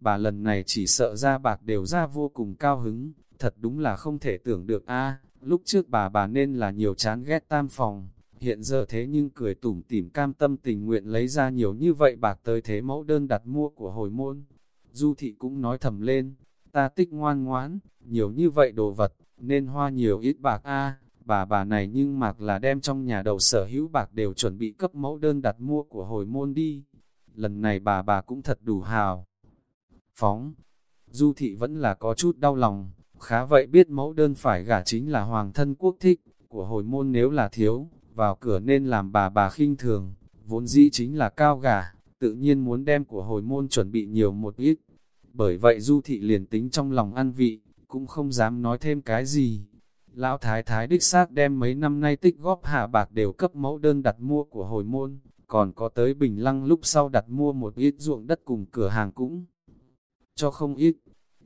Bà lần này chỉ sợ ra bạc đều ra vô cùng cao hứng, thật đúng là không thể tưởng được a lúc trước bà bà nên là nhiều chán ghét tam phòng, hiện giờ thế nhưng cười tủm tỉm cam tâm tình nguyện lấy ra nhiều như vậy bạc tới thế mẫu đơn đặt mua của hồi môn. Du thị cũng nói thầm lên, ta tích ngoan ngoãn, nhiều như vậy đồ vật, nên hoa nhiều ít bạc a bà bà này nhưng mặc là đem trong nhà đầu sở hữu bạc đều chuẩn bị cấp mẫu đơn đặt mua của hồi môn đi. Lần này bà bà cũng thật đủ hào. Phóng, du thị vẫn là có chút đau lòng, khá vậy biết mẫu đơn phải gả chính là hoàng thân quốc thích, của hồi môn nếu là thiếu, vào cửa nên làm bà bà khinh thường, vốn dĩ chính là cao gả, tự nhiên muốn đem của hồi môn chuẩn bị nhiều một ít. Bởi vậy du thị liền tính trong lòng ăn vị, cũng không dám nói thêm cái gì. Lão thái thái đích xác đem mấy năm nay tích góp hạ bạc đều cấp mẫu đơn đặt mua của hồi môn, còn có tới bình lăng lúc sau đặt mua một ít ruộng đất cùng cửa hàng cũng cho không ít.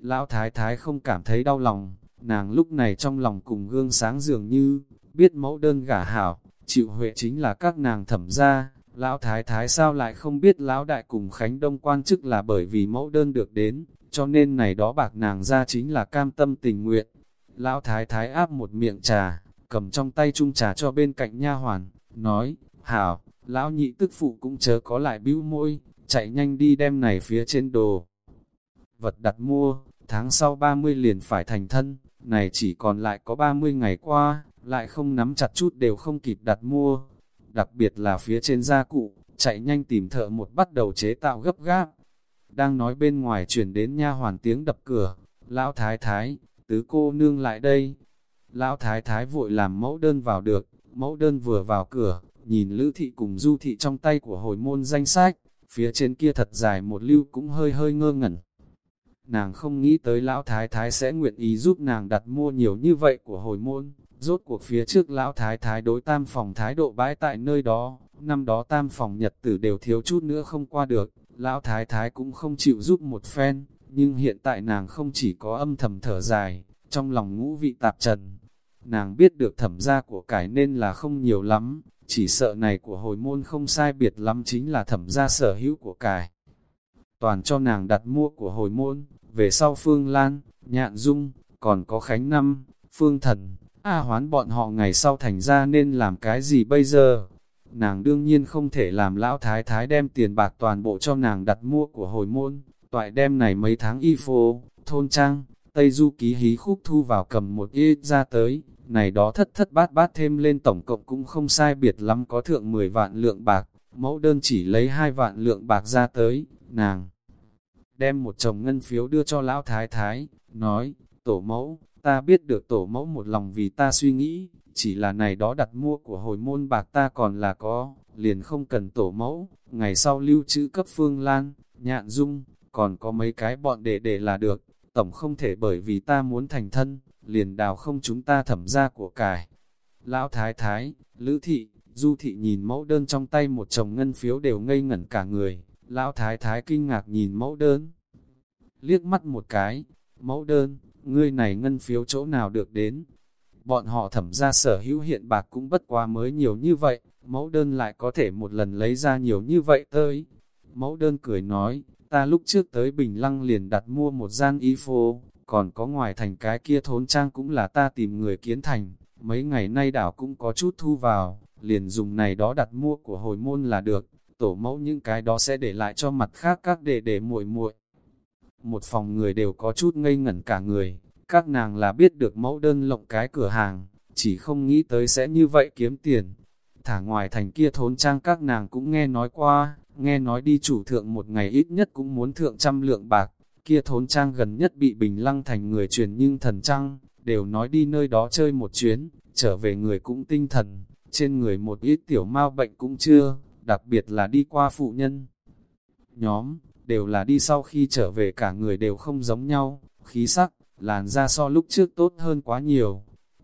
Lão thái thái không cảm thấy đau lòng, nàng lúc này trong lòng cùng gương sáng dường như, biết mẫu đơn gả hảo, chịu huệ chính là các nàng thẩm gia, lão thái thái sao lại không biết lão đại cùng Khánh Đông quan chức là bởi vì mẫu đơn được đến, cho nên này đó bạc nàng ra chính là cam tâm tình nguyện. Lão thái thái áp một miệng trà, cầm trong tay chung trà cho bên cạnh nha hoàn, nói, hảo, lão nhị tức phụ cũng chớ có lại bĩu môi, chạy nhanh đi đem này phía trên đồ. Vật đặt mua, tháng sau 30 liền phải thành thân, này chỉ còn lại có 30 ngày qua, lại không nắm chặt chút đều không kịp đặt mua. Đặc biệt là phía trên gia cụ, chạy nhanh tìm thợ một bắt đầu chế tạo gấp gáp. Đang nói bên ngoài chuyển đến nha hoàn tiếng đập cửa, lão thái thái, tứ cô nương lại đây. Lão thái thái vội làm mẫu đơn vào được, mẫu đơn vừa vào cửa, nhìn lữ thị cùng du thị trong tay của hồi môn danh sách, phía trên kia thật dài một lưu cũng hơi hơi ngơ ngẩn. Nàng không nghĩ tới lão thái thái sẽ nguyện ý giúp nàng đặt mua nhiều như vậy của hồi môn, rốt cuộc phía trước lão thái thái đối tam phòng thái độ bãi tại nơi đó, năm đó tam phòng nhật tử đều thiếu chút nữa không qua được, lão thái thái cũng không chịu giúp một phen, nhưng hiện tại nàng không chỉ có âm thầm thở dài, trong lòng ngũ vị tạp trần. Nàng biết được thẩm gia của cải nên là không nhiều lắm, chỉ sợ này của hồi môn không sai biệt lắm chính là thẩm gia sở hữu của cải. Toàn cho nàng đặt mua của hồi môn, về sau Phương Lan, Nhạn Dung, còn có Khánh Năm, Phương Thần, A hoán bọn họ ngày sau thành ra nên làm cái gì bây giờ? Nàng đương nhiên không thể làm lão thái thái đem tiền bạc toàn bộ cho nàng đặt mua của hồi môn, toại đem này mấy tháng y phô, thôn trang, Tây Du ký hí khúc thu vào cầm một ít ra tới, này đó thất thất bát bát thêm lên tổng cộng cũng không sai biệt lắm có thượng 10 vạn lượng bạc, mẫu đơn chỉ lấy hai vạn lượng bạc ra tới, nàng đem một chồng ngân phiếu đưa cho lão thái thái, nói, tổ mẫu, ta biết được tổ mẫu một lòng vì ta suy nghĩ, chỉ là này đó đặt mua của hồi môn bạc ta còn là có, liền không cần tổ mẫu, ngày sau lưu trữ cấp phương lan, nhạn dung, còn có mấy cái bọn để để là được, tổng không thể bởi vì ta muốn thành thân, liền đào không chúng ta thẩm ra của cải. Lão thái thái, lữ thị, du thị nhìn mẫu đơn trong tay một chồng ngân phiếu đều ngây ngẩn cả người, lão thái thái kinh ngạc nhìn mẫu đơn. Liếc mắt một cái, mẫu đơn, ngươi này ngân phiếu chỗ nào được đến. Bọn họ thẩm ra sở hữu hiện bạc cũng bất quá mới nhiều như vậy, mẫu đơn lại có thể một lần lấy ra nhiều như vậy tới. Mẫu đơn cười nói, ta lúc trước tới Bình Lăng liền đặt mua một gian y phô, còn có ngoài thành cái kia thốn trang cũng là ta tìm người kiến thành, mấy ngày nay đảo cũng có chút thu vào, liền dùng này đó đặt mua của hồi môn là được, tổ mẫu những cái đó sẽ để lại cho mặt khác các đệ để muội muội. Một phòng người đều có chút ngây ngẩn cả người, các nàng là biết được mẫu đơn lộng cái cửa hàng, chỉ không nghĩ tới sẽ như vậy kiếm tiền. Thả ngoài thành kia thốn trang các nàng cũng nghe nói qua, nghe nói đi chủ thượng một ngày ít nhất cũng muốn thượng trăm lượng bạc, kia thốn trang gần nhất bị bình lăng thành người truyền nhưng thần trăng, đều nói đi nơi đó chơi một chuyến, trở về người cũng tinh thần, trên người một ít tiểu mau bệnh cũng chưa, đặc biệt là đi qua phụ nhân. Nhóm, đều là đi sau khi trở về cả người đều không giống nhau, khí sắc, làn da so lúc trước tốt hơn quá nhiều.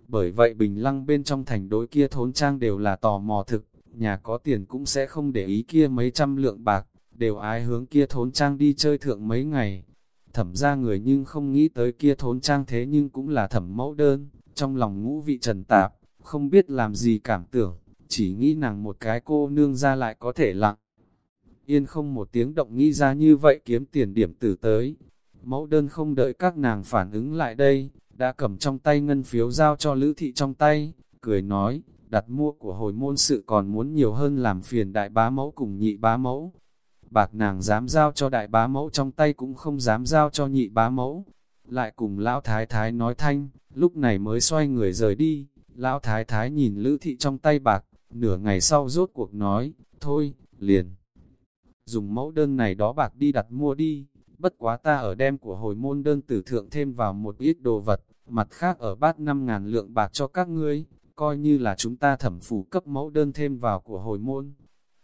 Bởi vậy bình lăng bên trong thành đối kia thốn trang đều là tò mò thực, nhà có tiền cũng sẽ không để ý kia mấy trăm lượng bạc, đều ái hướng kia thốn trang đi chơi thượng mấy ngày. Thẩm ra người nhưng không nghĩ tới kia thốn trang thế nhưng cũng là thẩm mẫu đơn, trong lòng ngũ vị trần tạp, không biết làm gì cảm tưởng, chỉ nghĩ nàng một cái cô nương ra lại có thể lặng. Yên không một tiếng động nghĩ ra như vậy kiếm tiền điểm tử tới. Mẫu đơn không đợi các nàng phản ứng lại đây, đã cầm trong tay ngân phiếu giao cho Lữ Thị trong tay, cười nói, đặt mua của hồi môn sự còn muốn nhiều hơn làm phiền đại bá mẫu cùng nhị bá mẫu. Bạc nàng dám giao cho đại bá mẫu trong tay cũng không dám giao cho nhị bá mẫu. Lại cùng lão thái thái nói thanh, lúc này mới xoay người rời đi. Lão thái thái nhìn Lữ Thị trong tay bạc, nửa ngày sau rốt cuộc nói, thôi, liền. Dùng mẫu đơn này đó bạc đi đặt mua đi, bất quá ta ở đem của hồi môn đơn tử thượng thêm vào một ít đồ vật, mặt khác ở bát năm ngàn lượng bạc cho các ngươi, coi như là chúng ta thẩm phủ cấp mẫu đơn thêm vào của hồi môn.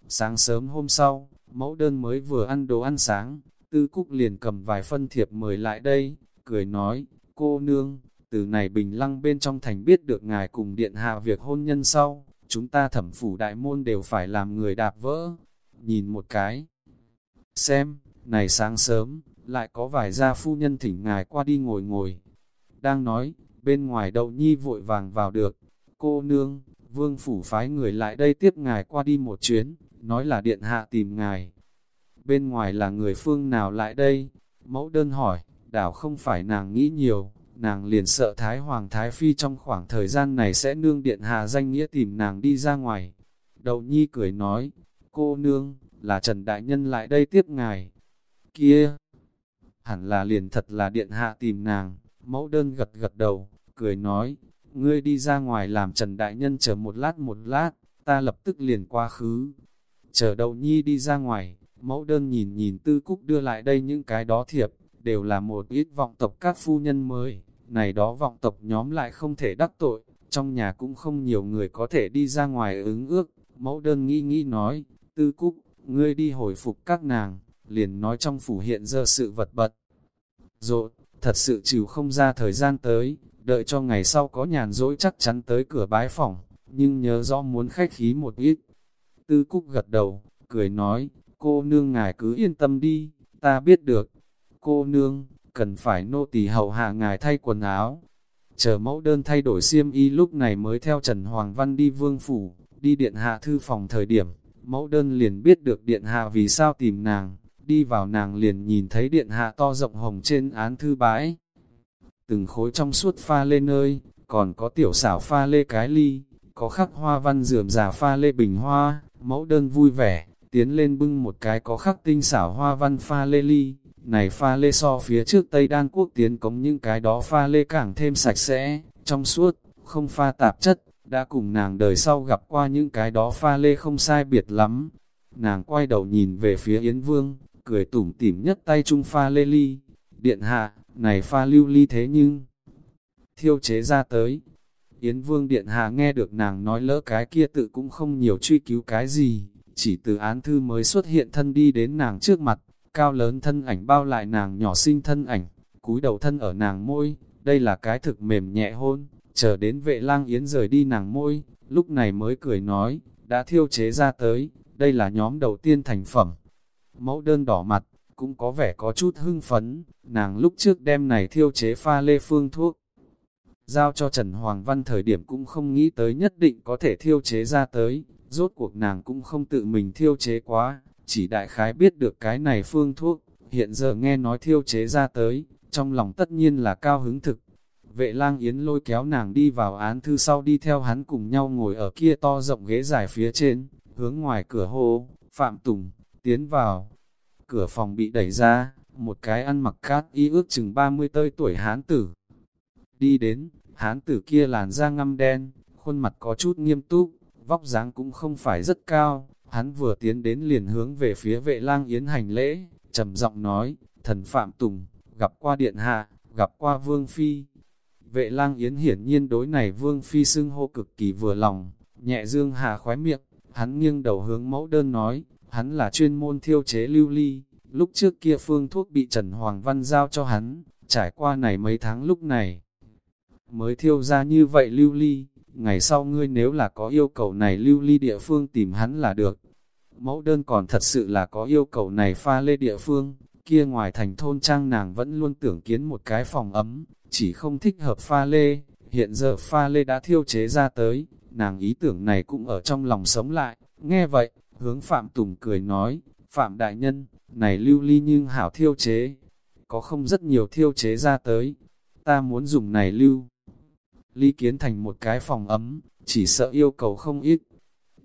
Sáng sớm hôm sau, mẫu đơn mới vừa ăn đồ ăn sáng, tư cúc liền cầm vài phân thiệp mời lại đây, cười nói, cô nương, từ này bình lăng bên trong thành biết được ngài cùng điện hạ việc hôn nhân sau, chúng ta thẩm phủ đại môn đều phải làm người đạp vỡ. Nhìn một cái, xem, này sáng sớm, lại có vài gia phu nhân thỉnh ngài qua đi ngồi ngồi. Đang nói, bên ngoài đậu nhi vội vàng vào được, cô nương, vương phủ phái người lại đây tiếp ngài qua đi một chuyến, nói là điện hạ tìm ngài. Bên ngoài là người phương nào lại đây? Mẫu đơn hỏi, đảo không phải nàng nghĩ nhiều, nàng liền sợ Thái Hoàng Thái Phi trong khoảng thời gian này sẽ nương điện hạ danh nghĩa tìm nàng đi ra ngoài. Đậu nhi cười nói, cô nương, là Trần Đại Nhân lại đây tiếp ngài. Kia, hẳn là liền thật là điện hạ tìm nàng, mẫu đơn gật gật đầu, cười nói, ngươi đi ra ngoài làm Trần Đại Nhân chờ một lát một lát, ta lập tức liền qua khứ. Chờ đậu nhi đi ra ngoài, mẫu đơn nhìn nhìn tư cúc đưa lại đây những cái đó thiệp, đều là một ít vọng tộc các phu nhân mới, này đó vọng tộc nhóm lại không thể đắc tội, trong nhà cũng không nhiều người có thể đi ra ngoài ứng ước, mẫu đơn nghĩ nghĩ nói, tư cúc, ngươi đi hồi phục các nàng, liền nói trong phủ hiện giờ sự vật bật. Rộn, thật sự chịu không ra thời gian tới, đợi cho ngày sau có nhàn rỗi chắc chắn tới cửa bái phòng, nhưng nhớ rõ muốn khách khí một ít. Tư Cúc gật đầu, cười nói, cô nương ngài cứ yên tâm đi, ta biết được. Cô nương, cần phải nô tỳ hậu hạ ngài thay quần áo. Chờ mẫu đơn thay đổi xiêm y lúc này mới theo Trần Hoàng Văn đi vương phủ, đi điện hạ thư phòng thời điểm, mẫu đơn liền biết được điện hạ vì sao tìm nàng, đi vào nàng liền nhìn thấy điện hạ to rộng hồng trên án thư bãi. Từng khối trong suốt pha lê nơi, còn có tiểu xảo pha lê cái ly, có khắc hoa văn dườm giả pha lê bình hoa, mẫu đơn vui vẻ, tiến lên bưng một cái có khắc tinh xảo hoa văn pha lê ly. Này pha lê so phía trước Tây Đan quốc tiến cống những cái đó pha lê càng thêm sạch sẽ, trong suốt, không pha tạp chất, đã cùng nàng đời sau gặp qua những cái đó pha lê không sai biệt lắm. Nàng quay đầu nhìn về phía Yến Vương, cười tủm tỉm nhất tay chung pha lê ly. Điện hạ, này pha lưu ly thế nhưng... Thiêu chế ra tới. Yến Vương Điện Hạ nghe được nàng nói lỡ cái kia tự cũng không nhiều truy cứu cái gì, chỉ từ án thư mới xuất hiện thân đi đến nàng trước mặt, cao lớn thân ảnh bao lại nàng nhỏ xinh thân ảnh, cúi đầu thân ở nàng môi, đây là cái thực mềm nhẹ hôn, chờ đến vệ lang yến rời đi nàng môi, lúc này mới cười nói, đã thiêu chế ra tới, đây là nhóm đầu tiên thành phẩm. Mẫu đơn đỏ mặt, cũng có vẻ có chút hưng phấn, nàng lúc trước đem này thiêu chế pha lê phương thuốc. Giao cho Trần Hoàng Văn thời điểm cũng không nghĩ tới nhất định có thể thiêu chế ra tới, rốt cuộc nàng cũng không tự mình thiêu chế quá, chỉ đại khái biết được cái này phương thuốc, hiện giờ nghe nói thiêu chế ra tới, trong lòng tất nhiên là cao hứng thực. Vệ lang yến lôi kéo nàng đi vào án thư sau đi theo hắn cùng nhau ngồi ở kia to rộng ghế dài phía trên, hướng ngoài cửa hô, Phạm Tùng, tiến vào. Cửa phòng bị đẩy ra, một cái ăn mặc cát y ước chừng 30 tơi tuổi hán tử. Đi đến, hán tử kia làn da ngăm đen, khuôn mặt có chút nghiêm túc, vóc dáng cũng không phải rất cao, hắn vừa tiến đến liền hướng về phía vệ lang yến hành lễ, trầm giọng nói, thần Phạm Tùng, gặp qua điện hạ, gặp qua vương phi. Vệ lang yến hiển nhiên đối này vương phi xưng hô cực kỳ vừa lòng, nhẹ dương hà khóe miệng, hắn nghiêng đầu hướng mẫu đơn nói, hắn là chuyên môn thiêu chế lưu ly, lúc trước kia phương thuốc bị Trần Hoàng Văn giao cho hắn, trải qua này mấy tháng lúc này, mới thiêu ra như vậy lưu ly, ngày sau ngươi nếu là có yêu cầu này lưu ly địa phương tìm hắn là được. Mẫu đơn còn thật sự là có yêu cầu này pha lê địa phương, kia ngoài thành thôn trang nàng vẫn luôn tưởng kiến một cái phòng ấm, chỉ không thích hợp pha lê, hiện giờ pha lê đã thiêu chế ra tới, nàng ý tưởng này cũng ở trong lòng sống lại, nghe vậy, hướng Phạm Tùng cười nói, Phạm Đại Nhân, này lưu ly nhưng hảo thiêu chế, có không rất nhiều thiêu chế ra tới, ta muốn dùng này lưu ly kiến thành một cái phòng ấm, chỉ sợ yêu cầu không ít.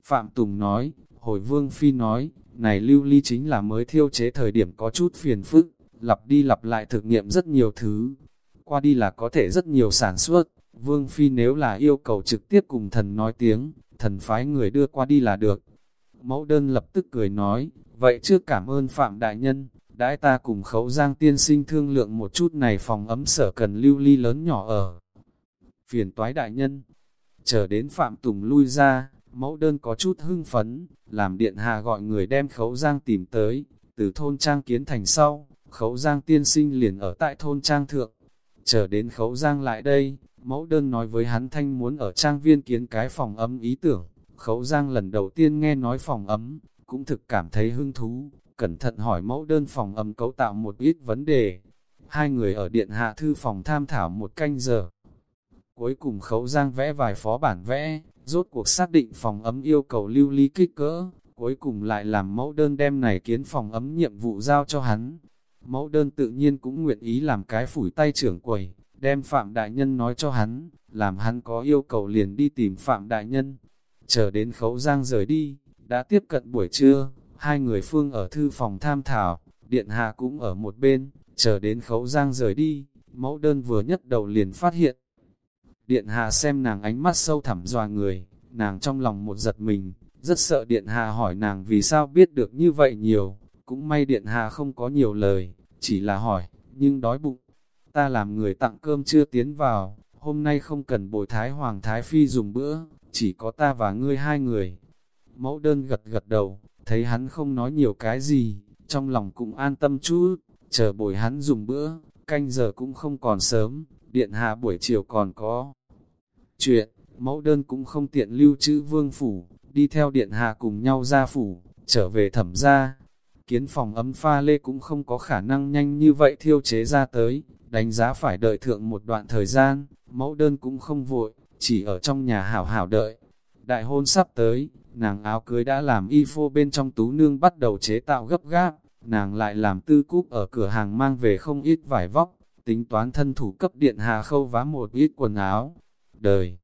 Phạm Tùng nói, hồi Vương Phi nói, này lưu ly chính là mới thiêu chế thời điểm có chút phiền phức, lặp đi lặp lại thực nghiệm rất nhiều thứ. Qua đi là có thể rất nhiều sản xuất, Vương Phi nếu là yêu cầu trực tiếp cùng thần nói tiếng, thần phái người đưa qua đi là được. Mẫu đơn lập tức cười nói, vậy trước cảm ơn Phạm Đại Nhân, đãi ta cùng khấu giang tiên sinh thương lượng một chút này phòng ấm sở cần lưu ly lớn nhỏ ở phiền toái đại nhân. Chờ đến Phạm Tùng lui ra, mẫu đơn có chút hưng phấn, làm điện hạ gọi người đem khấu giang tìm tới, từ thôn trang kiến thành sau, khấu giang tiên sinh liền ở tại thôn trang thượng. Chờ đến khấu giang lại đây, mẫu đơn nói với hắn thanh muốn ở trang viên kiến cái phòng ấm ý tưởng, khấu giang lần đầu tiên nghe nói phòng ấm, cũng thực cảm thấy hứng thú, cẩn thận hỏi mẫu đơn phòng ấm cấu tạo một ít vấn đề. Hai người ở điện hạ thư phòng tham thảo một canh giờ, Cuối cùng khấu giang vẽ vài phó bản vẽ, rốt cuộc xác định phòng ấm yêu cầu lưu ly kích cỡ, cuối cùng lại làm mẫu đơn đem này kiến phòng ấm nhiệm vụ giao cho hắn. Mẫu đơn tự nhiên cũng nguyện ý làm cái phủi tay trưởng quầy, đem Phạm Đại Nhân nói cho hắn, làm hắn có yêu cầu liền đi tìm Phạm Đại Nhân. Chờ đến khấu giang rời đi, đã tiếp cận buổi trưa, hai người phương ở thư phòng tham thảo, điện hạ cũng ở một bên, chờ đến khấu giang rời đi, mẫu đơn vừa nhất đầu liền phát hiện, Điện hạ xem nàng ánh mắt sâu thẳm dòa người, nàng trong lòng một giật mình, rất sợ điện hạ hỏi nàng vì sao biết được như vậy nhiều, cũng may điện hạ không có nhiều lời, chỉ là hỏi, nhưng đói bụng. Ta làm người tặng cơm chưa tiến vào, hôm nay không cần bồi thái hoàng thái phi dùng bữa, chỉ có ta và ngươi hai người. Mẫu đơn gật gật đầu, thấy hắn không nói nhiều cái gì, trong lòng cũng an tâm chút, chờ bồi hắn dùng bữa, canh giờ cũng không còn sớm, điện hạ buổi chiều còn có chuyện, mẫu đơn cũng không tiện lưu trữ vương phủ, đi theo điện hạ cùng nhau ra phủ, trở về thẩm gia. Kiến phòng ấm pha lê cũng không có khả năng nhanh như vậy thiêu chế ra tới, đánh giá phải đợi thượng một đoạn thời gian, mẫu đơn cũng không vội, chỉ ở trong nhà hảo hảo đợi. Đại hôn sắp tới, nàng áo cưới đã làm y phô bên trong tú nương bắt đầu chế tạo gấp gáp, nàng lại làm tư cúc ở cửa hàng mang về không ít vải vóc, tính toán thân thủ cấp điện hạ khâu vá một ít quần áo, đời.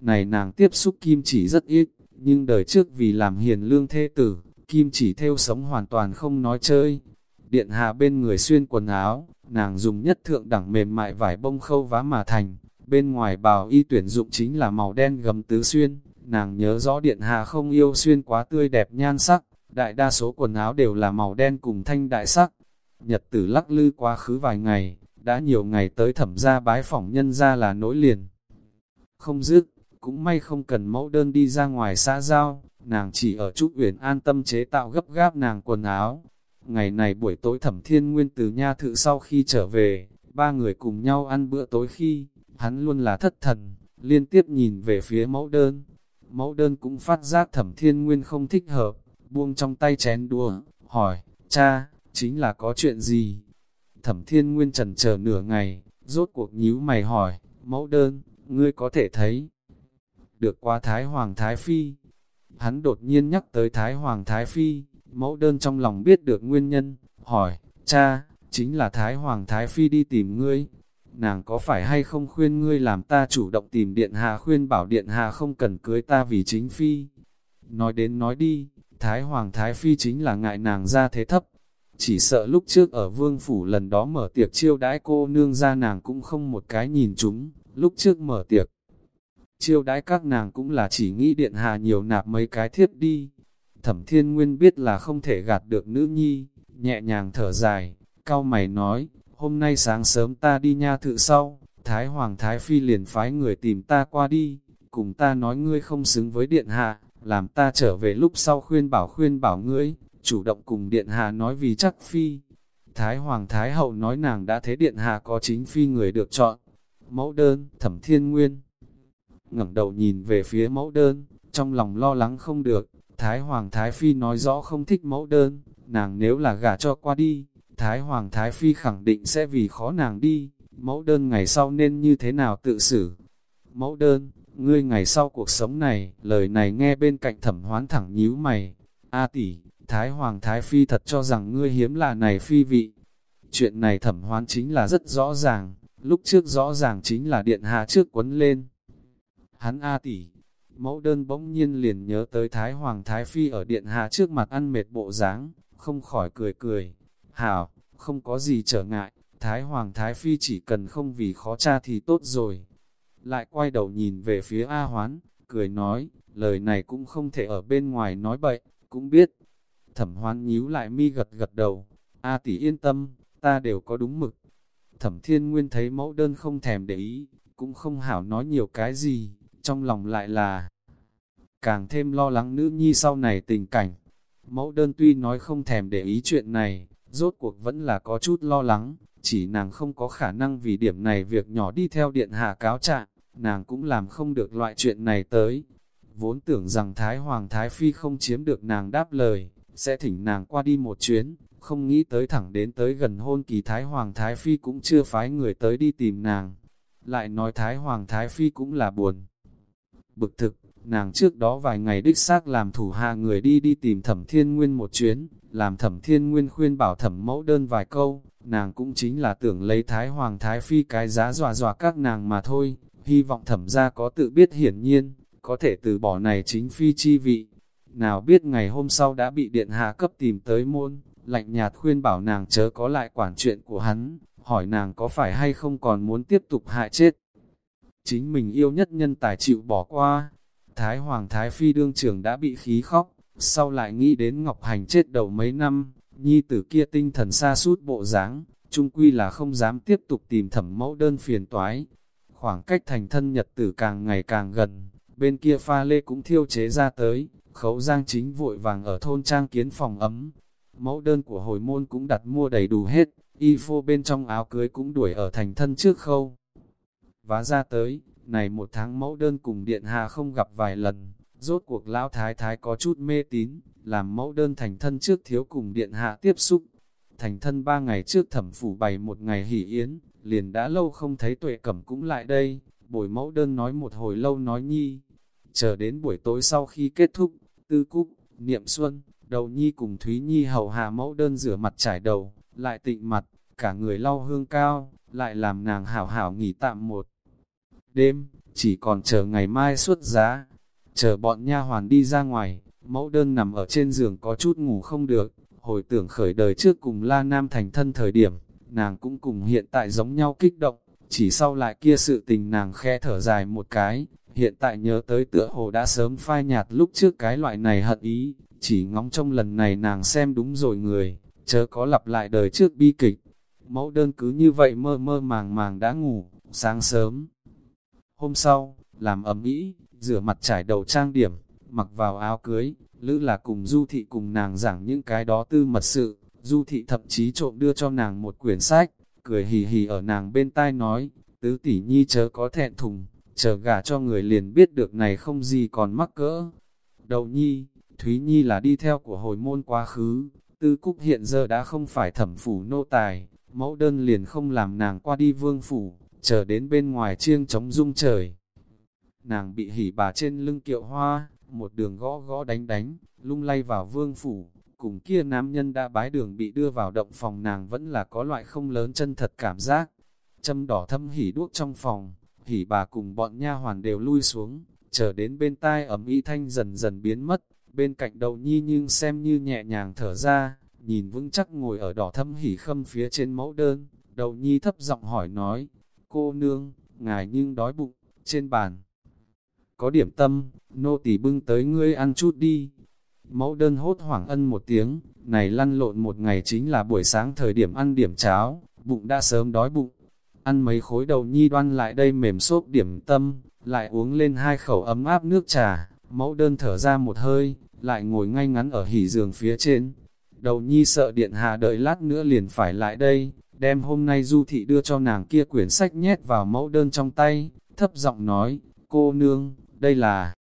Này nàng tiếp xúc kim chỉ rất ít, nhưng đời trước vì làm hiền lương thê tử, kim chỉ theo sống hoàn toàn không nói chơi. Điện hạ bên người xuyên quần áo, nàng dùng nhất thượng đẳng mềm mại vải bông khâu vá mà thành, bên ngoài bào y tuyển dụng chính là màu đen gầm tứ xuyên, nàng nhớ rõ điện hạ không yêu xuyên quá tươi đẹp nhan sắc, đại đa số quần áo đều là màu đen cùng thanh đại sắc. Nhật tử lắc lư quá khứ vài ngày, đã nhiều ngày tới thẩm gia bái phỏng nhân ra là nỗi liền không dứt, cũng may không cần mẫu đơn đi ra ngoài xã giao, nàng chỉ ở Trúc Uyển an tâm chế tạo gấp gáp nàng quần áo. Ngày này buổi tối thẩm thiên nguyên từ nha thự sau khi trở về, ba người cùng nhau ăn bữa tối khi, hắn luôn là thất thần, liên tiếp nhìn về phía mẫu đơn. Mẫu đơn cũng phát giác thẩm thiên nguyên không thích hợp, buông trong tay chén đua, hỏi, cha, chính là có chuyện gì? Thẩm thiên nguyên trần chờ nửa ngày, rốt cuộc nhíu mày hỏi, mẫu đơn, ngươi có thể thấy được qua Thái Hoàng Thái Phi. Hắn đột nhiên nhắc tới Thái Hoàng Thái Phi, mẫu đơn trong lòng biết được nguyên nhân, hỏi, cha, chính là Thái Hoàng Thái Phi đi tìm ngươi. nàng có phải hay không khuyên ngươi làm ta chủ động tìm điện hạ khuyên bảo điện hạ không cần cưới ta vì chính phi. Nói đến nói đi, Thái Hoàng Thái Phi chính là ngại nàng ra thế thấp. Chỉ sợ lúc trước ở vương phủ lần đó mở tiệc chiêu đãi cô nương ra nàng cũng không một cái nhìn chúng, lúc trước mở tiệc. Chiêu đãi các nàng cũng là chỉ nghĩ điện hạ nhiều nạp mấy cái thiếp đi. Thẩm thiên nguyên biết là không thể gạt được nữ nhi, nhẹ nhàng thở dài, cao mày nói, hôm nay sáng sớm ta đi nha thự sau, Thái Hoàng Thái Phi liền phái người tìm ta qua đi, cùng ta nói ngươi không xứng với điện hạ, làm ta trở về lúc sau khuyên bảo khuyên bảo ngươi, chủ động cùng điện hạ nói vì chắc phi. Thái Hoàng Thái Hậu nói nàng đã thế điện hạ có chính phi người được chọn. Mẫu đơn, thẩm thiên nguyên. ngẩng đầu nhìn về phía mẫu đơn, trong lòng lo lắng không được. Thái Hoàng Thái Phi nói rõ không thích mẫu đơn, nàng nếu là gả cho qua đi, Thái Hoàng Thái Phi khẳng định sẽ vì khó nàng đi, mẫu đơn ngày sau nên như thế nào tự xử. Mẫu đơn, ngươi ngày sau cuộc sống này, lời này nghe bên cạnh thẩm hoán thẳng nhíu mày. A tỷ, Thái Hoàng Thái Phi thật cho rằng ngươi hiếm là này phi vị. Chuyện này thẩm hoán chính là rất rõ ràng, lúc trước rõ ràng chính là điện hạ trước quấn lên. Hắn A tỷ, mẫu đơn bỗng nhiên liền nhớ tới Thái Hoàng Thái Phi ở điện hạ trước mặt ăn mệt bộ dáng không khỏi cười cười. Hảo, không có gì trở ngại, Thái Hoàng Thái Phi chỉ cần không vì khó cha thì tốt rồi. Lại quay đầu nhìn về phía A Hoán, cười nói, lời này cũng không thể ở bên ngoài nói bậy, cũng biết. Thẩm hoán nhíu lại mi gật gật đầu, A tỷ yên tâm, ta đều có đúng mực. Thẩm thiên nguyên thấy mẫu đơn không thèm để ý, cũng không hảo nói nhiều cái gì, trong lòng lại là càng thêm lo lắng nữ nhi sau này tình cảnh. Mẫu đơn tuy nói không thèm để ý chuyện này, rốt cuộc vẫn là có chút lo lắng, chỉ nàng không có khả năng vì điểm này việc nhỏ đi theo điện hạ cáo trạng, nàng cũng làm không được loại chuyện này tới. Vốn tưởng rằng Thái Hoàng Thái Phi không chiếm được nàng đáp lời, sẽ thỉnh nàng qua đi một chuyến, không nghĩ tới thẳng đến tới gần hôn kỳ Thái Hoàng Thái Phi cũng chưa phái người tới đi tìm nàng. Lại nói Thái Hoàng Thái Phi cũng là buồn. Bực thực, nàng trước đó vài ngày đích xác làm thủ hạ người đi đi tìm thẩm thiên nguyên một chuyến, làm thẩm thiên nguyên khuyên bảo thẩm mẫu đơn vài câu, nàng cũng chính là tưởng lấy Thái Hoàng Thái Phi cái giá dọa dọa các nàng mà thôi, hy vọng thẩm ra có tự biết hiển nhiên, có thể từ bỏ này chính phi chi vị. Nào biết ngày hôm sau đã bị điện hạ cấp tìm tới môn, lạnh nhạt khuyên bảo nàng chớ có lại quản chuyện của hắn, hỏi nàng có phải hay không còn muốn tiếp tục hại chết. Chính mình yêu nhất nhân tài chịu bỏ qua, Thái Hoàng Thái Phi đương trưởng đã bị khí khóc, sau lại nghĩ đến Ngọc Hành chết đầu mấy năm, nhi tử kia tinh thần xa suốt bộ dáng, trung quy là không dám tiếp tục tìm thẩm mẫu đơn phiền toái. Khoảng cách thành thân nhật tử càng ngày càng gần, bên kia pha lê cũng thiêu chế ra tới, khấu giang chính vội vàng ở thôn trang kiến phòng ấm. Mẫu đơn của hồi môn cũng đặt mua đầy đủ hết, y phô bên trong áo cưới cũng đuổi ở thành thân trước khâu. Vá ra tới, này một tháng mẫu đơn cùng điện hạ không gặp vài lần, rốt cuộc lão thái thái có chút mê tín, làm mẫu đơn thành thân trước thiếu cùng điện hạ tiếp xúc. Thành thân ba ngày trước thẩm phủ bày một ngày hỷ yến, liền đã lâu không thấy tuệ cẩm cũng lại đây, bồi mẫu đơn nói một hồi lâu nói nhi. Chờ đến buổi tối sau khi kết thúc, tư cúc, niệm xuân, đầu nhi cùng Thúy Nhi hầu hạ mẫu đơn rửa mặt trải đầu, lại tịnh mặt, cả người lau hương cao, lại làm nàng hảo hảo nghỉ tạm một đêm, chỉ còn chờ ngày mai xuất giá. Chờ bọn nha hoàn đi ra ngoài, mẫu đơn nằm ở trên giường có chút ngủ không được, hồi tưởng khởi đời trước cùng La Nam thành thân thời điểm, nàng cũng cùng hiện tại giống nhau kích động, chỉ sau lại kia sự tình nàng khe thở dài một cái, hiện tại nhớ tới tựa hồ đã sớm phai nhạt lúc trước cái loại này hận ý, chỉ ngóng trong lần này nàng xem đúng rồi người, chớ có lặp lại đời trước bi kịch. Mẫu đơn cứ như vậy mơ mơ màng màng đã ngủ, sáng sớm, Hôm sau, làm ấm ý, rửa mặt trải đầu trang điểm, mặc vào áo cưới, lữ là cùng du thị cùng nàng giảng những cái đó tư mật sự, du thị thậm chí trộm đưa cho nàng một quyển sách, cười hì hì ở nàng bên tai nói, tứ tỷ nhi chớ có thẹn thùng, chờ gả cho người liền biết được này không gì còn mắc cỡ. Đầu nhi, Thúy Nhi là đi theo của hồi môn quá khứ, tư cúc hiện giờ đã không phải thẩm phủ nô tài, mẫu đơn liền không làm nàng qua đi vương phủ, chờ đến bên ngoài chiêng trống rung trời. Nàng bị hỉ bà trên lưng kiệu hoa, một đường gõ gõ đánh đánh, lung lay vào vương phủ, cùng kia nam nhân đã bái đường bị đưa vào động phòng nàng vẫn là có loại không lớn chân thật cảm giác. châm đỏ thâm hỉ đuốc trong phòng, hỉ bà cùng bọn nha hoàn đều lui xuống, chờ đến bên tai ấm ý thanh dần dần biến mất, bên cạnh đầu nhi nhưng xem như nhẹ nhàng thở ra, nhìn vững chắc ngồi ở đỏ thâm hỉ khâm phía trên mẫu đơn, đầu nhi thấp giọng hỏi nói, cô nương, ngài nhưng đói bụng, trên bàn. Có điểm tâm, nô tỳ bưng tới ngươi ăn chút đi. Mẫu đơn hốt hoảng ân một tiếng, này lăn lộn một ngày chính là buổi sáng thời điểm ăn điểm cháo, bụng đã sớm đói bụng. Ăn mấy khối đầu nhi đoan lại đây mềm xốp điểm tâm, lại uống lên hai khẩu ấm áp nước trà, mẫu đơn thở ra một hơi, lại ngồi ngay ngắn ở hỉ giường phía trên. Đầu nhi sợ điện hạ đợi lát nữa liền phải lại đây, đem hôm nay du thị đưa cho nàng kia quyển sách nhét vào mẫu đơn trong tay, thấp giọng nói, cô nương, đây là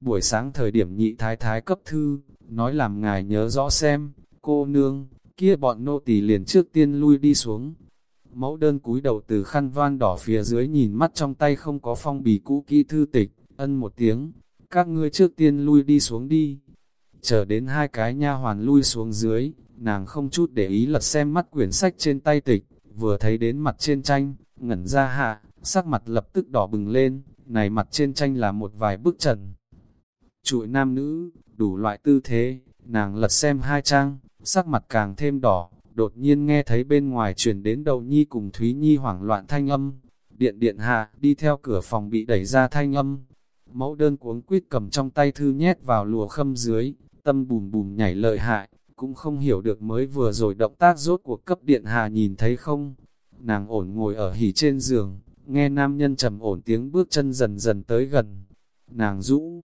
buổi sáng thời điểm nhị thái thái cấp thư, nói làm ngài nhớ rõ xem, cô nương, kia bọn nô tỳ liền trước tiên lui đi xuống. Mẫu đơn cúi đầu từ khăn van đỏ phía dưới nhìn mắt trong tay không có phong bì cũ kỹ thư tịch, ân một tiếng, các ngươi trước tiên lui đi xuống đi. Chờ đến hai cái nha hoàn lui xuống dưới, nàng không chút để ý lật xem mắt quyển sách trên tay tịch, vừa thấy đến mặt trên tranh, ngẩn ra hạ, sắc mặt lập tức đỏ bừng lên, này mặt trên tranh là một vài bức trần. chuỗi nam nữ, đủ loại tư thế, nàng lật xem hai trang, sắc mặt càng thêm đỏ, đột nhiên nghe thấy bên ngoài truyền đến đầu nhi cùng Thúy Nhi hoảng loạn thanh âm. Điện điện hạ, đi theo cửa phòng bị đẩy ra thanh âm. Mẫu đơn cuống quýt cầm trong tay thư nhét vào lùa khâm dưới, tâm bùm bùm nhảy lợi hại, cũng không hiểu được mới vừa rồi động tác rốt cuộc cấp điện hạ nhìn thấy không. Nàng ổn ngồi ở hỉ trên giường, nghe nam nhân trầm ổn tiếng bước chân dần dần tới gần. Nàng rũ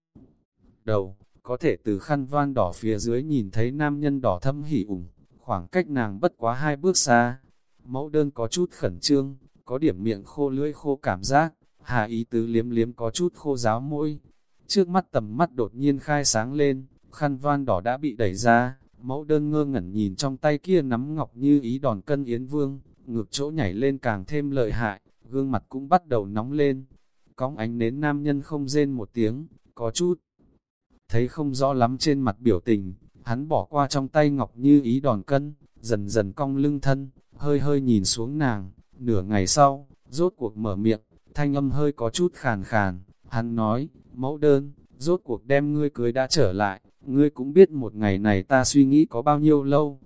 đầu, có thể từ khăn van đỏ phía dưới nhìn thấy nam nhân đỏ thâm hỉ ủng, khoảng cách nàng bất quá hai bước xa. Mẫu đơn có chút khẩn trương, có điểm miệng khô lưỡi khô cảm giác, hà ý tứ liếm liếm có chút khô giáo môi. Trước mắt tầm mắt đột nhiên khai sáng lên, khăn van đỏ đã bị đẩy ra, mẫu đơn ngơ ngẩn nhìn trong tay kia nắm ngọc như ý đòn cân yến vương, ngược chỗ nhảy lên càng thêm lợi hại, gương mặt cũng bắt đầu nóng lên. Cóng ánh nến nam nhân không rên một tiếng, có chút. Thấy không rõ lắm trên mặt biểu tình, hắn bỏ qua trong tay ngọc như ý đòn cân, dần dần cong lưng thân, hơi hơi nhìn xuống nàng, nửa ngày sau, rốt cuộc mở miệng, thanh âm hơi có chút khàn khàn, hắn nói, mẫu đơn, rốt cuộc đem ngươi cưới đã trở lại, ngươi cũng biết một ngày này ta suy nghĩ có bao nhiêu lâu.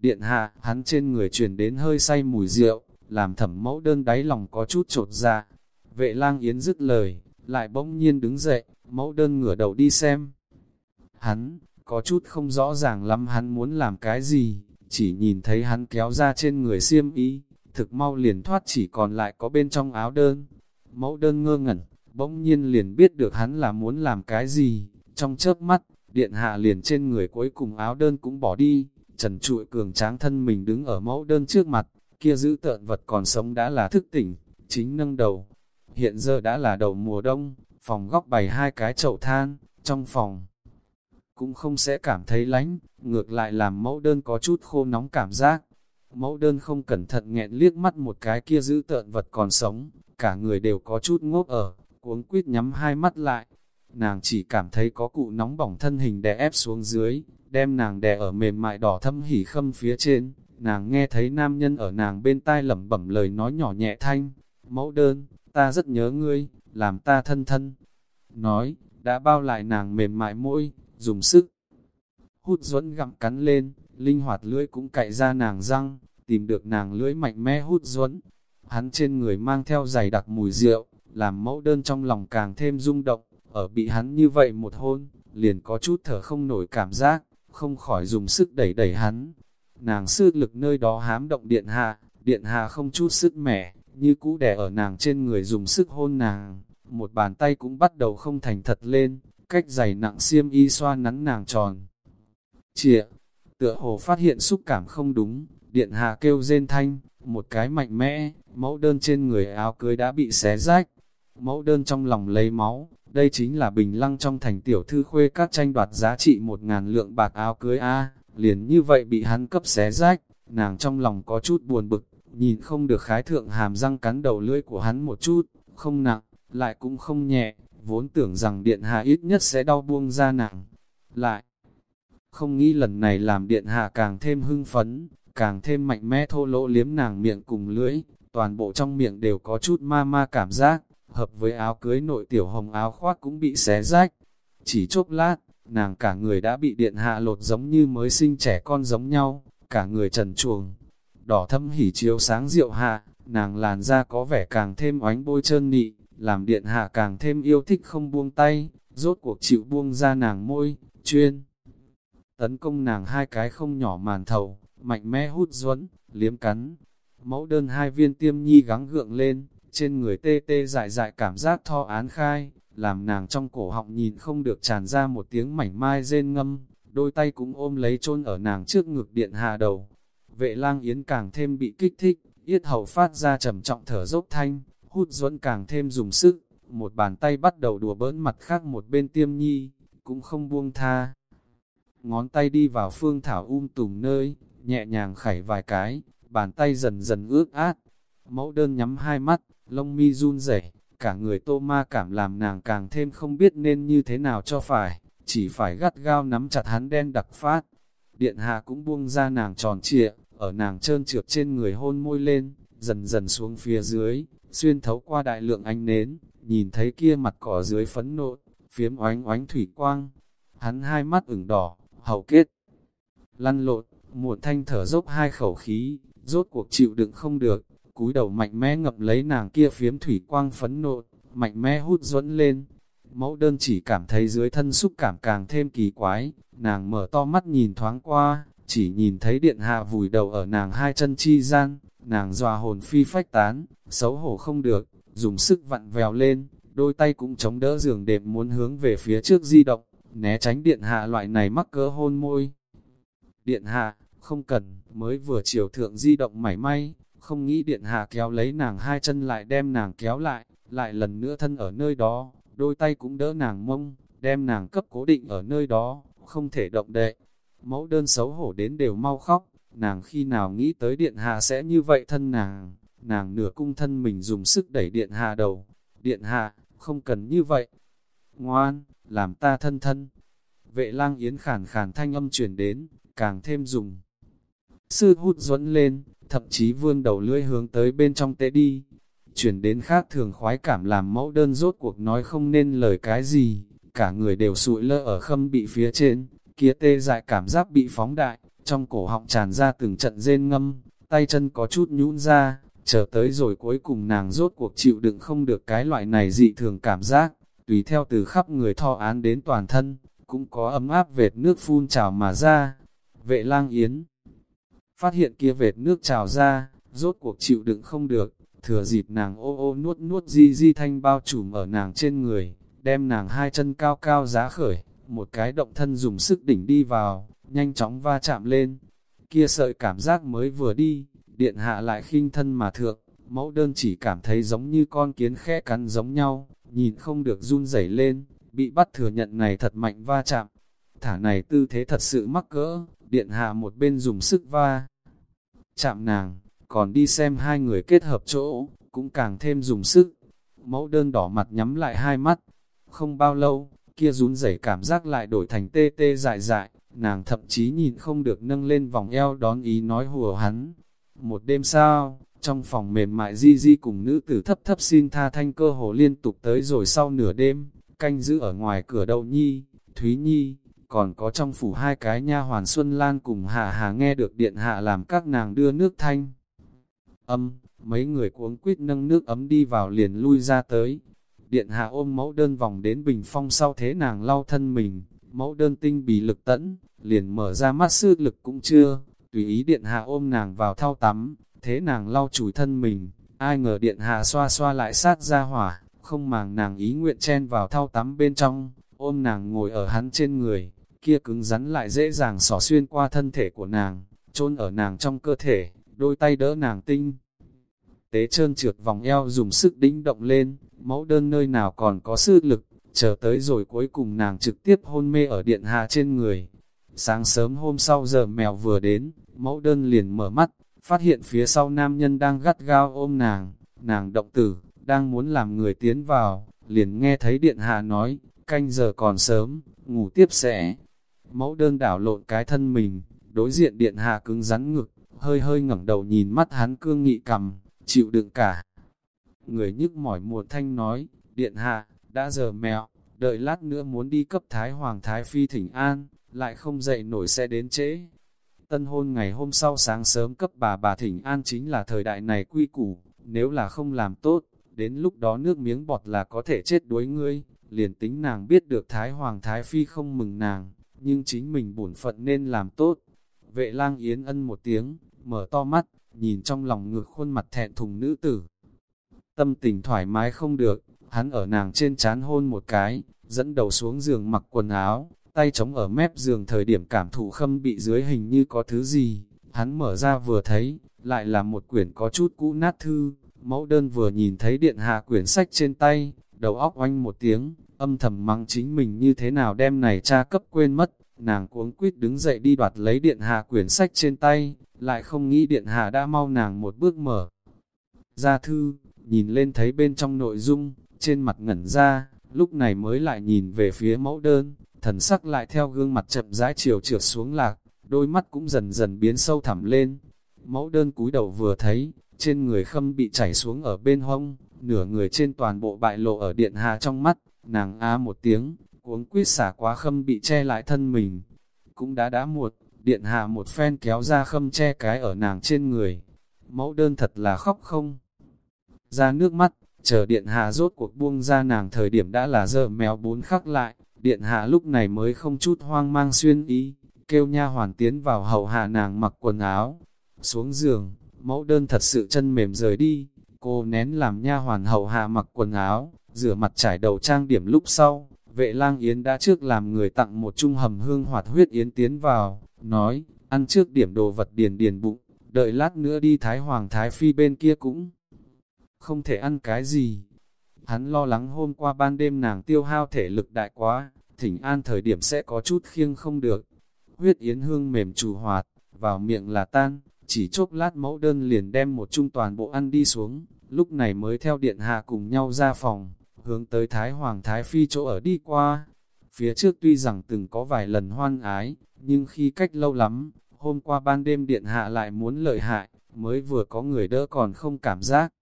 Điện hạ, hắn trên người truyền đến hơi say mùi rượu, làm thẩm mẫu đơn đáy lòng có chút trột ra. Dạ. Vệ lang yến dứt lời, lại bỗng nhiên đứng dậy, mẫu đơn ngửa đầu đi xem. Hắn, có chút không rõ ràng lắm hắn muốn làm cái gì, chỉ nhìn thấy hắn kéo ra trên người xiêm y, thực mau liền thoát chỉ còn lại có bên trong áo đơn. Mẫu đơn ngơ ngẩn, bỗng nhiên liền biết được hắn là muốn làm cái gì, trong chớp mắt, điện hạ liền trên người cuối cùng áo đơn cũng bỏ đi, trần trụi cường tráng thân mình đứng ở mẫu đơn trước mặt, kia giữ tợn vật còn sống đã là thức tỉnh, chính nâng đầu. Hiện giờ đã là đầu mùa đông, phòng góc bày hai cái chậu than, trong phòng cũng không sẽ cảm thấy lánh, ngược lại làm mẫu đơn có chút khô nóng cảm giác. Mẫu đơn không cẩn thận nghẹn liếc mắt một cái kia giữ tợn vật còn sống, cả người đều có chút ngốc ở, cuống quýt nhắm hai mắt lại. Nàng chỉ cảm thấy có cụ nóng bỏng thân hình đè ép xuống dưới, đem nàng đè ở mềm mại đỏ thâm hỉ khâm phía trên. Nàng nghe thấy nam nhân ở nàng bên tai lẩm bẩm lời nói nhỏ nhẹ thanh, mẫu đơn, ta rất nhớ ngươi, làm ta thân thân. Nói, đã bao lại nàng mềm mại môi, dùng sức. Hút duẫn gặm cắn lên, linh hoạt lưỡi cũng cạy ra nàng răng, tìm được nàng lưỡi mạnh mẽ hút duẫn. Hắn trên người mang theo giày đặc mùi rượu, làm mẫu đơn trong lòng càng thêm rung động, ở bị hắn như vậy một hôn, liền có chút thở không nổi cảm giác, không khỏi dùng sức đẩy đẩy hắn. Nàng sư lực nơi đó hám động điện hạ, điện hạ không chút sức mẻ, như cũ đè ở nàng trên người dùng sức hôn nàng, một bàn tay cũng bắt đầu không thành thật lên, cách giày nặng xiêm y xoa nắn nàng tròn. Chịa, tựa hồ phát hiện xúc cảm không đúng, điện hạ kêu rên thanh, một cái mạnh mẽ, mẫu đơn trên người áo cưới đã bị xé rách. Mẫu đơn trong lòng lấy máu, đây chính là bình lăng trong thành tiểu thư khuê các tranh đoạt giá trị một ngàn lượng bạc áo cưới A, liền như vậy bị hắn cấp xé rách, nàng trong lòng có chút buồn bực, nhìn không được khái thượng hàm răng cắn đầu lưỡi của hắn một chút, không nặng, lại cũng không nhẹ, vốn tưởng rằng điện hạ ít nhất sẽ đau buông ra nặng. Lại, không nghĩ lần này làm điện hạ càng thêm hưng phấn, càng thêm mạnh mẽ thô lỗ liếm nàng miệng cùng lưỡi, toàn bộ trong miệng đều có chút ma ma cảm giác, hợp với áo cưới nội tiểu hồng áo khoác cũng bị xé rách. Chỉ chốc lát, nàng cả người đã bị điện hạ lột giống như mới sinh trẻ con giống nhau, cả người trần chuồng. Đỏ thâm hỉ chiếu sáng rượu hạ, nàng làn da có vẻ càng thêm oánh bôi trơn nị, làm điện hạ càng thêm yêu thích không buông tay, rốt cuộc chịu buông ra nàng môi, chuyên. Tấn công nàng hai cái không nhỏ màn thầu, mạnh mẽ hút duẫn liếm cắn. Mẫu đơn hai viên tiêm nhi gắng gượng lên, trên người tê tê dại dại cảm giác tho án khai, làm nàng trong cổ họng nhìn không được tràn ra một tiếng mảnh mai rên ngâm, đôi tay cũng ôm lấy chôn ở nàng trước ngực điện hạ đầu. Vệ lang yến càng thêm bị kích thích, yết hầu phát ra trầm trọng thở dốc thanh, hút duẫn càng thêm dùng sức, một bàn tay bắt đầu đùa bỡn mặt khác một bên tiêm nhi, cũng không buông tha. Ngón tay đi vào phương thảo um tùm nơi, nhẹ nhàng khảy vài cái, bàn tay dần dần ướt át. Mẫu đơn nhắm hai mắt, lông mi run rẩy, cả người tô ma cảm làm nàng càng thêm không biết nên như thế nào cho phải, chỉ phải gắt gao nắm chặt hắn đen đặc phát. Điện hạ cũng buông ra nàng tròn trịa, ở nàng trơn trượt trên người hôn môi lên, dần dần xuống phía dưới, xuyên thấu qua đại lượng ánh nến, nhìn thấy kia mặt cỏ dưới phấn nộ, phiếm oánh oánh thủy quang. Hắn hai mắt ửng đỏ, hầu kết, lăn lộn, muộn thanh thở dốc hai khẩu khí, rốt cuộc chịu đựng không được, cúi đầu mạnh mẽ ngập lấy nàng kia phiếm thủy quang phấn nộ, mạnh mẽ hút dẫn lên. Mẫu đơn chỉ cảm thấy dưới thân xúc cảm càng thêm kỳ quái, nàng mở to mắt nhìn thoáng qua, chỉ nhìn thấy điện hạ vùi đầu ở nàng hai chân chi gian, nàng dòa hồn phi phách tán, xấu hổ không được, dùng sức vặn vèo lên, đôi tay cũng chống đỡ giường đệm muốn hướng về phía trước di động, né tránh điện hạ loại này mắc cỡ hôn môi. Điện hạ, không cần, mới vừa chiều thượng di động mảy may, không nghĩ điện hạ kéo lấy nàng hai chân lại đem nàng kéo lại, lại lần nữa thân ở nơi đó, đôi tay cũng đỡ nàng mông, đem nàng cấp cố định ở nơi đó, không thể động đậy. Mẫu đơn xấu hổ đến đều mau khóc, nàng khi nào nghĩ tới điện hạ sẽ như vậy thân nàng, nàng nửa cung thân mình dùng sức đẩy điện hạ đầu, điện hạ, không cần như vậy. Ngoan, làm ta thân thân. Vệ lang yến khàn khàn thanh âm truyền đến, càng thêm dùng. Sư hút dẫn lên, thậm chí vươn đầu lưỡi hướng tới bên trong tế đi. Chuyển đến khác thường khoái cảm làm mẫu đơn rốt cuộc nói không nên lời cái gì, cả người đều sụi lơ ở khâm bị phía trên, kia tê dại cảm giác bị phóng đại, trong cổ họng tràn ra từng trận rên ngâm, tay chân có chút nhũn ra, chờ tới rồi cuối cùng nàng rốt cuộc chịu đựng không được cái loại này dị thường cảm giác, tùy theo từ khắp người thọ án đến toàn thân, cũng có ấm áp vệt nước phun trào mà ra. Vệ lang yến phát hiện kia vệt nước trào ra, rốt cuộc chịu đựng không được, thừa dịp nàng ô ô nuốt nuốt di di thanh bao trùm ở nàng trên người, đem nàng hai chân cao cao giá khởi, một cái động thân dùng sức đỉnh đi vào, nhanh chóng va chạm lên. Kia sợi cảm giác mới vừa đi, điện hạ lại khinh thân mà thượng, mẫu đơn chỉ cảm thấy giống như con kiến khẽ cắn giống nhau, nhìn không được run rẩy lên, bị bắt thừa nhận này thật mạnh va chạm. Thả này tư thế thật sự mắc cỡ, điện hạ một bên dùng sức va. Chạm nàng, còn đi xem hai người kết hợp chỗ, cũng càng thêm dùng sức. Mẫu đơn đỏ mặt nhắm lại hai mắt. Không bao lâu, kia rún rẩy cảm giác lại đổi thành tê tê dại dại, nàng thậm chí nhìn không được nâng lên vòng eo đón ý nói hùa hắn. Một đêm sau, trong phòng mềm mại di di cùng nữ tử thấp thấp xin tha thanh cơ hồ liên tục tới rồi sau nửa đêm, canh giữ ở ngoài cửa đậu nhi, Thúy Nhi, còn có trong phủ hai cái nha hoàn Xuân Lan cùng Hạ Hà nghe được điện hạ làm các nàng đưa nước thanh. Âm, mấy người cuống quýt nâng nước ấm đi vào liền lui ra tới. Điện hạ ôm mẫu đơn vòng đến bình phong sau thế nàng lau thân mình, mẫu đơn tinh bì lực tẫn, liền mở ra mắt sư lực cũng chưa, tùy ý điện hạ ôm nàng vào thao tắm, thế nàng lau chùi thân mình, ai ngờ điện hạ xoa xoa lại sát ra hỏa, không màng nàng ý nguyện chen vào thao tắm bên trong, ôm nàng ngồi ở hắn trên người, kia cứng rắn lại dễ dàng xỏ xuyên qua thân thể của nàng, chôn ở nàng trong cơ thể, đôi tay đỡ nàng tinh. Tế trơn trượt vòng eo dùng sức đĩnh động lên, mẫu đơn nơi nào còn có sức lực, chờ tới rồi cuối cùng nàng trực tiếp hôn mê ở điện hạ trên người. Sáng sớm hôm sau giờ mèo vừa đến, mẫu đơn liền mở mắt, phát hiện phía sau nam nhân đang gắt gao ôm nàng, nàng động tử, đang muốn làm người tiến vào, liền nghe thấy điện hạ nói, canh giờ còn sớm, ngủ tiếp sẽ. Mẫu đơn đảo lộn cái thân mình, đối diện điện hạ cứng rắn ngực, hơi hơi ngẩng đầu nhìn mắt hắn cương nghị cầm, chịu đựng cả. Người nhức mỏi muộn thanh nói, điện hạ, đã giờ mẹo, đợi lát nữa muốn đi cấp Thái Hoàng Thái Phi thỉnh an, lại không dậy nổi sẽ đến trễ. Tân hôn ngày hôm sau sáng sớm cấp bà bà thỉnh an chính là thời đại này quy củ, nếu là không làm tốt, đến lúc đó nước miếng bọt là có thể chết đuối ngươi, liền tính nàng biết được Thái Hoàng Thái Phi không mừng nàng, nhưng chính mình bổn phận nên làm tốt. Vệ lang yến ân một tiếng, mở to mắt, nhìn trong lòng ngược khuôn mặt thẹn thùng nữ tử. Tâm tình thoải mái không được, hắn ở nàng trên chán hôn một cái, dẫn đầu xuống giường mặc quần áo, tay chống ở mép giường thời điểm cảm thụ khâm bị dưới hình như có thứ gì, hắn mở ra vừa thấy, lại là một quyển có chút cũ nát thư, mẫu đơn vừa nhìn thấy điện hạ quyển sách trên tay, đầu óc oanh một tiếng, âm thầm mắng chính mình như thế nào đem này cha cấp quên mất, nàng cuống quýt đứng dậy đi đoạt lấy điện hạ quyển sách trên tay, lại không nghĩ điện hạ đã mau nàng một bước mở. Ra thư, nhìn lên thấy bên trong nội dung, trên mặt ngẩn ra, lúc này mới lại nhìn về phía mẫu đơn, thần sắc lại theo gương mặt chậm rãi chiều trượt xuống lạc, đôi mắt cũng dần dần biến sâu thẳm lên. Mẫu đơn cúi đầu vừa thấy, trên người khâm bị chảy xuống ở bên hông, nửa người trên toàn bộ bại lộ ở điện hạ trong mắt, nàng á một tiếng, cuống quýt xả quá khâm bị che lại thân mình. Cũng đã đã muộn, điện hạ một phen kéo ra khâm che cái ở nàng trên người. Mẫu đơn thật là khóc không? Ra nước mắt, chờ điện hạ rốt cuộc buông ra nàng thời điểm đã là giờ mèo bốn khắc lại, điện hạ lúc này mới không chút hoang mang xuyên ý, kêu nha hoàn tiến vào hậu hạ nàng mặc quần áo. Xuống giường, mẫu đơn thật sự chân mềm rời đi, cô nén làm nha hoàn hậu hạ mặc quần áo, rửa mặt trải đầu trang điểm lúc sau, vệ lang yến đã trước làm người tặng một chung hầm hương hoạt huyết yến tiến vào, nói, ăn trước điểm đồ vật điền điền bụng, đợi lát nữa đi Thái Hoàng Thái Phi bên kia cũng không thể ăn cái gì. Hắn lo lắng hôm qua ban đêm nàng tiêu hao thể lực đại quá, thỉnh an thời điểm sẽ có chút khiêng không được. Huyết yến hương mềm trù hoạt, vào miệng là tan, chỉ chốc lát mẫu đơn liền đem một chung toàn bộ ăn đi xuống, lúc này mới theo điện hạ cùng nhau ra phòng, hướng tới Thái Hoàng Thái Phi chỗ ở đi qua. Phía trước tuy rằng từng có vài lần hoan ái, nhưng khi cách lâu lắm, hôm qua ban đêm điện hạ lại muốn lợi hại, mới vừa có người đỡ còn không cảm giác.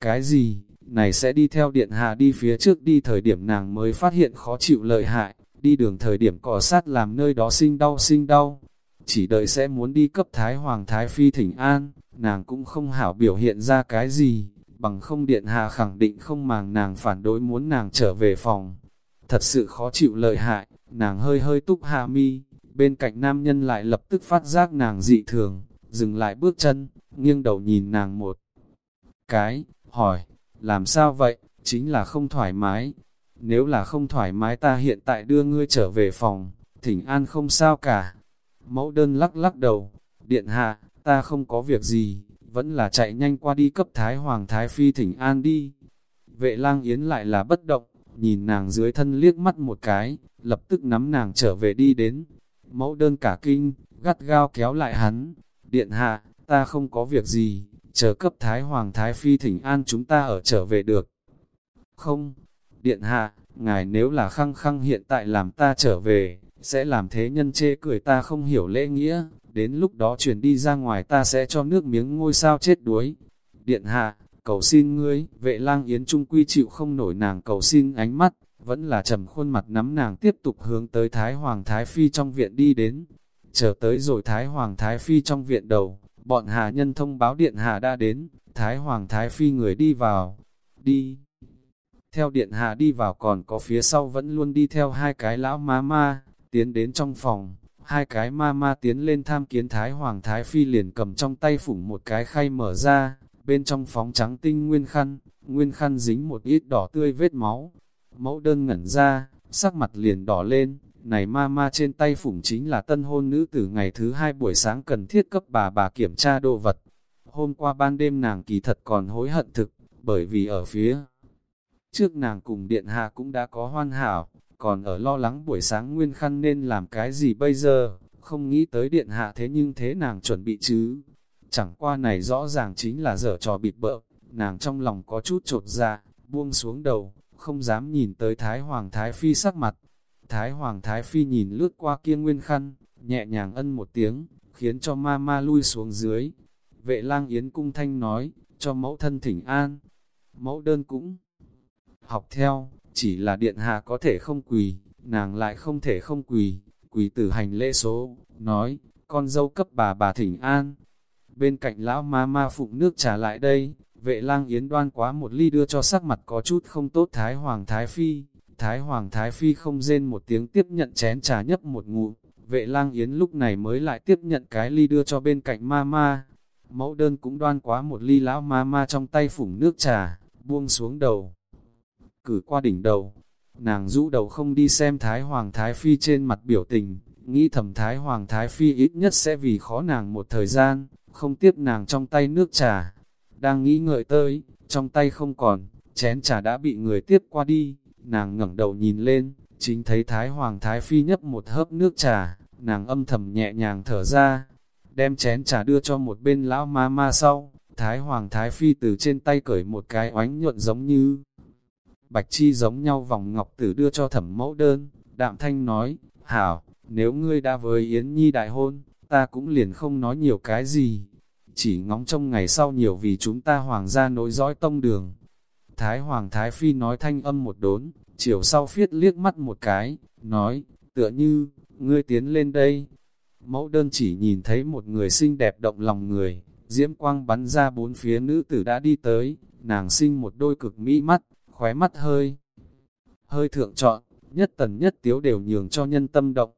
Cái gì, này sẽ đi theo điện hạ đi phía trước đi thời điểm nàng mới phát hiện khó chịu lợi hại, đi đường thời điểm cỏ sát làm nơi đó sinh đau sinh đau. Chỉ đợi sẽ muốn đi cấp Thái Hoàng Thái Phi thỉnh an, nàng cũng không hảo biểu hiện ra cái gì, bằng không điện hạ khẳng định không màng nàng phản đối muốn nàng trở về phòng. Thật sự khó chịu lợi hại, nàng hơi hơi túc hạ mi, bên cạnh nam nhân lại lập tức phát giác nàng dị thường, dừng lại bước chân, nghiêng đầu nhìn nàng một cái, hỏi, làm sao vậy, chính là không thoải mái. Nếu là không thoải mái ta hiện tại đưa ngươi trở về phòng, thỉnh an không sao cả. Mẫu đơn lắc lắc đầu, điện hạ, ta không có việc gì, vẫn là chạy nhanh qua đi cấp Thái Hoàng Thái Phi thỉnh an đi. Vệ lang yến lại là bất động, nhìn nàng dưới thân liếc mắt một cái, lập tức nắm nàng trở về đi đến. Mẫu đơn cả kinh, gắt gao kéo lại hắn, điện hạ, ta không có việc gì, chờ cấp Thái Hoàng Thái Phi thỉnh an chúng ta ở trở về được. Không, điện hạ, ngài nếu là khăng khăng hiện tại làm ta trở về, sẽ làm thế nhân chê cười ta không hiểu lễ nghĩa, đến lúc đó chuyển đi ra ngoài ta sẽ cho nước miếng ngôi sao chết đuối. Điện hạ, cầu xin ngươi, vệ lang yến trung quy chịu không nổi nàng cầu xin ánh mắt, vẫn là trầm khuôn mặt nắm nàng tiếp tục hướng tới Thái Hoàng Thái Phi trong viện đi đến. Chờ tới rồi Thái Hoàng Thái Phi trong viện đầu, bọn hạ nhân thông báo điện hạ đã đến, Thái Hoàng Thái Phi người đi vào, đi. Theo điện hạ đi vào còn có phía sau vẫn luôn đi theo hai cái lão má ma, tiến đến trong phòng, hai cái ma ma tiến lên tham kiến Thái Hoàng. Thái Phi liền cầm trong tay phủng một cái khay mở ra, bên trong phóng trắng tinh nguyên khăn, nguyên khăn dính một ít đỏ tươi vết máu. Mẫu đơn ngẩn ra, sắc mặt liền đỏ lên, này ma ma trên tay phủng chính là tân hôn nữ tử ngày thứ hai buổi sáng cần thiết cấp bà bà kiểm tra đồ vật. Hôm qua ban đêm nàng kỳ thật còn hối hận thực, bởi vì ở phía trước nàng cùng điện hạ cũng đã có hoan hảo, còn ở lo lắng buổi sáng nguyên khăn nên làm cái gì bây giờ, không nghĩ tới điện hạ thế nhưng thế nàng chuẩn bị chứ. Chẳng qua này rõ ràng chính là dở trò bịt bợ, nàng trong lòng có chút trột dạ, buông xuống đầu, không dám nhìn tới Thái Hoàng Thái Phi sắc mặt. Thái Hoàng Thái Phi nhìn lướt qua kia nguyên khăn, nhẹ nhàng ân một tiếng, khiến cho ma ma lui xuống dưới. Vệ lang Yến Cung Thanh nói, cho mẫu thân thỉnh an. Mẫu đơn cũng học theo, chỉ là điện hạ có thể không quỳ, nàng lại không thể không quỳ, quỳ tử hành lễ số, nói, con dâu cấp bà bà thỉnh an. Bên cạnh lão ma ma phụng nước trà lại đây, vệ lang yến đoan quá một ly đưa cho sắc mặt có chút không tốt Thái Hoàng Thái Phi. Thái Hoàng Thái Phi không rên một tiếng tiếp nhận chén trà nhấp một ngụm, vệ lang yến lúc này mới lại tiếp nhận cái ly đưa cho bên cạnh ma ma. Mẫu đơn cũng đoan quá một ly lão ma ma trong tay phủng nước trà, buông xuống đầu. Cử qua đỉnh đầu, nàng rũ đầu không đi xem Thái Hoàng Thái Phi trên mặt biểu tình, nghĩ thầm Thái Hoàng Thái Phi ít nhất sẽ vì khó nàng một thời gian, không tiếp nàng trong tay nước trà. Đang nghĩ ngợi tới, trong tay không còn, chén trà đã bị người tiếp qua đi, nàng ngẩng đầu nhìn lên, chính thấy Thái Hoàng Thái Phi nhấp một hớp nước trà, nàng âm thầm nhẹ nhàng thở ra, đem chén trà đưa cho một bên lão ma ma sau, Thái Hoàng Thái Phi từ trên tay cởi một cái oánh nhuận giống như bạch chi giống nhau vòng ngọc tử đưa cho thẩm mẫu đơn, đạm thanh nói, hảo, nếu ngươi đã với Yến Nhi đại hôn, ta cũng liền không nói nhiều cái gì, chỉ ngóng trong ngày sau nhiều vì chúng ta hoàng gia nối dõi tông đường. Thái Hoàng Thái Phi nói thanh âm một đốn, chiều sau phiết liếc mắt một cái, nói, tựa như, ngươi tiến lên đây. Mẫu đơn chỉ nhìn thấy một người xinh đẹp động lòng người, diễm quang bắn ra bốn phía nữ tử đã đi tới, nàng sinh một đôi cực mỹ mắt, khóe mắt hơi. Hơi thượng trọn, nhất tần nhất tiếu đều nhường cho nhân tâm động.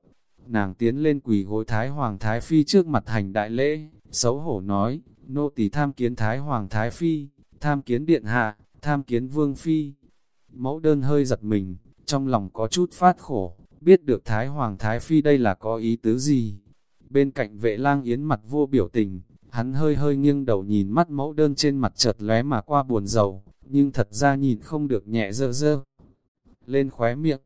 Nàng tiến lên quỳ gối Thái Hoàng Thái Phi trước mặt hành đại lễ, xấu hổ nói, nô tỳ tham kiến Thái Hoàng Thái Phi, tham kiến Điện Hạ, tham kiến Vương Phi. Mẫu đơn hơi giật mình, trong lòng có chút phát khổ, biết được Thái Hoàng Thái Phi đây là có ý tứ gì. Bên cạnh vệ lang yến mặt vô biểu tình, hắn hơi hơi nghiêng đầu nhìn mắt mẫu đơn trên mặt chợt lóe mà qua buồn rầu, nhưng thật ra nhìn không được nhẹ dơ dơ. Lên khóe miệng,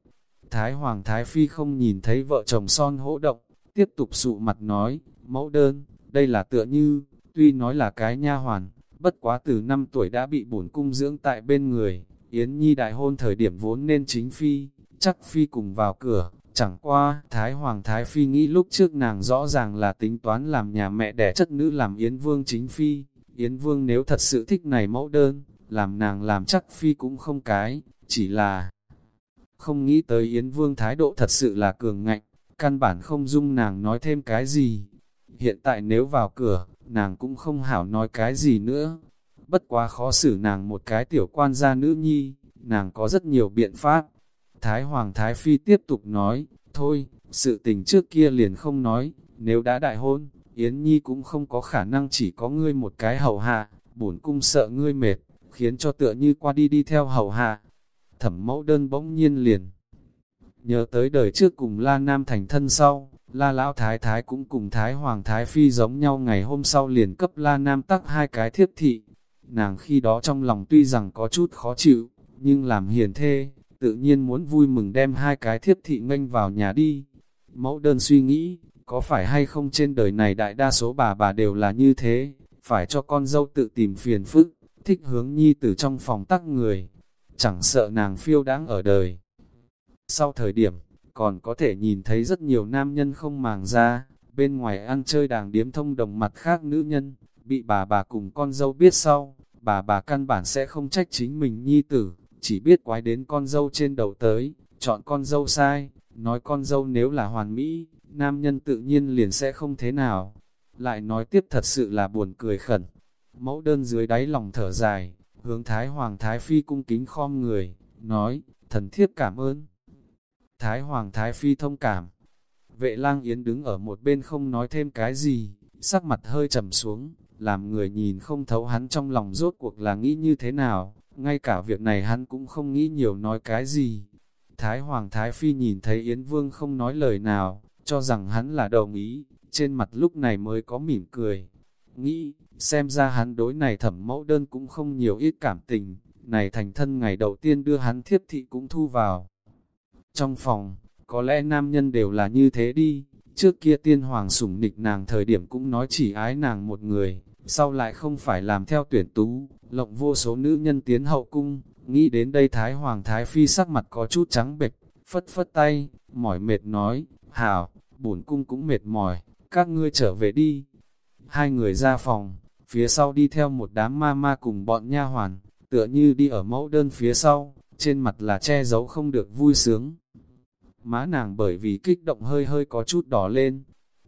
Thái Hoàng Thái Phi không nhìn thấy vợ chồng son hỗ động, tiếp tục sụ mặt nói, mẫu đơn, đây là tựa như, tuy nói là cái nha hoàn, bất quá từ năm tuổi đã bị bổn cung dưỡng tại bên người, Yến Nhi đại hôn thời điểm vốn nên chính Phi, chắc Phi cùng vào cửa, chẳng qua, Thái Hoàng Thái Phi nghĩ lúc trước nàng rõ ràng là tính toán làm nhà mẹ đẻ chất nữ làm Yến Vương chính Phi, Yến Vương nếu thật sự thích này mẫu đơn, làm nàng làm chắc Phi cũng không cái, chỉ là không nghĩ tới Yến Vương thái độ thật sự là cường ngạnh, căn bản không dung nàng nói thêm cái gì. Hiện tại nếu vào cửa, nàng cũng không hảo nói cái gì nữa. Bất quá khó xử nàng một cái tiểu quan gia nữ nhi, nàng có rất nhiều biện pháp. Thái Hoàng Thái Phi tiếp tục nói, thôi, sự tình trước kia liền không nói, nếu đã đại hôn, Yến Nhi cũng không có khả năng chỉ có ngươi một cái hầu hạ, bổn cung sợ ngươi mệt, khiến cho tựa như qua đi đi theo hầu hạ, thẩm mẫu đơn bỗng nhiên liền. Nhớ tới đời trước cùng La Nam thành thân sau, La Lão Thái Thái cũng cùng Thái Hoàng Thái Phi giống nhau ngày hôm sau liền cấp La Nam tắc hai cái thiếp thị. Nàng khi đó trong lòng tuy rằng có chút khó chịu, nhưng làm hiền thê, tự nhiên muốn vui mừng đem hai cái thiếp thị nghênh vào nhà đi. Mẫu đơn suy nghĩ, có phải hay không trên đời này đại đa số bà bà đều là như thế, phải cho con dâu tự tìm phiền phức, thích hướng nhi từ trong phòng tắc người, chẳng sợ nàng phiêu đáng ở đời. Sau thời điểm, còn có thể nhìn thấy rất nhiều nam nhân không màng ra, bên ngoài ăn chơi đàng điếm thông đồng mặt khác nữ nhân, bị bà bà cùng con dâu biết sau, bà bà căn bản sẽ không trách chính mình nhi tử, chỉ biết quái đến con dâu trên đầu tới, chọn con dâu sai, nói con dâu nếu là hoàn mỹ, nam nhân tự nhiên liền sẽ không thế nào. Lại nói tiếp thật sự là buồn cười khẩn, mẫu đơn dưới đáy lòng thở dài, hướng Thái Hoàng Thái Phi cung kính khom người, nói, thần thiếp cảm ơn. Thái Hoàng Thái Phi thông cảm. Vệ lang yến đứng ở một bên không nói thêm cái gì, sắc mặt hơi trầm xuống, làm người nhìn không thấu hắn trong lòng rốt cuộc là nghĩ như thế nào, ngay cả việc này hắn cũng không nghĩ nhiều nói cái gì. Thái Hoàng Thái Phi nhìn thấy Yến Vương không nói lời nào, cho rằng hắn là đồng ý, trên mặt lúc này mới có mỉm cười. Nghĩ, xem ra hắn đối này thẩm mẫu đơn cũng không nhiều ít cảm tình, này thành thân ngày đầu tiên đưa hắn thiếp thị cũng thu vào. Trong phòng, có lẽ nam nhân đều là như thế đi, trước kia tiên hoàng sủng nịch nàng thời điểm cũng nói chỉ ái nàng một người, sau lại không phải làm theo tuyển tú, lộng vô số nữ nhân tiến hậu cung, nghĩ đến đây Thái Hoàng Thái Phi sắc mặt có chút trắng bệch, phất phất tay, mỏi mệt nói, hảo, bổn cung cũng mệt mỏi, các ngươi trở về đi. Hai người ra phòng, phía sau đi theo một đám ma ma cùng bọn nha hoàn, tựa như đi ở mẫu đơn phía sau, trên mặt là che giấu không được vui sướng. Má nàng bởi vì kích động hơi hơi có chút đỏ lên,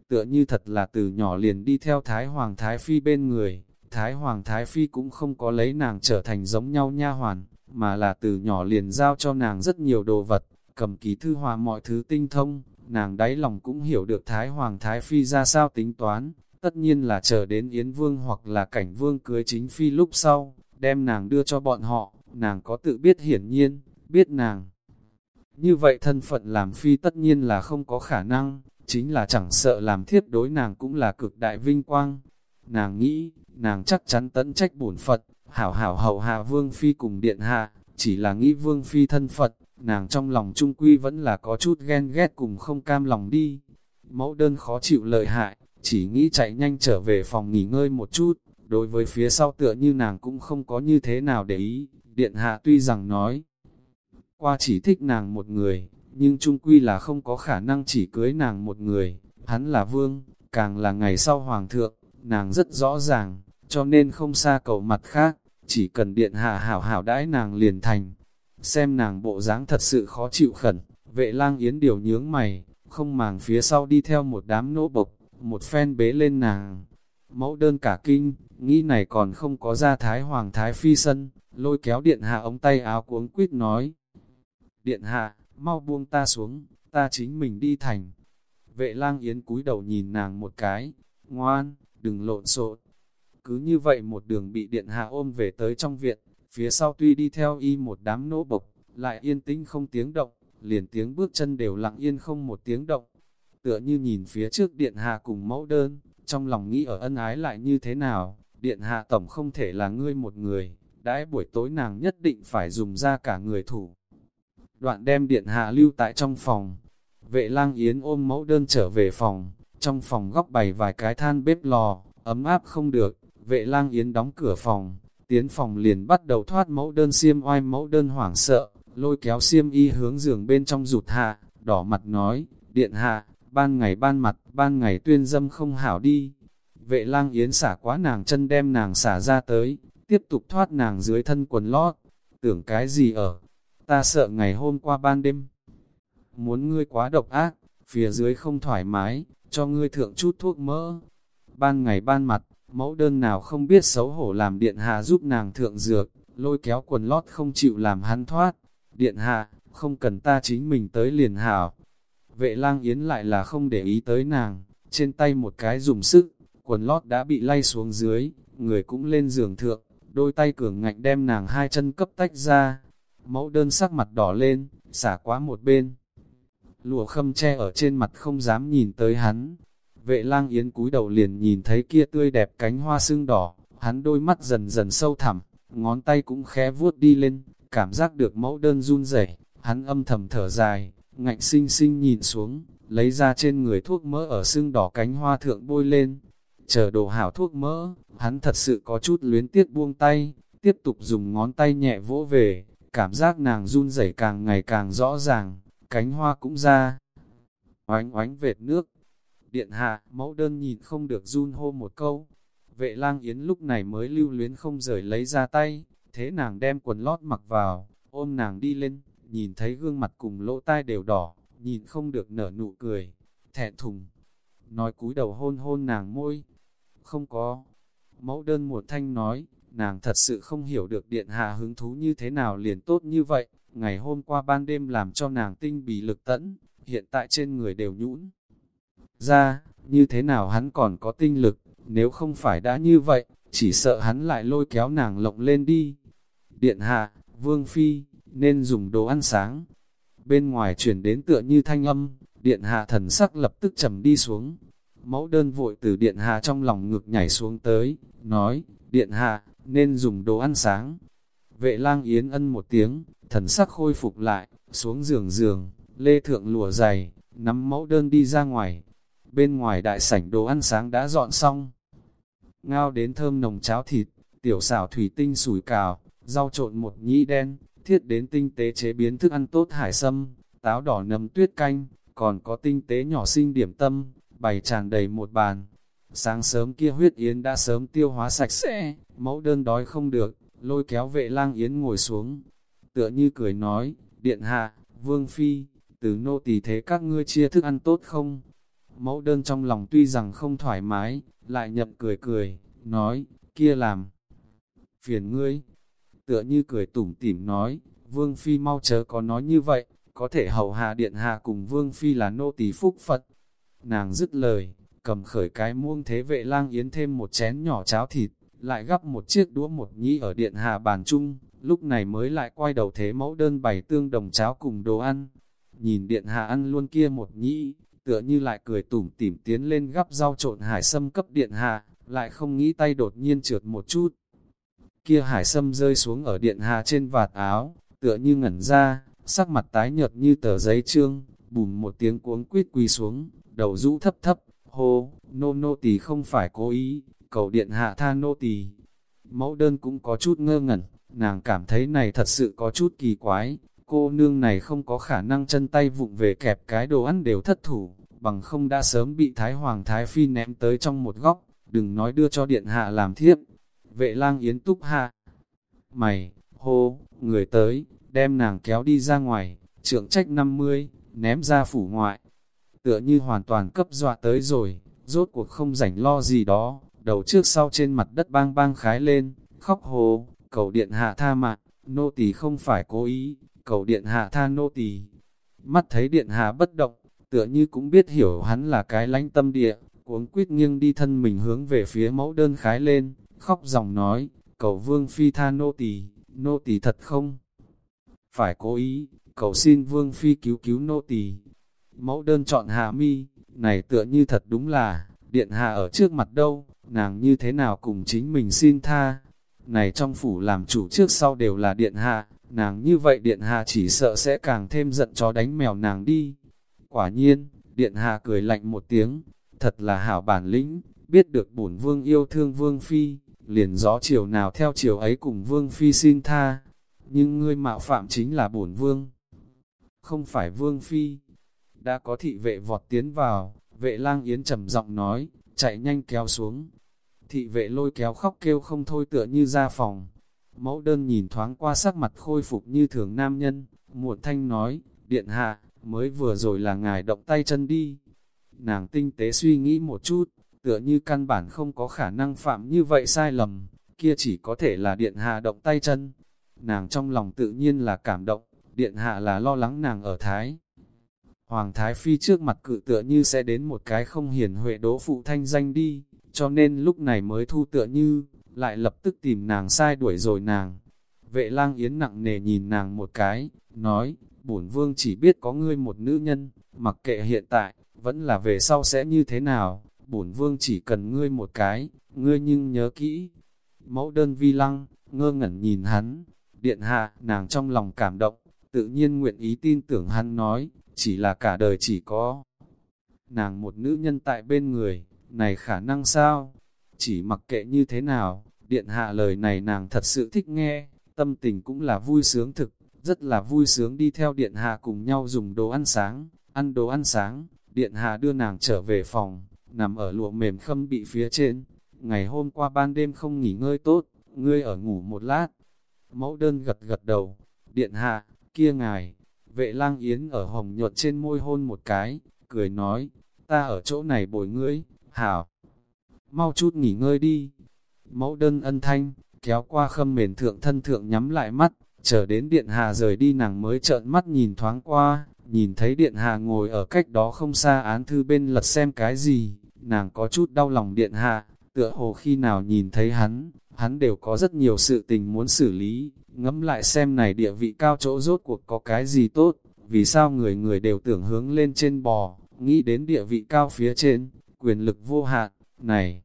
tựa như thật là từ nhỏ liền đi theo Thái Hoàng Thái Phi bên người, Thái Hoàng Thái Phi cũng không có lấy nàng trở thành giống nhau nha hoàn, mà là từ nhỏ liền giao cho nàng rất nhiều đồ vật, cầm ký thư hòa mọi thứ tinh thông, nàng đáy lòng cũng hiểu được Thái Hoàng Thái Phi ra sao tính toán, tất nhiên là chờ đến Yến Vương hoặc là cảnh Vương cưới chính Phi lúc sau, đem nàng đưa cho bọn họ, nàng có tự biết hiển nhiên, biết nàng. Như vậy thân phận làm Phi tất nhiên là không có khả năng, chính là chẳng sợ làm thiết đối nàng cũng là cực đại vinh quang. Nàng nghĩ, nàng chắc chắn tận trách bổn Phật, hảo hảo hậu hạ Vương Phi cùng Điện Hạ, chỉ là nghĩ Vương Phi thân Phật, nàng trong lòng trung quy vẫn là có chút ghen ghét cùng không cam lòng đi. Mẫu đơn khó chịu lợi hại, chỉ nghĩ chạy nhanh trở về phòng nghỉ ngơi một chút, đối với phía sau tựa như nàng cũng không có như thế nào để ý, điện hạ tuy rằng nói, qua chỉ thích nàng một người, nhưng trung quy là không có khả năng chỉ cưới nàng một người, hắn là vương, càng là ngày sau hoàng thượng, nàng rất rõ ràng, cho nên không xa cầu mặt khác, chỉ cần điện hạ hảo hảo đãi nàng liền thành. Xem nàng bộ dáng thật sự khó chịu khẩn, vệ lang yến điều nhướng mày, không màng phía sau đi theo một đám nỗ bộc, một phen bế lên nàng. Mẫu đơn cả kinh, nghĩ này còn không có ra thái hoàng thái phi sân, lôi kéo điện hạ ống tay áo cuống quýt nói. Điện hạ, mau buông ta xuống, ta chính mình đi thành. Vệ lang yến cúi đầu nhìn nàng một cái, ngoan, đừng lộn xộn. Cứ như vậy một đường bị điện hạ ôm về tới trong viện, phía sau tuy đi theo y một đám nỗ bộc, lại yên tĩnh không tiếng động, liền tiếng bước chân đều lặng yên không một tiếng động. Tựa như nhìn phía trước điện hạ cùng mẫu đơn, trong lòng nghĩ ở ân ái lại như thế nào, điện hạ tổng không thể là ngươi một người, đãi buổi tối nàng nhất định phải dùng ra cả người thủ. Đoạn đem điện hạ lưu tại trong phòng, vệ lang yến ôm mẫu đơn trở về phòng, trong phòng góc bày vài cái than bếp lò, ấm áp không được, vệ lang yến đóng cửa phòng, tiến phòng liền bắt đầu thoát mẫu đơn xiêm oai mẫu đơn hoảng sợ, lôi kéo xiêm y hướng giường bên trong rụt hạ, đỏ mặt nói, điện hạ, ban ngày ban mặt, ban ngày tuyên dâm không hảo đi. Vệ lang yến xả quá nàng chân đem nàng xả ra tới, tiếp tục thoát nàng dưới thân quần lót, tưởng cái gì ở, ta sợ ngày hôm qua ban đêm. Muốn ngươi quá độc ác, phía dưới không thoải mái, cho ngươi thượng chút thuốc mỡ. Ban ngày ban mặt, mẫu đơn nào không biết xấu hổ làm điện hạ giúp nàng thượng dược, lôi kéo quần lót không chịu làm hắn thoát. Điện hạ, không cần ta chính mình tới liền hảo. Vệ lang yến lại là không để ý tới nàng, trên tay một cái dùng sức, quần lót đã bị lay xuống dưới, người cũng lên giường thượng, đôi tay cường ngạnh đem nàng hai chân cấp tách ra. Mẫu đơn sắc mặt đỏ lên, xả quá một bên. Lùa khâm che ở trên mặt không dám nhìn tới hắn. Vệ lang yến cúi đầu liền nhìn thấy kia tươi đẹp cánh hoa sưng đỏ, hắn đôi mắt dần dần sâu thẳm, ngón tay cũng khẽ vuốt đi lên, cảm giác được mẫu đơn run rẩy, hắn âm thầm thở dài, ngạnh sinh sinh nhìn xuống, lấy ra trên người thuốc mỡ ở xương đỏ cánh hoa thượng bôi lên. Chờ đồ hảo thuốc mỡ, hắn thật sự có chút luyến tiếc buông tay, tiếp tục dùng ngón tay nhẹ vỗ về, cảm giác nàng run rẩy càng ngày càng rõ ràng, cánh hoa cũng ra. Oánh oánh vệt nước, điện hạ, mẫu đơn nhìn không được run hô một câu. Vệ lang yến lúc này mới lưu luyến không rời lấy ra tay, thế nàng đem quần lót mặc vào, ôm nàng đi lên, nhìn thấy gương mặt cùng lỗ tai đều đỏ, nhìn không được nở nụ cười, thẹn thùng. Nói cúi đầu hôn hôn nàng môi, không có. Mẫu đơn một thanh nói, nàng thật sự không hiểu được điện hạ hứng thú như thế nào liền tốt như vậy, ngày hôm qua ban đêm làm cho nàng tinh bì lực tẫn, hiện tại trên người đều nhũn. Ra, như thế nào hắn còn có tinh lực, nếu không phải đã như vậy, chỉ sợ hắn lại lôi kéo nàng lộng lên đi. Điện hạ, vương phi, nên dùng đồ ăn sáng. Bên ngoài chuyển đến tựa như thanh âm, điện hạ thần sắc lập tức trầm đi xuống. Mẫu đơn vội từ điện hạ trong lòng ngực nhảy xuống tới, nói, điện hạ, nên dùng đồ ăn sáng. Vệ lang yến ân một tiếng, thần sắc khôi phục lại, xuống giường giường, lê thượng lùa dày, nắm mẫu đơn đi ra ngoài. Bên ngoài đại sảnh đồ ăn sáng đã dọn xong. Ngao đến thơm nồng cháo thịt, tiểu xảo thủy tinh sủi cào, rau trộn một nhĩ đen, thiết đến tinh tế chế biến thức ăn tốt hải sâm, táo đỏ nấm tuyết canh, còn có tinh tế nhỏ sinh điểm tâm, bày tràn đầy một bàn. Sáng sớm kia huyết yến đã sớm tiêu hóa sạch sẽ, mẫu đơn đói không được, lôi kéo vệ lang yến ngồi xuống. Tựa như cười nói, điện hạ, vương phi, từ nô tỳ thế các ngươi chia thức ăn tốt không? Mẫu đơn trong lòng tuy rằng không thoải mái, lại nhậm cười cười, nói, kia làm. Phiền ngươi, tựa như cười tủm tỉm nói, vương phi mau chớ có nói như vậy, có thể hầu hạ điện hạ cùng vương phi là nô tỳ phúc Phật. Nàng dứt lời, cầm khởi cái muông thế vệ lang yến thêm một chén nhỏ cháo thịt, lại gắp một chiếc đũa một nhĩ ở điện hạ bàn chung, lúc này mới lại quay đầu thế mẫu đơn bày tương đồng cháo cùng đồ ăn. Nhìn điện hạ ăn luôn kia một nhĩ, tựa như lại cười tủm tỉm tiến lên gắp rau trộn hải sâm cấp điện hạ, lại không nghĩ tay đột nhiên trượt một chút. Kia hải sâm rơi xuống ở điện hạ trên vạt áo, tựa như ngẩn ra, sắc mặt tái nhợt như tờ giấy trương, bùm một tiếng cuống quýt quỳ xuống, đầu rũ thấp thấp, hô, nô nô tỳ không phải cố ý, cầu điện hạ tha nô tỳ. Mẫu đơn cũng có chút ngơ ngẩn, nàng cảm thấy này thật sự có chút kỳ quái, cô nương này không có khả năng chân tay vụng về kẹp cái đồ ăn đều thất thủ, bằng không đã sớm bị Thái Hoàng Thái Phi ném tới trong một góc, đừng nói đưa cho điện hạ làm thiếp. Vệ lang yến túc hạ, mày, hô, người tới, đem nàng kéo đi ra ngoài, trưởng trách 50, ném ra phủ ngoại. Tựa như hoàn toàn cấp dọa tới rồi, rốt cuộc không rảnh lo gì đó, đầu trước sau trên mặt đất bang bang khái lên, khóc hồ, cầu điện hạ tha mạng, nô tỳ không phải cố ý, cầu điện hạ tha nô tỳ. Mắt thấy điện hạ bất động, tựa như cũng biết hiểu hắn là cái lánh tâm địa, cuống quyết nghiêng đi thân mình hướng về phía mẫu đơn khái lên, khóc dòng nói, cầu vương phi tha nô tỳ, nô tỳ thật không? Phải cố ý, cầu xin vương phi cứu cứu nô tỳ. Mẫu đơn chọn hạ mi, này tựa như thật đúng là, điện hạ ở trước mặt đâu, nàng như thế nào cùng chính mình xin tha. Này trong phủ làm chủ trước sau đều là điện hạ, nàng như vậy điện hạ chỉ sợ sẽ càng thêm giận chó đánh mèo nàng đi. Quả nhiên, điện hạ cười lạnh một tiếng, thật là hảo bản lĩnh, biết được bổn vương yêu thương vương phi, liền gió chiều nào theo chiều ấy cùng vương phi xin tha, nhưng ngươi mạo phạm chính là bổn vương, không phải vương phi. Đã có thị vệ vọt tiến vào, vệ lang yến trầm giọng nói, chạy nhanh kéo xuống. Thị vệ lôi kéo khóc kêu không thôi tựa như ra phòng. Mẫu đơn nhìn thoáng qua sắc mặt khôi phục như thường nam nhân, muộn thanh nói, điện hạ, mới vừa rồi là ngài động tay chân đi. Nàng tinh tế suy nghĩ một chút, tựa như căn bản không có khả năng phạm như vậy sai lầm, kia chỉ có thể là điện hạ động tay chân. Nàng trong lòng tự nhiên là cảm động, điện hạ là lo lắng nàng ở Thái. Hoàng Thái Phi trước mặt cự tựa như sẽ đến một cái không hiền huệ đỗ phụ thanh danh đi, cho nên lúc này mới thu tựa như, lại lập tức tìm nàng sai đuổi rồi nàng. Vệ lang yến nặng nề nhìn nàng một cái, nói, bổn vương chỉ biết có ngươi một nữ nhân, mặc kệ hiện tại, vẫn là về sau sẽ như thế nào, bổn vương chỉ cần ngươi một cái, ngươi nhưng nhớ kỹ. Mẫu đơn vi lăng, ngơ ngẩn nhìn hắn, điện hạ, nàng trong lòng cảm động, tự nhiên nguyện ý tin tưởng hắn nói, chỉ là cả đời chỉ có. Nàng một nữ nhân tại bên người, này khả năng sao? Chỉ mặc kệ như thế nào, điện hạ lời này nàng thật sự thích nghe, tâm tình cũng là vui sướng thực, rất là vui sướng đi theo điện hạ cùng nhau dùng đồ ăn sáng, ăn đồ ăn sáng, điện hạ đưa nàng trở về phòng, nằm ở lụa mềm khâm bị phía trên. Ngày hôm qua ban đêm không nghỉ ngơi tốt, ngươi ở ngủ một lát. Mẫu đơn gật gật đầu, điện hạ, kia ngài, vệ lang yến ở hồng nhuận trên môi hôn một cái, cười nói, ta ở chỗ này bồi ngươi, hảo. Mau chút nghỉ ngơi đi. Mẫu đơn ân thanh, kéo qua khâm mền thượng thân thượng nhắm lại mắt, chờ đến điện hạ rời đi nàng mới trợn mắt nhìn thoáng qua, nhìn thấy điện hạ ngồi ở cách đó không xa án thư bên lật xem cái gì, nàng có chút đau lòng điện hạ, tựa hồ khi nào nhìn thấy hắn, hắn đều có rất nhiều sự tình muốn xử lý, ngẫm lại xem này địa vị cao chỗ rốt cuộc có cái gì tốt, vì sao người người đều tưởng hướng lên trên bò, nghĩ đến địa vị cao phía trên, quyền lực vô hạn, này.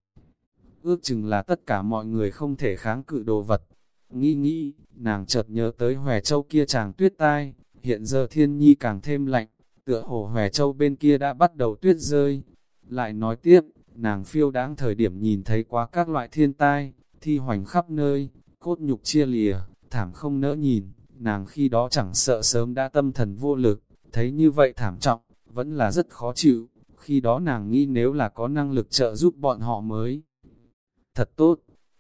Ước chừng là tất cả mọi người không thể kháng cự đồ vật. Nghĩ nghĩ, nàng chợt nhớ tới hòe châu kia chàng tuyết tai, hiện giờ thiên nhi càng thêm lạnh, tựa hồ hòe châu bên kia đã bắt đầu tuyết rơi. Lại nói tiếp, nàng phiêu đáng thời điểm nhìn thấy quá các loại thiên tai, thi hoành khắp nơi, cốt nhục chia lìa, thảm không nỡ nhìn, nàng khi đó chẳng sợ sớm đã tâm thần vô lực, thấy như vậy thảm trọng, vẫn là rất khó chịu, Khi đó nàng nghĩ nếu là có năng lực trợ giúp bọn họ mới. Thật tốt,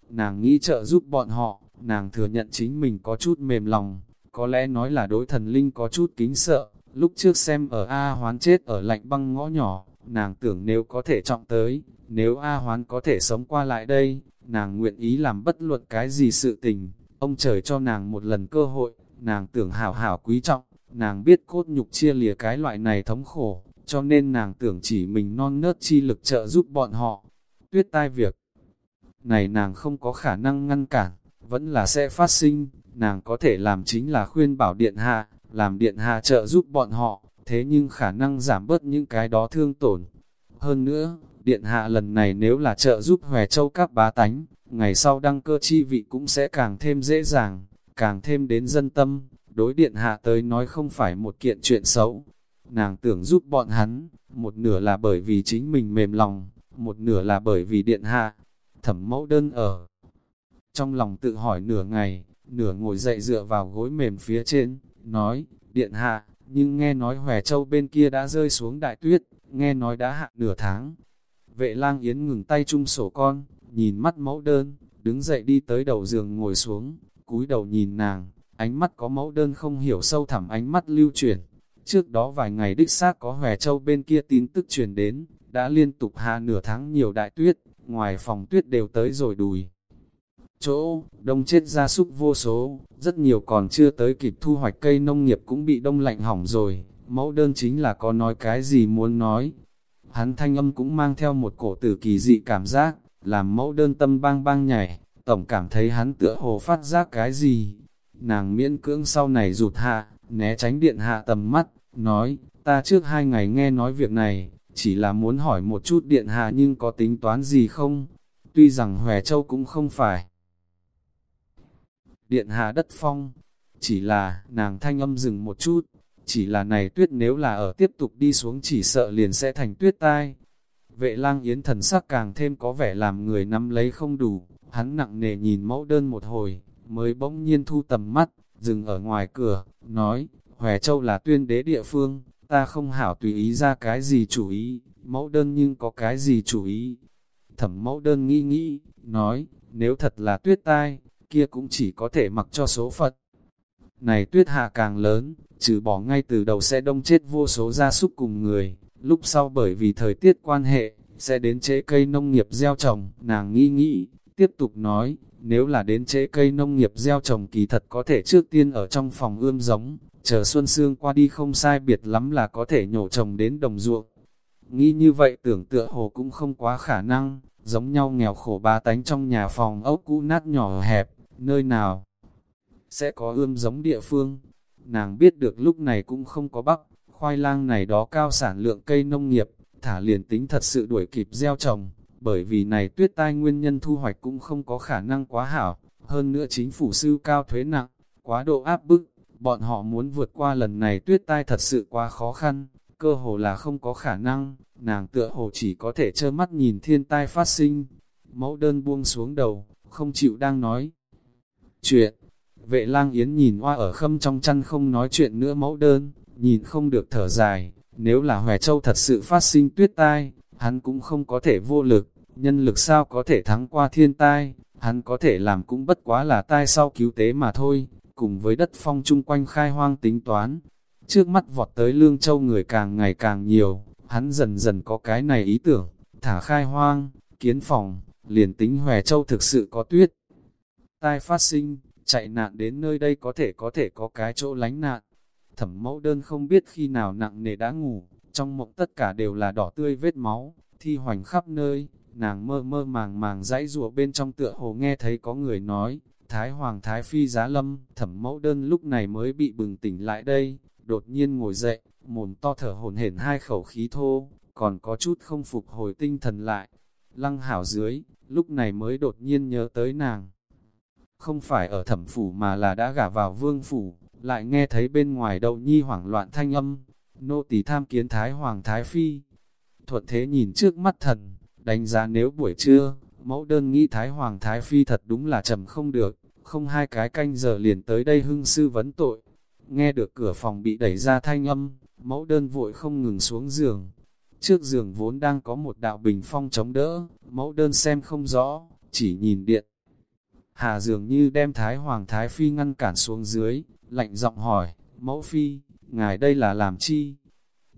nàng nghĩ trợ giúp bọn họ, nàng thừa nhận chính mình có chút mềm lòng, có lẽ nói là đối thần linh có chút kính sợ, lúc trước xem ở A hoán chết ở lạnh băng ngõ nhỏ, nàng tưởng nếu có thể trọng tới, nếu A hoán có thể sống qua lại đây, nàng nguyện ý làm bất luận cái gì sự tình, ông trời cho nàng một lần cơ hội, nàng tưởng hảo hảo quý trọng, nàng biết cốt nhục chia lìa cái loại này thống khổ, cho nên nàng tưởng chỉ mình non nớt chi lực trợ giúp bọn họ. Tuyết tai việc này nàng không có khả năng ngăn cản, vẫn là sẽ phát sinh, nàng có thể làm chính là khuyên bảo điện hạ, làm điện hạ trợ giúp bọn họ, thế nhưng khả năng giảm bớt những cái đó thương tổn. Hơn nữa, điện hạ lần này nếu là trợ giúp Hòe Châu các bá tánh, ngày sau đăng cơ chi vị cũng sẽ càng thêm dễ dàng, càng thêm đến dân tâm, đối điện hạ tới nói không phải một kiện chuyện xấu. Nàng tưởng giúp bọn hắn, một nửa là bởi vì chính mình mềm lòng, một nửa là bởi vì điện hạ. Thẩm mẫu đơn ở. Trong lòng tự hỏi nửa ngày, nửa ngồi dậy dựa vào gối mềm phía trên, nói, điện hạ, nhưng nghe nói hòe châu bên kia đã rơi xuống đại tuyết, nghe nói đã hạ nửa tháng. Vệ lang yến ngừng tay chung sổ con, nhìn mắt mẫu đơn, đứng dậy đi tới đầu giường ngồi xuống, cúi đầu nhìn nàng, ánh mắt có mẫu đơn không hiểu sâu thẳm ánh mắt lưu chuyển. Trước đó vài ngày đích xác có hòe châu bên kia tin tức truyền đến, đã liên tục hạ nửa tháng nhiều đại tuyết, ngoài phòng tuyết đều tới rồi đùi. Chỗ, đông chết gia súc vô số, rất nhiều còn chưa tới kịp thu hoạch cây nông nghiệp cũng bị đông lạnh hỏng rồi, mẫu đơn chính là có nói cái gì muốn nói. Hắn thanh âm cũng mang theo một cổ tử kỳ dị cảm giác, làm mẫu đơn tâm bang bang nhảy, tổng cảm thấy hắn tựa hồ phát giác cái gì. Nàng miễn cưỡng sau này rụt hạ, né tránh điện hạ tầm mắt, nói, ta trước hai ngày nghe nói việc này, chỉ là muốn hỏi một chút điện hạ nhưng có tính toán gì không? Tuy rằng Hòe Châu cũng không phải điện hạ đất phong. Chỉ là, nàng thanh âm dừng một chút, chỉ là này tuyết nếu là ở tiếp tục đi xuống chỉ sợ liền sẽ thành tuyết tai. Vệ lang yến thần sắc càng thêm có vẻ làm người nắm lấy không đủ, hắn nặng nề nhìn mẫu đơn một hồi, mới bỗng nhiên thu tầm mắt, dừng ở ngoài cửa, nói, Hòe Châu là tuyên đế địa phương, ta không hảo tùy ý ra cái gì chủ ý, mẫu đơn nhưng có cái gì chủ ý. Thẩm mẫu đơn nghĩ nghĩ, nói, nếu thật là tuyết tai, kia cũng chỉ có thể mặc cho số phận. Này tuyết hạ càng lớn, trừ bỏ ngay từ đầu sẽ đông chết vô số gia súc cùng người, lúc sau bởi vì thời tiết quan hệ, sẽ đến chế cây nông nghiệp gieo trồng, nàng nghĩ nghĩ, tiếp tục nói, nếu là đến chế cây nông nghiệp gieo trồng kỳ thật có thể trước tiên ở trong phòng ươm giống, chờ xuân sương qua đi không sai biệt lắm là có thể nhổ trồng đến đồng ruộng. Nghĩ như vậy tưởng tựa hồ cũng không quá khả năng, giống nhau nghèo khổ ba tánh trong nhà phòng ốc cũ nát nhỏ hẹp, nơi nào. Sẽ có ươm giống địa phương. Nàng biết được lúc này cũng không có bắp, khoai lang này đó cao sản lượng cây nông nghiệp, thả liền tính thật sự đuổi kịp gieo trồng, bởi vì này tuyết tai nguyên nhân thu hoạch cũng không có khả năng quá hảo, hơn nữa chính phủ sư cao thuế nặng, quá độ áp bức, bọn họ muốn vượt qua lần này tuyết tai thật sự quá khó khăn, cơ hồ là không có khả năng, nàng tựa hồ chỉ có thể trơ mắt nhìn thiên tai phát sinh. Mẫu đơn buông xuống đầu, không chịu đang nói chuyện. Vệ lang yến nhìn hoa ở khâm trong chăn không nói chuyện nữa mẫu đơn, nhìn không được thở dài, nếu là Hòe Châu thật sự phát sinh tuyết tai, hắn cũng không có thể vô lực, nhân lực sao có thể thắng qua thiên tai, hắn có thể làm cũng bất quá là tai sau cứu tế mà thôi, cùng với đất phong chung quanh khai hoang tính toán. Trước mắt vọt tới Lương Châu người càng ngày càng nhiều, hắn dần dần có cái này ý tưởng, thả khai hoang, kiến phòng, liền tính Hòe Châu thực sự có tuyết, tai phát sinh, chạy nạn đến nơi đây có thể có thể có cái chỗ lánh nạn. Thẩm mẫu đơn không biết khi nào nặng nề đã ngủ, trong mộng tất cả đều là đỏ tươi vết máu, thi hoành khắp nơi, nàng mơ mơ màng màng dãy rùa bên trong tựa hồ nghe thấy có người nói, Thái Hoàng Thái Phi giá lâm, thẩm mẫu đơn lúc này mới bị bừng tỉnh lại đây, đột nhiên ngồi dậy, mồm to thở hồn hển hai khẩu khí thô, còn có chút không phục hồi tinh thần lại. Lăng hảo dưới, lúc này mới đột nhiên nhớ tới nàng không phải ở thẩm phủ mà là đã gả vào vương phủ, lại nghe thấy bên ngoài đậu nhi hoảng loạn thanh âm, nô tỳ tham kiến Thái Hoàng Thái Phi. Thuận thế nhìn trước mắt thần, đánh giá nếu buổi trưa, mẫu đơn nghĩ Thái Hoàng Thái Phi thật đúng là trầm không được, không hai cái canh giờ liền tới đây hưng sư vấn tội. Nghe được cửa phòng bị đẩy ra thanh âm, mẫu đơn vội không ngừng xuống giường. Trước giường vốn đang có một đạo bình phong chống đỡ, mẫu đơn xem không rõ, chỉ nhìn điện. Hà dường như đem Thái Hoàng Thái Phi ngăn cản xuống dưới, lạnh giọng hỏi, mẫu phi, ngài đây là làm chi?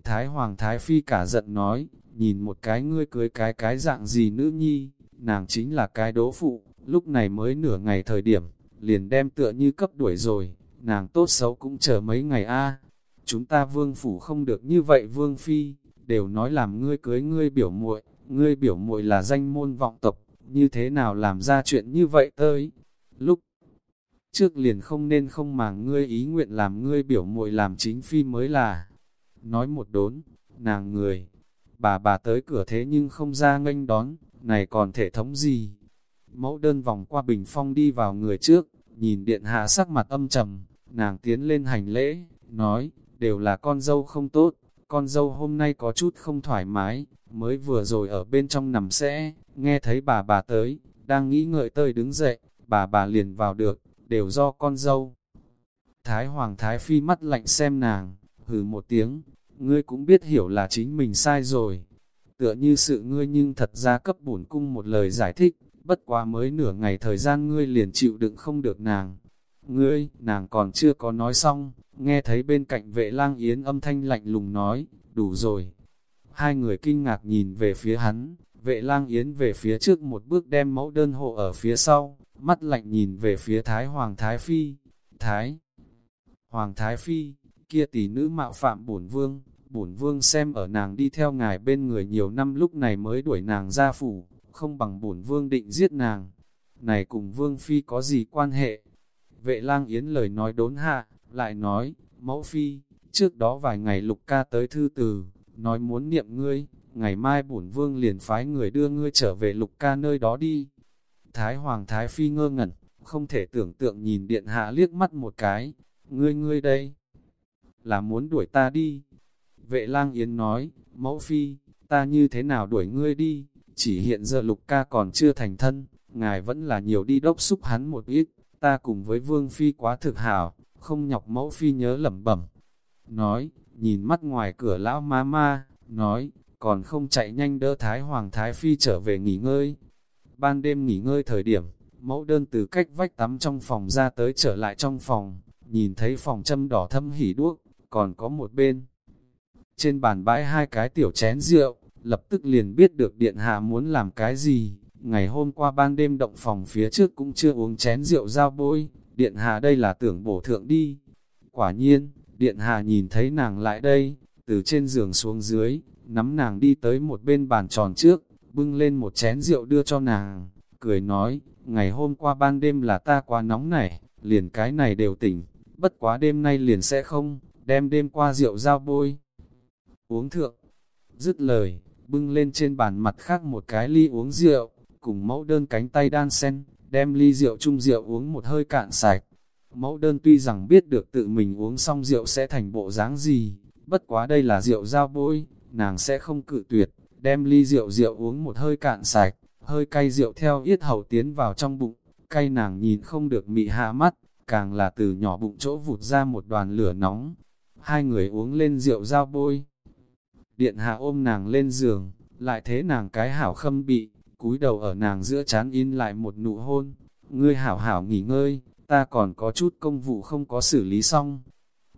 Thái Hoàng Thái Phi cả giận nói, nhìn một cái ngươi cưới cái cái dạng gì nữ nhi, nàng chính là cái đố phụ, lúc này mới nửa ngày thời điểm, liền đem tựa như cấp đuổi rồi, nàng tốt xấu cũng chờ mấy ngày a Chúng ta vương phủ không được như vậy vương phi, đều nói làm ngươi cưới ngươi biểu muội, ngươi biểu muội là danh môn vọng tộc, như thế nào làm ra chuyện như vậy tới. Lúc trước liền không nên không màng ngươi ý nguyện làm ngươi biểu muội làm chính phi mới là. Nói một đốn, nàng người, bà bà tới cửa thế nhưng không ra nghênh đón, này còn thể thống gì? Mẫu đơn vòng qua bình phong đi vào người trước, nhìn điện hạ sắc mặt âm trầm, nàng tiến lên hành lễ, nói, đều là con dâu không tốt, con dâu hôm nay có chút không thoải mái, mới vừa rồi ở bên trong nằm sẽ, nghe thấy bà bà tới, đang nghĩ ngợi tơi đứng dậy, bà bà liền vào được, đều do con dâu. Thái Hoàng Thái Phi mắt lạnh xem nàng, hừ một tiếng, ngươi cũng biết hiểu là chính mình sai rồi. Tựa như sự ngươi nhưng thật ra cấp bổn cung một lời giải thích, bất quá mới nửa ngày thời gian ngươi liền chịu đựng không được nàng. Ngươi, nàng còn chưa có nói xong, nghe thấy bên cạnh vệ lang yến âm thanh lạnh lùng nói, đủ rồi. Hai người kinh ngạc nhìn về phía hắn, vệ lang yến về phía trước một bước đem mẫu đơn hộ ở phía sau, mắt lạnh nhìn về phía Thái Hoàng Thái Phi. Thái Hoàng Thái Phi, kia tỷ nữ mạo phạm bổn vương, bổn vương xem ở nàng đi theo ngài bên người nhiều năm lúc này mới đuổi nàng ra phủ, không bằng bổn vương định giết nàng. Này cùng vương phi có gì quan hệ? Vệ lang yến lời nói đốn hạ, lại nói, mẫu phi, trước đó vài ngày lục ca tới thư từ, nói muốn niệm ngươi, ngày mai bổn vương liền phái người đưa ngươi trở về lục ca nơi đó đi. Thái Hoàng Thái Phi ngơ ngẩn, không thể tưởng tượng nhìn điện hạ liếc mắt một cái, ngươi ngươi đây, là muốn đuổi ta đi. Vệ lang yến nói, mẫu phi, ta như thế nào đuổi ngươi đi, chỉ hiện giờ lục ca còn chưa thành thân, ngài vẫn là nhiều đi đốc xúc hắn một ít, ta cùng với vương phi quá thực hảo, không nhọc mẫu phi nhớ lẩm bẩm. Nói, nhìn mắt ngoài cửa lão ma ma, nói, còn không chạy nhanh đỡ Thái Hoàng Thái Phi trở về nghỉ ngơi. Ban đêm nghỉ ngơi thời điểm, mẫu đơn từ cách vách tắm trong phòng ra tới trở lại trong phòng, nhìn thấy phòng châm đỏ thâm hỉ đuốc, còn có một bên. Trên bàn bãi hai cái tiểu chén rượu, lập tức liền biết được điện hạ muốn làm cái gì. Ngày hôm qua ban đêm động phòng phía trước cũng chưa uống chén rượu giao bôi, điện hạ đây là tưởng bổ thượng đi. Quả nhiên, điện hạ nhìn thấy nàng lại đây, từ trên giường xuống dưới, nắm nàng đi tới một bên bàn tròn trước, bưng lên một chén rượu đưa cho nàng, cười nói, ngày hôm qua ban đêm là ta quá nóng này, liền cái này đều tỉnh, bất quá đêm nay liền sẽ không, đem đêm qua rượu giao bôi. Uống thượng, dứt lời, bưng lên trên bàn mặt khác một cái ly uống rượu, cùng mẫu đơn cánh tay đan sen, đem ly rượu chung rượu uống một hơi cạn sạch. Mẫu đơn tuy rằng biết được tự mình uống xong rượu sẽ thành bộ dáng gì, bất quá đây là rượu giao bôi, nàng sẽ không cự tuyệt, đem ly rượu rượu uống một hơi cạn sạch, hơi cay rượu theo yết hầu tiến vào trong bụng, cay nàng nhìn không được mị hạ mắt, càng là từ nhỏ bụng chỗ vụt ra một đoàn lửa nóng. Hai người uống lên rượu giao bôi. Điện hạ ôm nàng lên giường, lại thế nàng cái hảo khâm bị, cúi đầu ở nàng giữa chán in lại một nụ hôn. Ngươi hảo hảo nghỉ ngơi, ta còn có chút công vụ không có xử lý xong.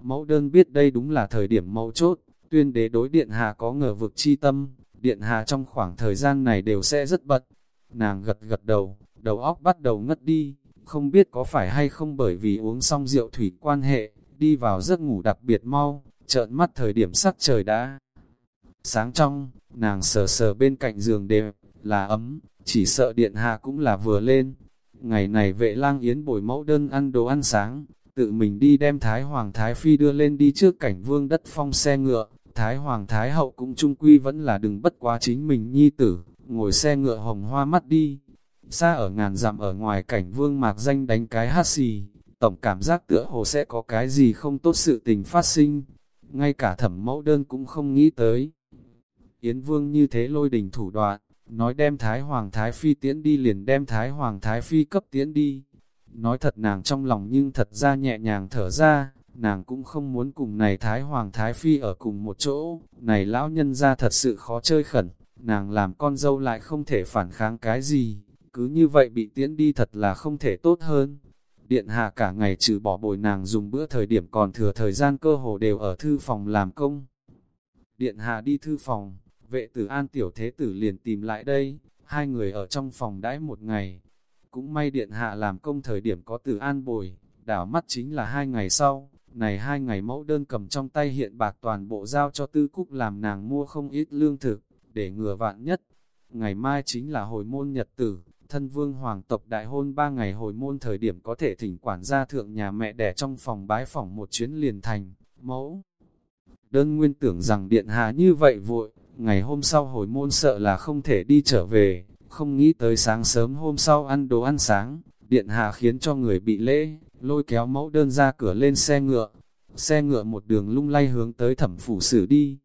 Mẫu đơn biết đây đúng là thời điểm mẫu chốt, tuyên đế đối điện hạ có ngờ vực chi tâm, điện hạ trong khoảng thời gian này đều sẽ rất bật. Nàng gật gật đầu, đầu óc bắt đầu ngất đi, không biết có phải hay không bởi vì uống xong rượu thủy quan hệ, đi vào giấc ngủ đặc biệt mau, trợn mắt thời điểm sắc trời đã. Sáng trong, nàng sờ sờ bên cạnh giường đẹp, là ấm, chỉ sợ điện hạ cũng là vừa lên. Ngày này vệ lang yến bồi mẫu đơn ăn đồ ăn sáng, tự mình đi đem Thái Hoàng Thái Phi đưa lên đi trước cảnh vương đất phong xe ngựa. Thái Hoàng Thái Hậu cũng trung quy vẫn là đừng bất quá chính mình nhi tử, ngồi xe ngựa hồng hoa mắt đi. Xa ở ngàn dặm ở ngoài cảnh vương mạc danh đánh cái hát xì, tổng cảm giác tựa hồ sẽ có cái gì không tốt sự tình phát sinh. Ngay cả thẩm mẫu đơn cũng không nghĩ tới. Yến Vương như thế lôi đình thủ đoạn, nói đem Thái Hoàng Thái Phi tiễn đi liền đem Thái Hoàng Thái Phi cấp tiễn đi. Nói thật nàng trong lòng nhưng thật ra nhẹ nhàng thở ra, nàng cũng không muốn cùng này Thái Hoàng Thái Phi ở cùng một chỗ, này lão nhân ra thật sự khó chơi khẩn, nàng làm con dâu lại không thể phản kháng cái gì, cứ như vậy bị tiễn đi thật là không thể tốt hơn. Điện hạ cả ngày trừ bỏ bồi nàng dùng bữa thời điểm còn thừa thời gian cơ hồ đều ở thư phòng làm công. Điện hạ đi thư phòng, vệ tử an tiểu thế tử liền tìm lại đây, hai người ở trong phòng đãi một ngày. Cũng may điện hạ làm công thời điểm có tử an bồi, đảo mắt chính là hai ngày sau, này hai ngày mẫu đơn cầm trong tay hiện bạc toàn bộ giao cho tư cúc làm nàng mua không ít lương thực, để ngừa vạn nhất. Ngày mai chính là hồi môn nhật tử, thân vương hoàng tộc đại hôn ba ngày hồi môn thời điểm có thể thỉnh quản gia thượng nhà mẹ đẻ trong phòng bái phỏng một chuyến liền thành, mẫu. Đơn nguyên tưởng rằng điện hạ như vậy vội, ngày hôm sau hồi môn sợ là không thể đi trở về, không nghĩ tới sáng sớm hôm sau ăn đồ ăn sáng, điện hạ khiến cho người bị lễ, lôi kéo mẫu đơn ra cửa lên xe ngựa. Xe ngựa một đường lung lay hướng tới thẩm phủ xử đi.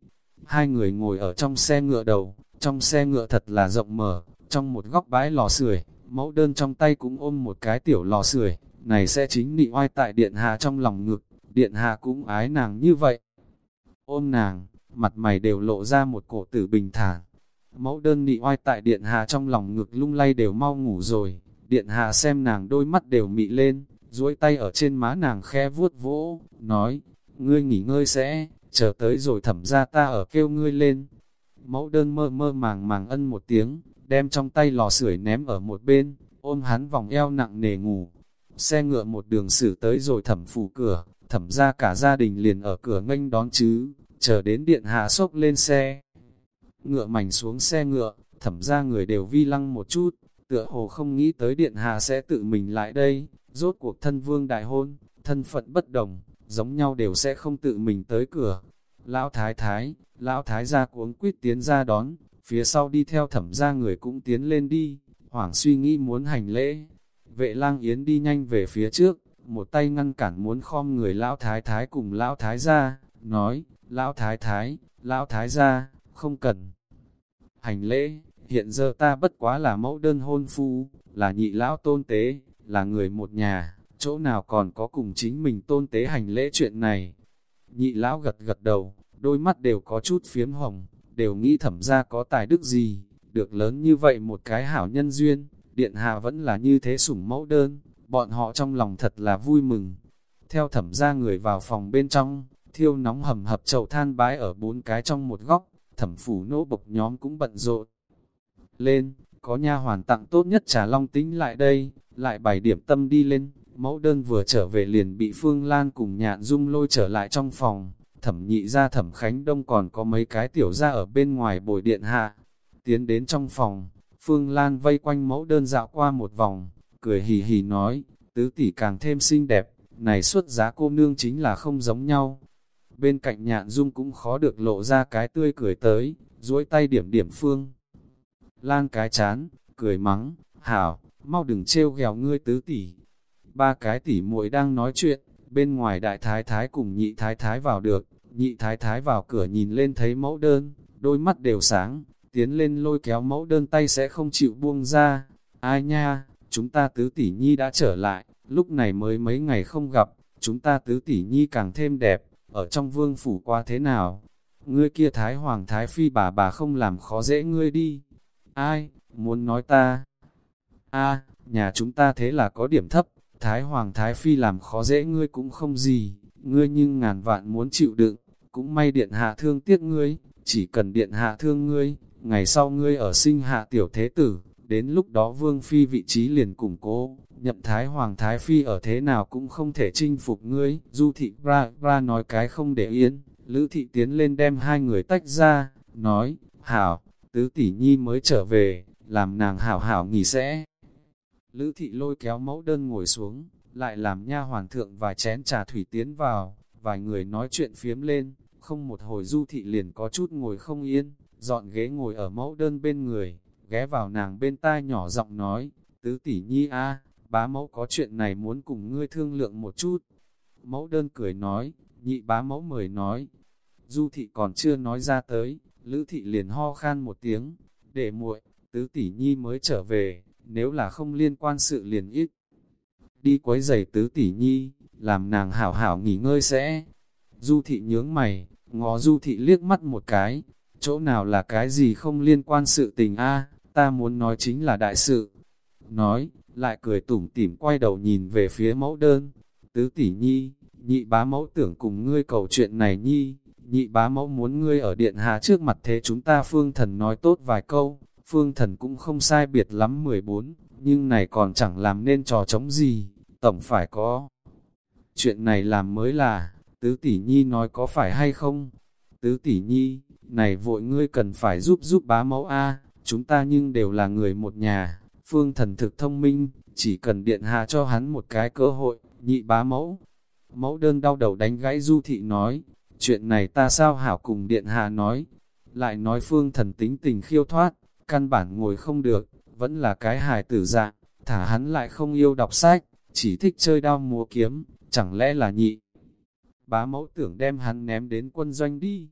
Hai người ngồi ở trong xe ngựa đầu, trong xe ngựa thật là rộng mở, trong một góc bãi lò sưởi, mẫu đơn trong tay cũng ôm một cái tiểu lò sưởi, này sẽ chính nị oai tại điện hạ trong lòng ngực, điện hạ cũng ái nàng như vậy. Ôm nàng, mặt mày đều lộ ra một cổ tử bình thản. Mẫu đơn nị oai tại điện hạ trong lòng ngực lung lay đều mau ngủ rồi, điện hạ xem nàng đôi mắt đều mị lên, duỗi tay ở trên má nàng khe vuốt vỗ, nói, ngươi nghỉ ngơi sẽ, chờ tới rồi thẩm ra ta ở kêu ngươi lên. Mẫu đơn mơ mơ màng màng ân một tiếng, đem trong tay lò sưởi ném ở một bên, ôm hắn vòng eo nặng nề ngủ. Xe ngựa một đường xử tới rồi thẩm phủ cửa, thẩm ra cả gia đình liền ở cửa nghênh đón chứ, chờ đến điện hạ sốc lên xe. Ngựa mảnh xuống xe ngựa, thẩm ra người đều vi lăng một chút, tựa hồ không nghĩ tới điện hạ sẽ tự mình lại đây, rốt cuộc thân vương đại hôn, thân phận bất đồng, giống nhau đều sẽ không tự mình tới cửa. Lão thái thái, lão thái gia cuống quýt tiến ra đón, phía sau đi theo thẩm gia người cũng tiến lên đi, hoảng suy nghĩ muốn hành lễ. Vệ lang yến đi nhanh về phía trước, một tay ngăn cản muốn khom người lão thái thái cùng lão thái gia, nói, lão thái thái, lão thái gia, không cần. Hành lễ, hiện giờ ta bất quá là mẫu đơn hôn phu, là nhị lão tôn tế, là người một nhà, chỗ nào còn có cùng chính mình tôn tế hành lễ chuyện này. Nhị lão gật gật đầu, đôi mắt đều có chút phiếm hồng, đều nghĩ thẩm ra có tài đức gì, được lớn như vậy một cái hảo nhân duyên, điện hạ vẫn là như thế sủng mẫu đơn, bọn họ trong lòng thật là vui mừng. Theo thẩm ra người vào phòng bên trong, thiêu nóng hầm hập chậu than bái ở bốn cái trong một góc, thẩm phủ nỗ bộc nhóm cũng bận rộn. Lên, có nha hoàn tặng tốt nhất trà long tính lại đây, lại bày điểm tâm đi lên, mẫu đơn vừa trở về liền bị Phương Lan cùng nhạn dung lôi trở lại trong phòng, thẩm nhị ra thẩm Khánh Đông còn có mấy cái tiểu ra ở bên ngoài bồi điện hạ. Tiến đến trong phòng, Phương Lan vây quanh mẫu đơn dạo qua một vòng, cười hì hì nói, tứ tỷ càng thêm xinh đẹp, này xuất giá cô nương chính là không giống nhau. Bên cạnh nhạn dung cũng khó được lộ ra cái tươi cười tới, duỗi tay điểm điểm Phương. Lan cái chán, cười mắng, hảo, mau đừng trêu ghèo ngươi tứ tỷ. Ba cái tỷ muội đang nói chuyện, bên ngoài đại thái thái cùng nhị thái thái vào được, nhị thái thái vào cửa nhìn lên thấy mẫu đơn, đôi mắt đều sáng, tiến lên lôi kéo mẫu đơn tay sẽ không chịu buông ra. Ai nha, chúng ta tứ tỷ nhi đã trở lại, lúc này mới mấy ngày không gặp, chúng ta tứ tỷ nhi càng thêm đẹp, ở trong vương phủ qua thế nào? Ngươi kia thái hoàng thái phi bà bà không làm khó dễ ngươi đi. Ai, muốn nói ta? A nhà chúng ta thế là có điểm thấp, Thái Hoàng Thái Phi làm khó dễ ngươi cũng không gì, ngươi nhưng ngàn vạn muốn chịu đựng, cũng may điện hạ thương tiếc ngươi, chỉ cần điện hạ thương ngươi, ngày sau ngươi ở sinh hạ tiểu thế tử, đến lúc đó Vương Phi vị trí liền củng cố, nhậm Thái Hoàng Thái Phi ở thế nào cũng không thể chinh phục ngươi, Du Thị ra, ra nói cái không để yên, Lữ Thị tiến lên đem hai người tách ra, nói, Hảo, tứ tỷ nhi mới trở về, làm nàng hảo hảo nghỉ sẽ. Lữ thị lôi kéo mẫu đơn ngồi xuống, lại làm nha hoàn thượng vài chén trà thủy tiến vào, vài người nói chuyện phiếm lên, không một hồi du thị liền có chút ngồi không yên, dọn ghế ngồi ở mẫu đơn bên người, ghé vào nàng bên tai nhỏ giọng nói, tứ tỷ nhi a, bá mẫu có chuyện này muốn cùng ngươi thương lượng một chút. Mẫu đơn cười nói, nhị bá mẫu mời nói, du thị còn chưa nói ra tới, lữ thị liền ho khan một tiếng, để muội, tứ tỷ nhi mới trở về, nếu là không liên quan sự liền ít. Đi quấy giày tứ tỷ nhi, làm nàng hảo hảo nghỉ ngơi sẽ. Du thị nhướng mày, ngó du thị liếc mắt một cái, chỗ nào là cái gì không liên quan sự tình a ta muốn nói chính là đại sự. Nói, lại cười tủm tỉm quay đầu nhìn về phía mẫu đơn, tứ tỷ nhi, nhị bá mẫu tưởng cùng ngươi cầu chuyện này nhi, nhị bá mẫu muốn ngươi ở điện hà trước mặt thế chúng ta phương thần nói tốt vài câu, phương thần cũng không sai biệt lắm 14, nhưng này còn chẳng làm nên trò chống gì, tổng phải có. Chuyện này làm mới là, tứ tỷ nhi nói có phải hay không? Tứ tỷ nhi, này vội ngươi cần phải giúp giúp bá mẫu A, chúng ta nhưng đều là người một nhà, phương thần thực thông minh, chỉ cần điện hạ cho hắn một cái cơ hội, nhị bá mẫu. Mẫu đơn đau đầu đánh gãy du thị nói, chuyện này ta sao hảo cùng điện hạ nói, lại nói phương thần tính tình khiêu thoát, căn bản ngồi không được, vẫn là cái hài tử dạng, thả hắn lại không yêu đọc sách, chỉ thích chơi đao múa kiếm, chẳng lẽ là nhị. Bá mẫu tưởng đem hắn ném đến quân doanh đi.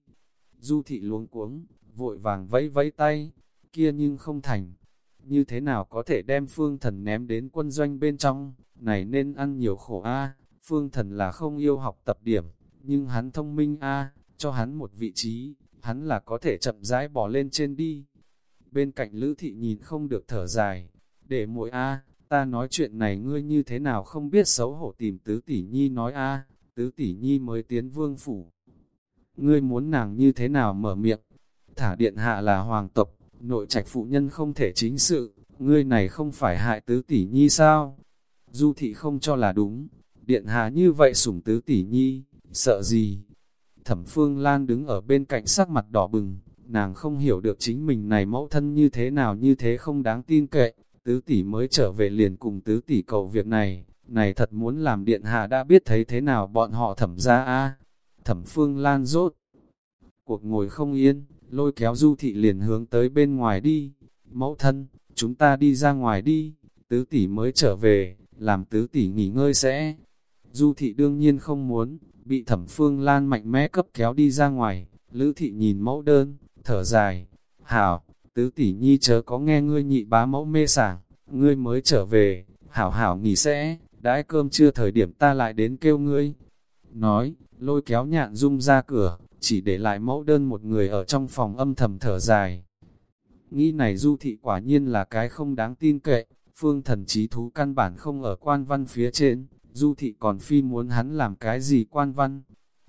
Du thị luống cuống, vội vàng vẫy vẫy tay, kia nhưng không thành. Như thế nào có thể đem phương thần ném đến quân doanh bên trong, này nên ăn nhiều khổ a phương thần là không yêu học tập điểm, nhưng hắn thông minh a cho hắn một vị trí, hắn là có thể chậm rãi bỏ lên trên đi. Bên cạnh Lữ Thị nhìn không được thở dài, để muội a ta nói chuyện này ngươi như thế nào không biết xấu hổ tìm tứ tỷ nhi nói a tứ tỷ nhi mới tiến vương phủ. Ngươi muốn nàng như thế nào mở miệng, thả điện hạ là hoàng tộc, nội trạch phụ nhân không thể chính sự, ngươi này không phải hại tứ tỷ nhi sao? Du thị không cho là đúng, điện hạ như vậy sủng tứ tỷ nhi, sợ gì? Thẩm phương Lan đứng ở bên cạnh sắc mặt đỏ bừng, nàng không hiểu được chính mình này mẫu thân như thế nào như thế không đáng tin cậy, tứ tỷ mới trở về liền cùng tứ tỷ cầu việc này, này thật muốn làm điện hạ đã biết thấy thế nào bọn họ thẩm ra a. Thẩm phương Lan rốt, cuộc ngồi không yên, lôi kéo du thị liền hướng tới bên ngoài đi, mẫu thân, chúng ta đi ra ngoài đi, tứ tỷ mới trở về, làm tứ tỷ nghỉ ngơi sẽ. Du thị đương nhiên không muốn, bị thẩm phương lan mạnh mẽ cấp kéo đi ra ngoài, lữ thị nhìn mẫu đơn, thở dài, hảo, tứ tỷ nhi chớ có nghe ngươi nhị bá mẫu mê sảng, ngươi mới trở về, hảo hảo nghỉ sẽ, đãi cơm chưa thời điểm ta lại đến kêu ngươi. Nói, lôi kéo nhạn dung ra cửa, chỉ để lại mẫu đơn một người ở trong phòng âm thầm thở dài. Nghĩ này du thị quả nhiên là cái không đáng tin cậy, phương thần trí thú căn bản không ở quan văn phía trên, du thị còn phi muốn hắn làm cái gì quan văn.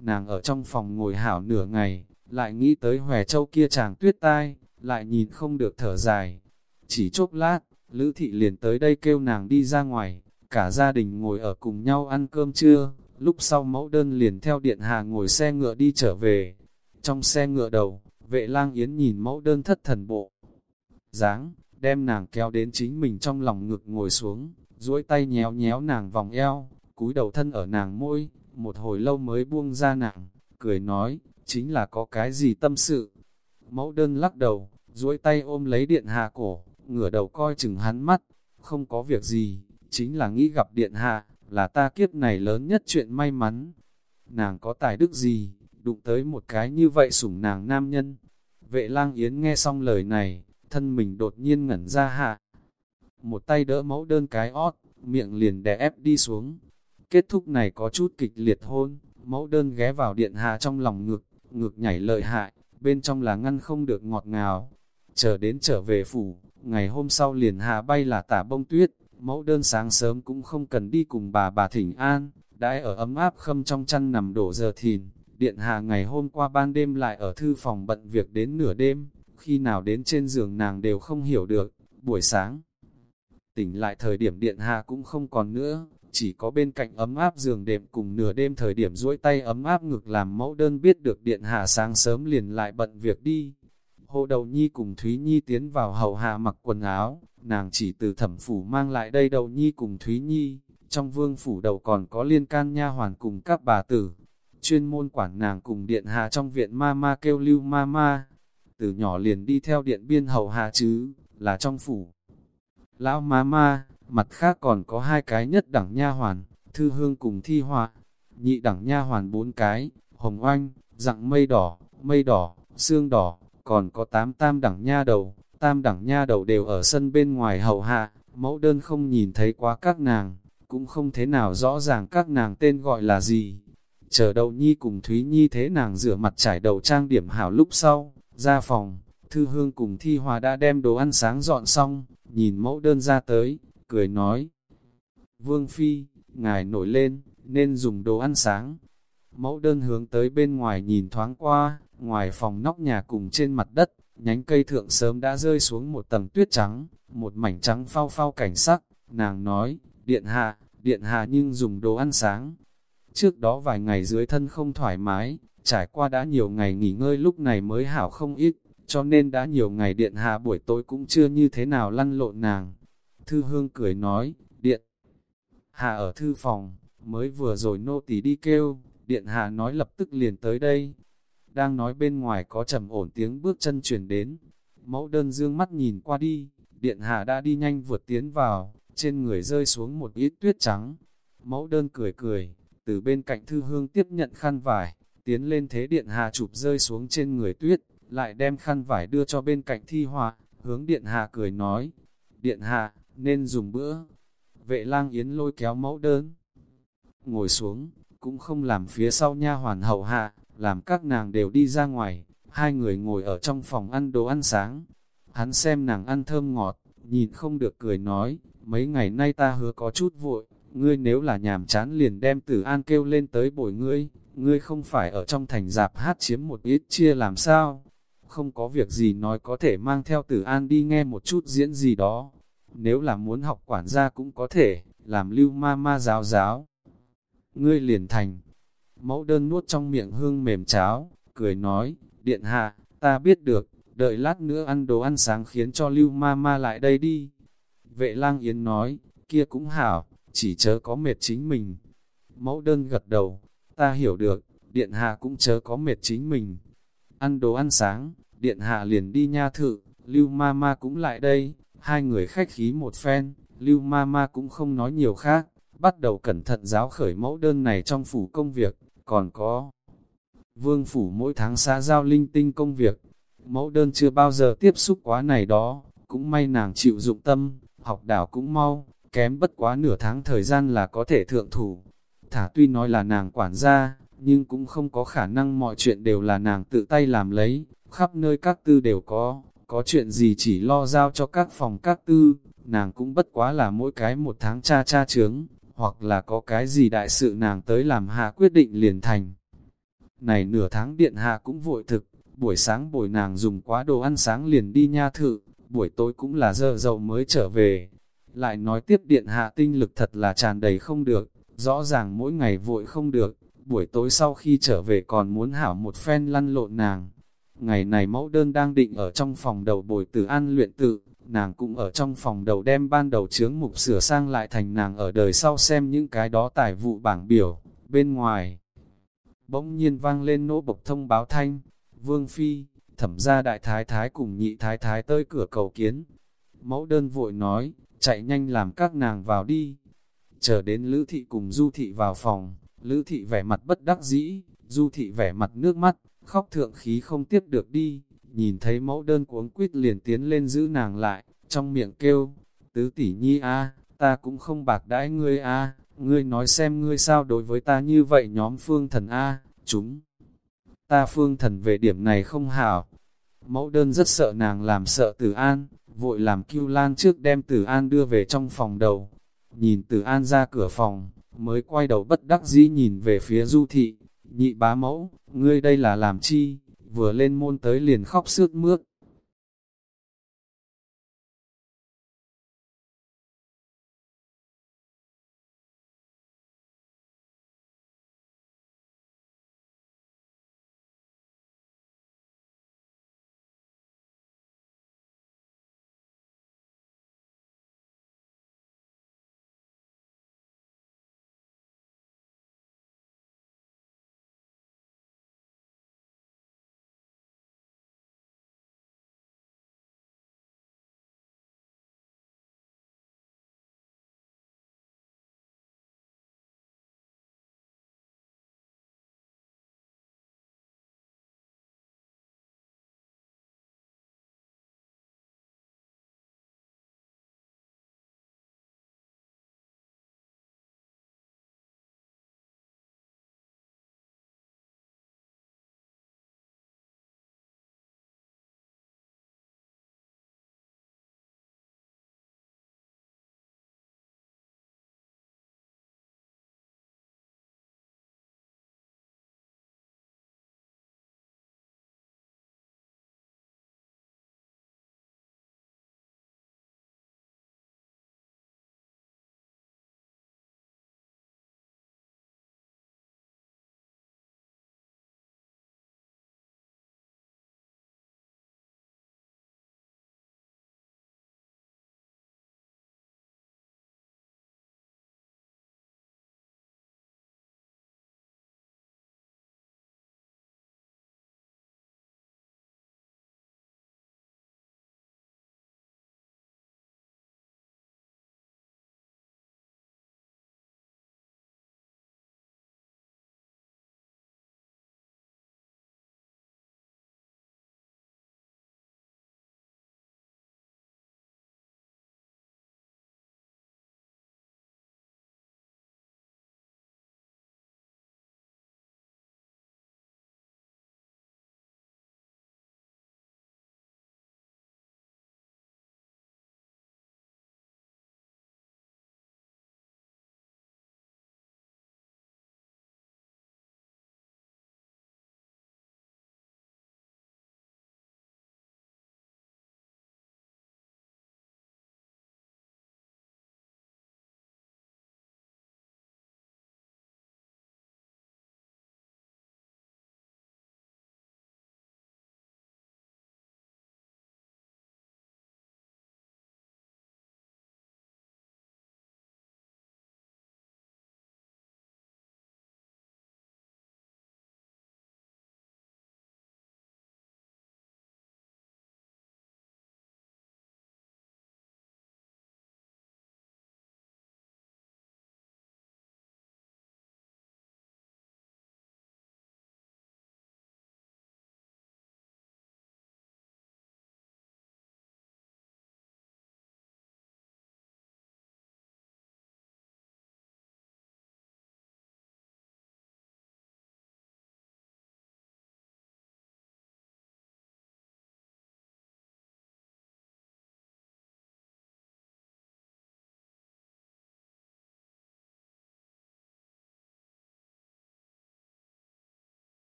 Nàng ở trong phòng ngồi hảo nửa ngày, lại nghĩ tới hòe châu kia chàng tuyết tai, lại nhìn không được thở dài. Chỉ chốc lát, Lữ thị liền tới đây kêu nàng đi ra ngoài, cả gia đình ngồi ở cùng nhau ăn cơm trưa, lúc sau mẫu đơn liền theo điện hạ ngồi xe ngựa đi trở về. Trong xe ngựa đầu, vệ lang yến nhìn mẫu đơn thất thần bộ, dáng đem nàng kéo đến chính mình trong lòng ngực ngồi xuống, duỗi tay nhéo nhéo nàng vòng eo, cúi đầu thân ở nàng môi, một hồi lâu mới buông ra nàng, cười nói, chính là có cái gì tâm sự. Mẫu đơn lắc đầu, duỗi tay ôm lấy điện hạ cổ, ngửa đầu coi chừng hắn mắt, không có việc gì, chính là nghĩ gặp điện hạ, là ta kiếp này lớn nhất chuyện may mắn. Nàng có tài đức gì, đụng tới một cái như vậy sủng nàng nam nhân. Vệ lang yến nghe xong lời này, thân mình đột nhiên ngẩn ra hạ. Một tay đỡ mẫu đơn cái ót, miệng liền đè ép đi xuống. Kết thúc này có chút kịch liệt hôn, mẫu đơn ghé vào điện hạ trong lòng ngực, ngực nhảy lợi hại, bên trong là ngăn không được ngọt ngào. Chờ đến trở về phủ, ngày hôm sau liền hạ bay là tả bông tuyết, mẫu đơn sáng sớm cũng không cần đi cùng bà bà thỉnh an, đãi ở ấm áp khâm trong chăn nằm đổ giờ thìn. Điện hạ ngày hôm qua ban đêm lại ở thư phòng bận việc đến nửa đêm, khi nào đến trên giường nàng đều không hiểu được, buổi sáng. Tỉnh lại thời điểm điện hạ cũng không còn nữa, chỉ có bên cạnh ấm áp giường đệm cùng nửa đêm thời điểm duỗi tay ấm áp ngực làm mẫu đơn biết được điện hạ sáng sớm liền lại bận việc đi. Hồ đầu nhi cùng Thúy Nhi tiến vào hậu hạ mặc quần áo, nàng chỉ từ thẩm phủ mang lại đây đầu nhi cùng Thúy Nhi, trong vương phủ đầu còn có liên can nha hoàn cùng các bà tử. Chuyên môn quản nàng cùng điện hạ trong viện ma ma kêu lưu ma ma, từ nhỏ liền đi theo điện biên hậu hạ chứ, là trong phủ. Lão ma ma, mặt khác còn có hai cái nhất đẳng nha hoàn, thư hương cùng thi họa, nhị đẳng nha hoàn bốn cái, hồng oanh, dặng mây đỏ, mây đỏ, xương đỏ, còn có tám tam đẳng nha đầu, tam đẳng nha đầu đều ở sân bên ngoài hậu hạ, mẫu đơn không nhìn thấy quá các nàng, cũng không thế nào rõ ràng các nàng tên gọi là gì. Chờ đầu nhi cùng Thúy Nhi thế nàng rửa mặt trải đầu trang điểm hảo lúc sau, ra phòng, Thư Hương cùng Thi Hòa đã đem đồ ăn sáng dọn xong, nhìn mẫu đơn ra tới, cười nói. Vương Phi, ngài nổi lên, nên dùng đồ ăn sáng. Mẫu đơn hướng tới bên ngoài nhìn thoáng qua, ngoài phòng nóc nhà cùng trên mặt đất, nhánh cây thượng sớm đã rơi xuống một tầng tuyết trắng, một mảnh trắng phao phao cảnh sắc, nàng nói, điện hạ, điện hạ nhưng dùng đồ ăn sáng. Trước đó vài ngày dưới thân không thoải mái, trải qua đã nhiều ngày nghỉ ngơi lúc này mới hảo không ít, cho nên đã nhiều ngày điện hạ buổi tối cũng chưa như thế nào lăn lộn nàng. Thư hương cười nói, điện hạ ở thư phòng, mới vừa rồi nô tỳ đi kêu, điện hạ nói lập tức liền tới đây. Đang nói bên ngoài có trầm ổn tiếng bước chân chuyển đến, mẫu đơn dương mắt nhìn qua đi, điện hạ đã đi nhanh vượt tiến vào, trên người rơi xuống một ít tuyết trắng. Mẫu đơn cười cười, từ bên cạnh thư hương tiếp nhận khăn vải, tiến lên thế điện hạ chụp rơi xuống trên người tuyết, lại đem khăn vải đưa cho bên cạnh thi họa, hướng điện hạ cười nói, điện hạ, nên dùng bữa. Vệ lang yến lôi kéo mẫu đơn, ngồi xuống, cũng không làm phía sau nha hoàn hậu hạ, làm các nàng đều đi ra ngoài, hai người ngồi ở trong phòng ăn đồ ăn sáng. Hắn xem nàng ăn thơm ngọt, nhìn không được cười nói, mấy ngày nay ta hứa có chút vội, ngươi nếu là nhàm chán liền đem tử an kêu lên tới bồi ngươi, ngươi không phải ở trong thành dạp hát chiếm một ít chia làm sao, không có việc gì nói có thể mang theo tử an đi nghe một chút diễn gì đó, nếu là muốn học quản gia cũng có thể, làm lưu ma ma giáo giáo. Ngươi liền thành, mẫu đơn nuốt trong miệng hương mềm cháo, cười nói, điện hạ, ta biết được, đợi lát nữa ăn đồ ăn sáng khiến cho lưu ma ma lại đây đi. Vệ lang yến nói, kia cũng hảo, chỉ chớ có mệt chính mình. Mẫu đơn gật đầu, ta hiểu được, điện hạ cũng chớ có mệt chính mình. Ăn đồ ăn sáng, điện hạ liền đi nha thự, lưu ma ma cũng lại đây, hai người khách khí một phen, lưu ma ma cũng không nói nhiều khác, bắt đầu cẩn thận giáo khởi mẫu đơn này trong phủ công việc, còn có vương phủ mỗi tháng xã giao linh tinh công việc, mẫu đơn chưa bao giờ tiếp xúc quá này đó, cũng may nàng chịu dụng tâm, học đảo cũng mau, kém bất quá nửa tháng thời gian là có thể thượng thủ. Thả tuy nói là nàng quản gia, nhưng cũng không có khả năng mọi chuyện đều là nàng tự tay làm lấy, khắp nơi các tư đều có, có chuyện gì chỉ lo giao cho các phòng các tư, nàng cũng bất quá là mỗi cái một tháng cha cha trướng, hoặc là có cái gì đại sự nàng tới làm hạ quyết định liền thành. Này nửa tháng điện hạ cũng vội thực, buổi sáng buổi nàng dùng quá đồ ăn sáng liền đi nha thự, buổi tối cũng là giờ dậu mới trở về. Lại nói tiếp điện hạ tinh lực thật là tràn đầy không được, rõ ràng mỗi ngày vội không được, buổi tối sau khi trở về còn muốn hảo một phen lăn lộn nàng. Ngày này mẫu đơn đang định ở trong phòng đầu bồi tử an luyện tự, nàng cũng ở trong phòng đầu đem ban đầu chướng mục sửa sang lại thành nàng ở đời sau xem những cái đó tài vụ bảng biểu, bên ngoài. Bỗng nhiên vang lên nỗ bộc thông báo thanh, Vương Phi, thẩm gia đại thái thái cùng nhị thái thái tới cửa cầu kiến. Mẫu đơn vội nói, chạy nhanh làm các nàng vào đi. Chờ đến Lữ Thị cùng Du Thị vào phòng, Lữ Thị vẻ mặt bất đắc dĩ, Du Thị vẻ mặt nước mắt, khóc thượng khí không tiếp được đi. Nhìn thấy mẫu đơn cuống quýt liền tiến lên giữ nàng lại, trong miệng kêu, tứ tỷ nhi a ta cũng không bạc đãi ngươi a ngươi nói xem ngươi sao đối với ta như vậy nhóm phương thần a chúng ta phương thần về điểm này không hảo. Mẫu đơn rất sợ nàng làm sợ tử an, vội làm kiêu lan trước đem tử an đưa về trong phòng đầu. Nhìn tử an ra cửa phòng, mới quay đầu bất đắc dĩ nhìn về phía du thị, nhị bá mẫu, ngươi đây là làm chi, vừa lên môn tới liền khóc sướt mướt.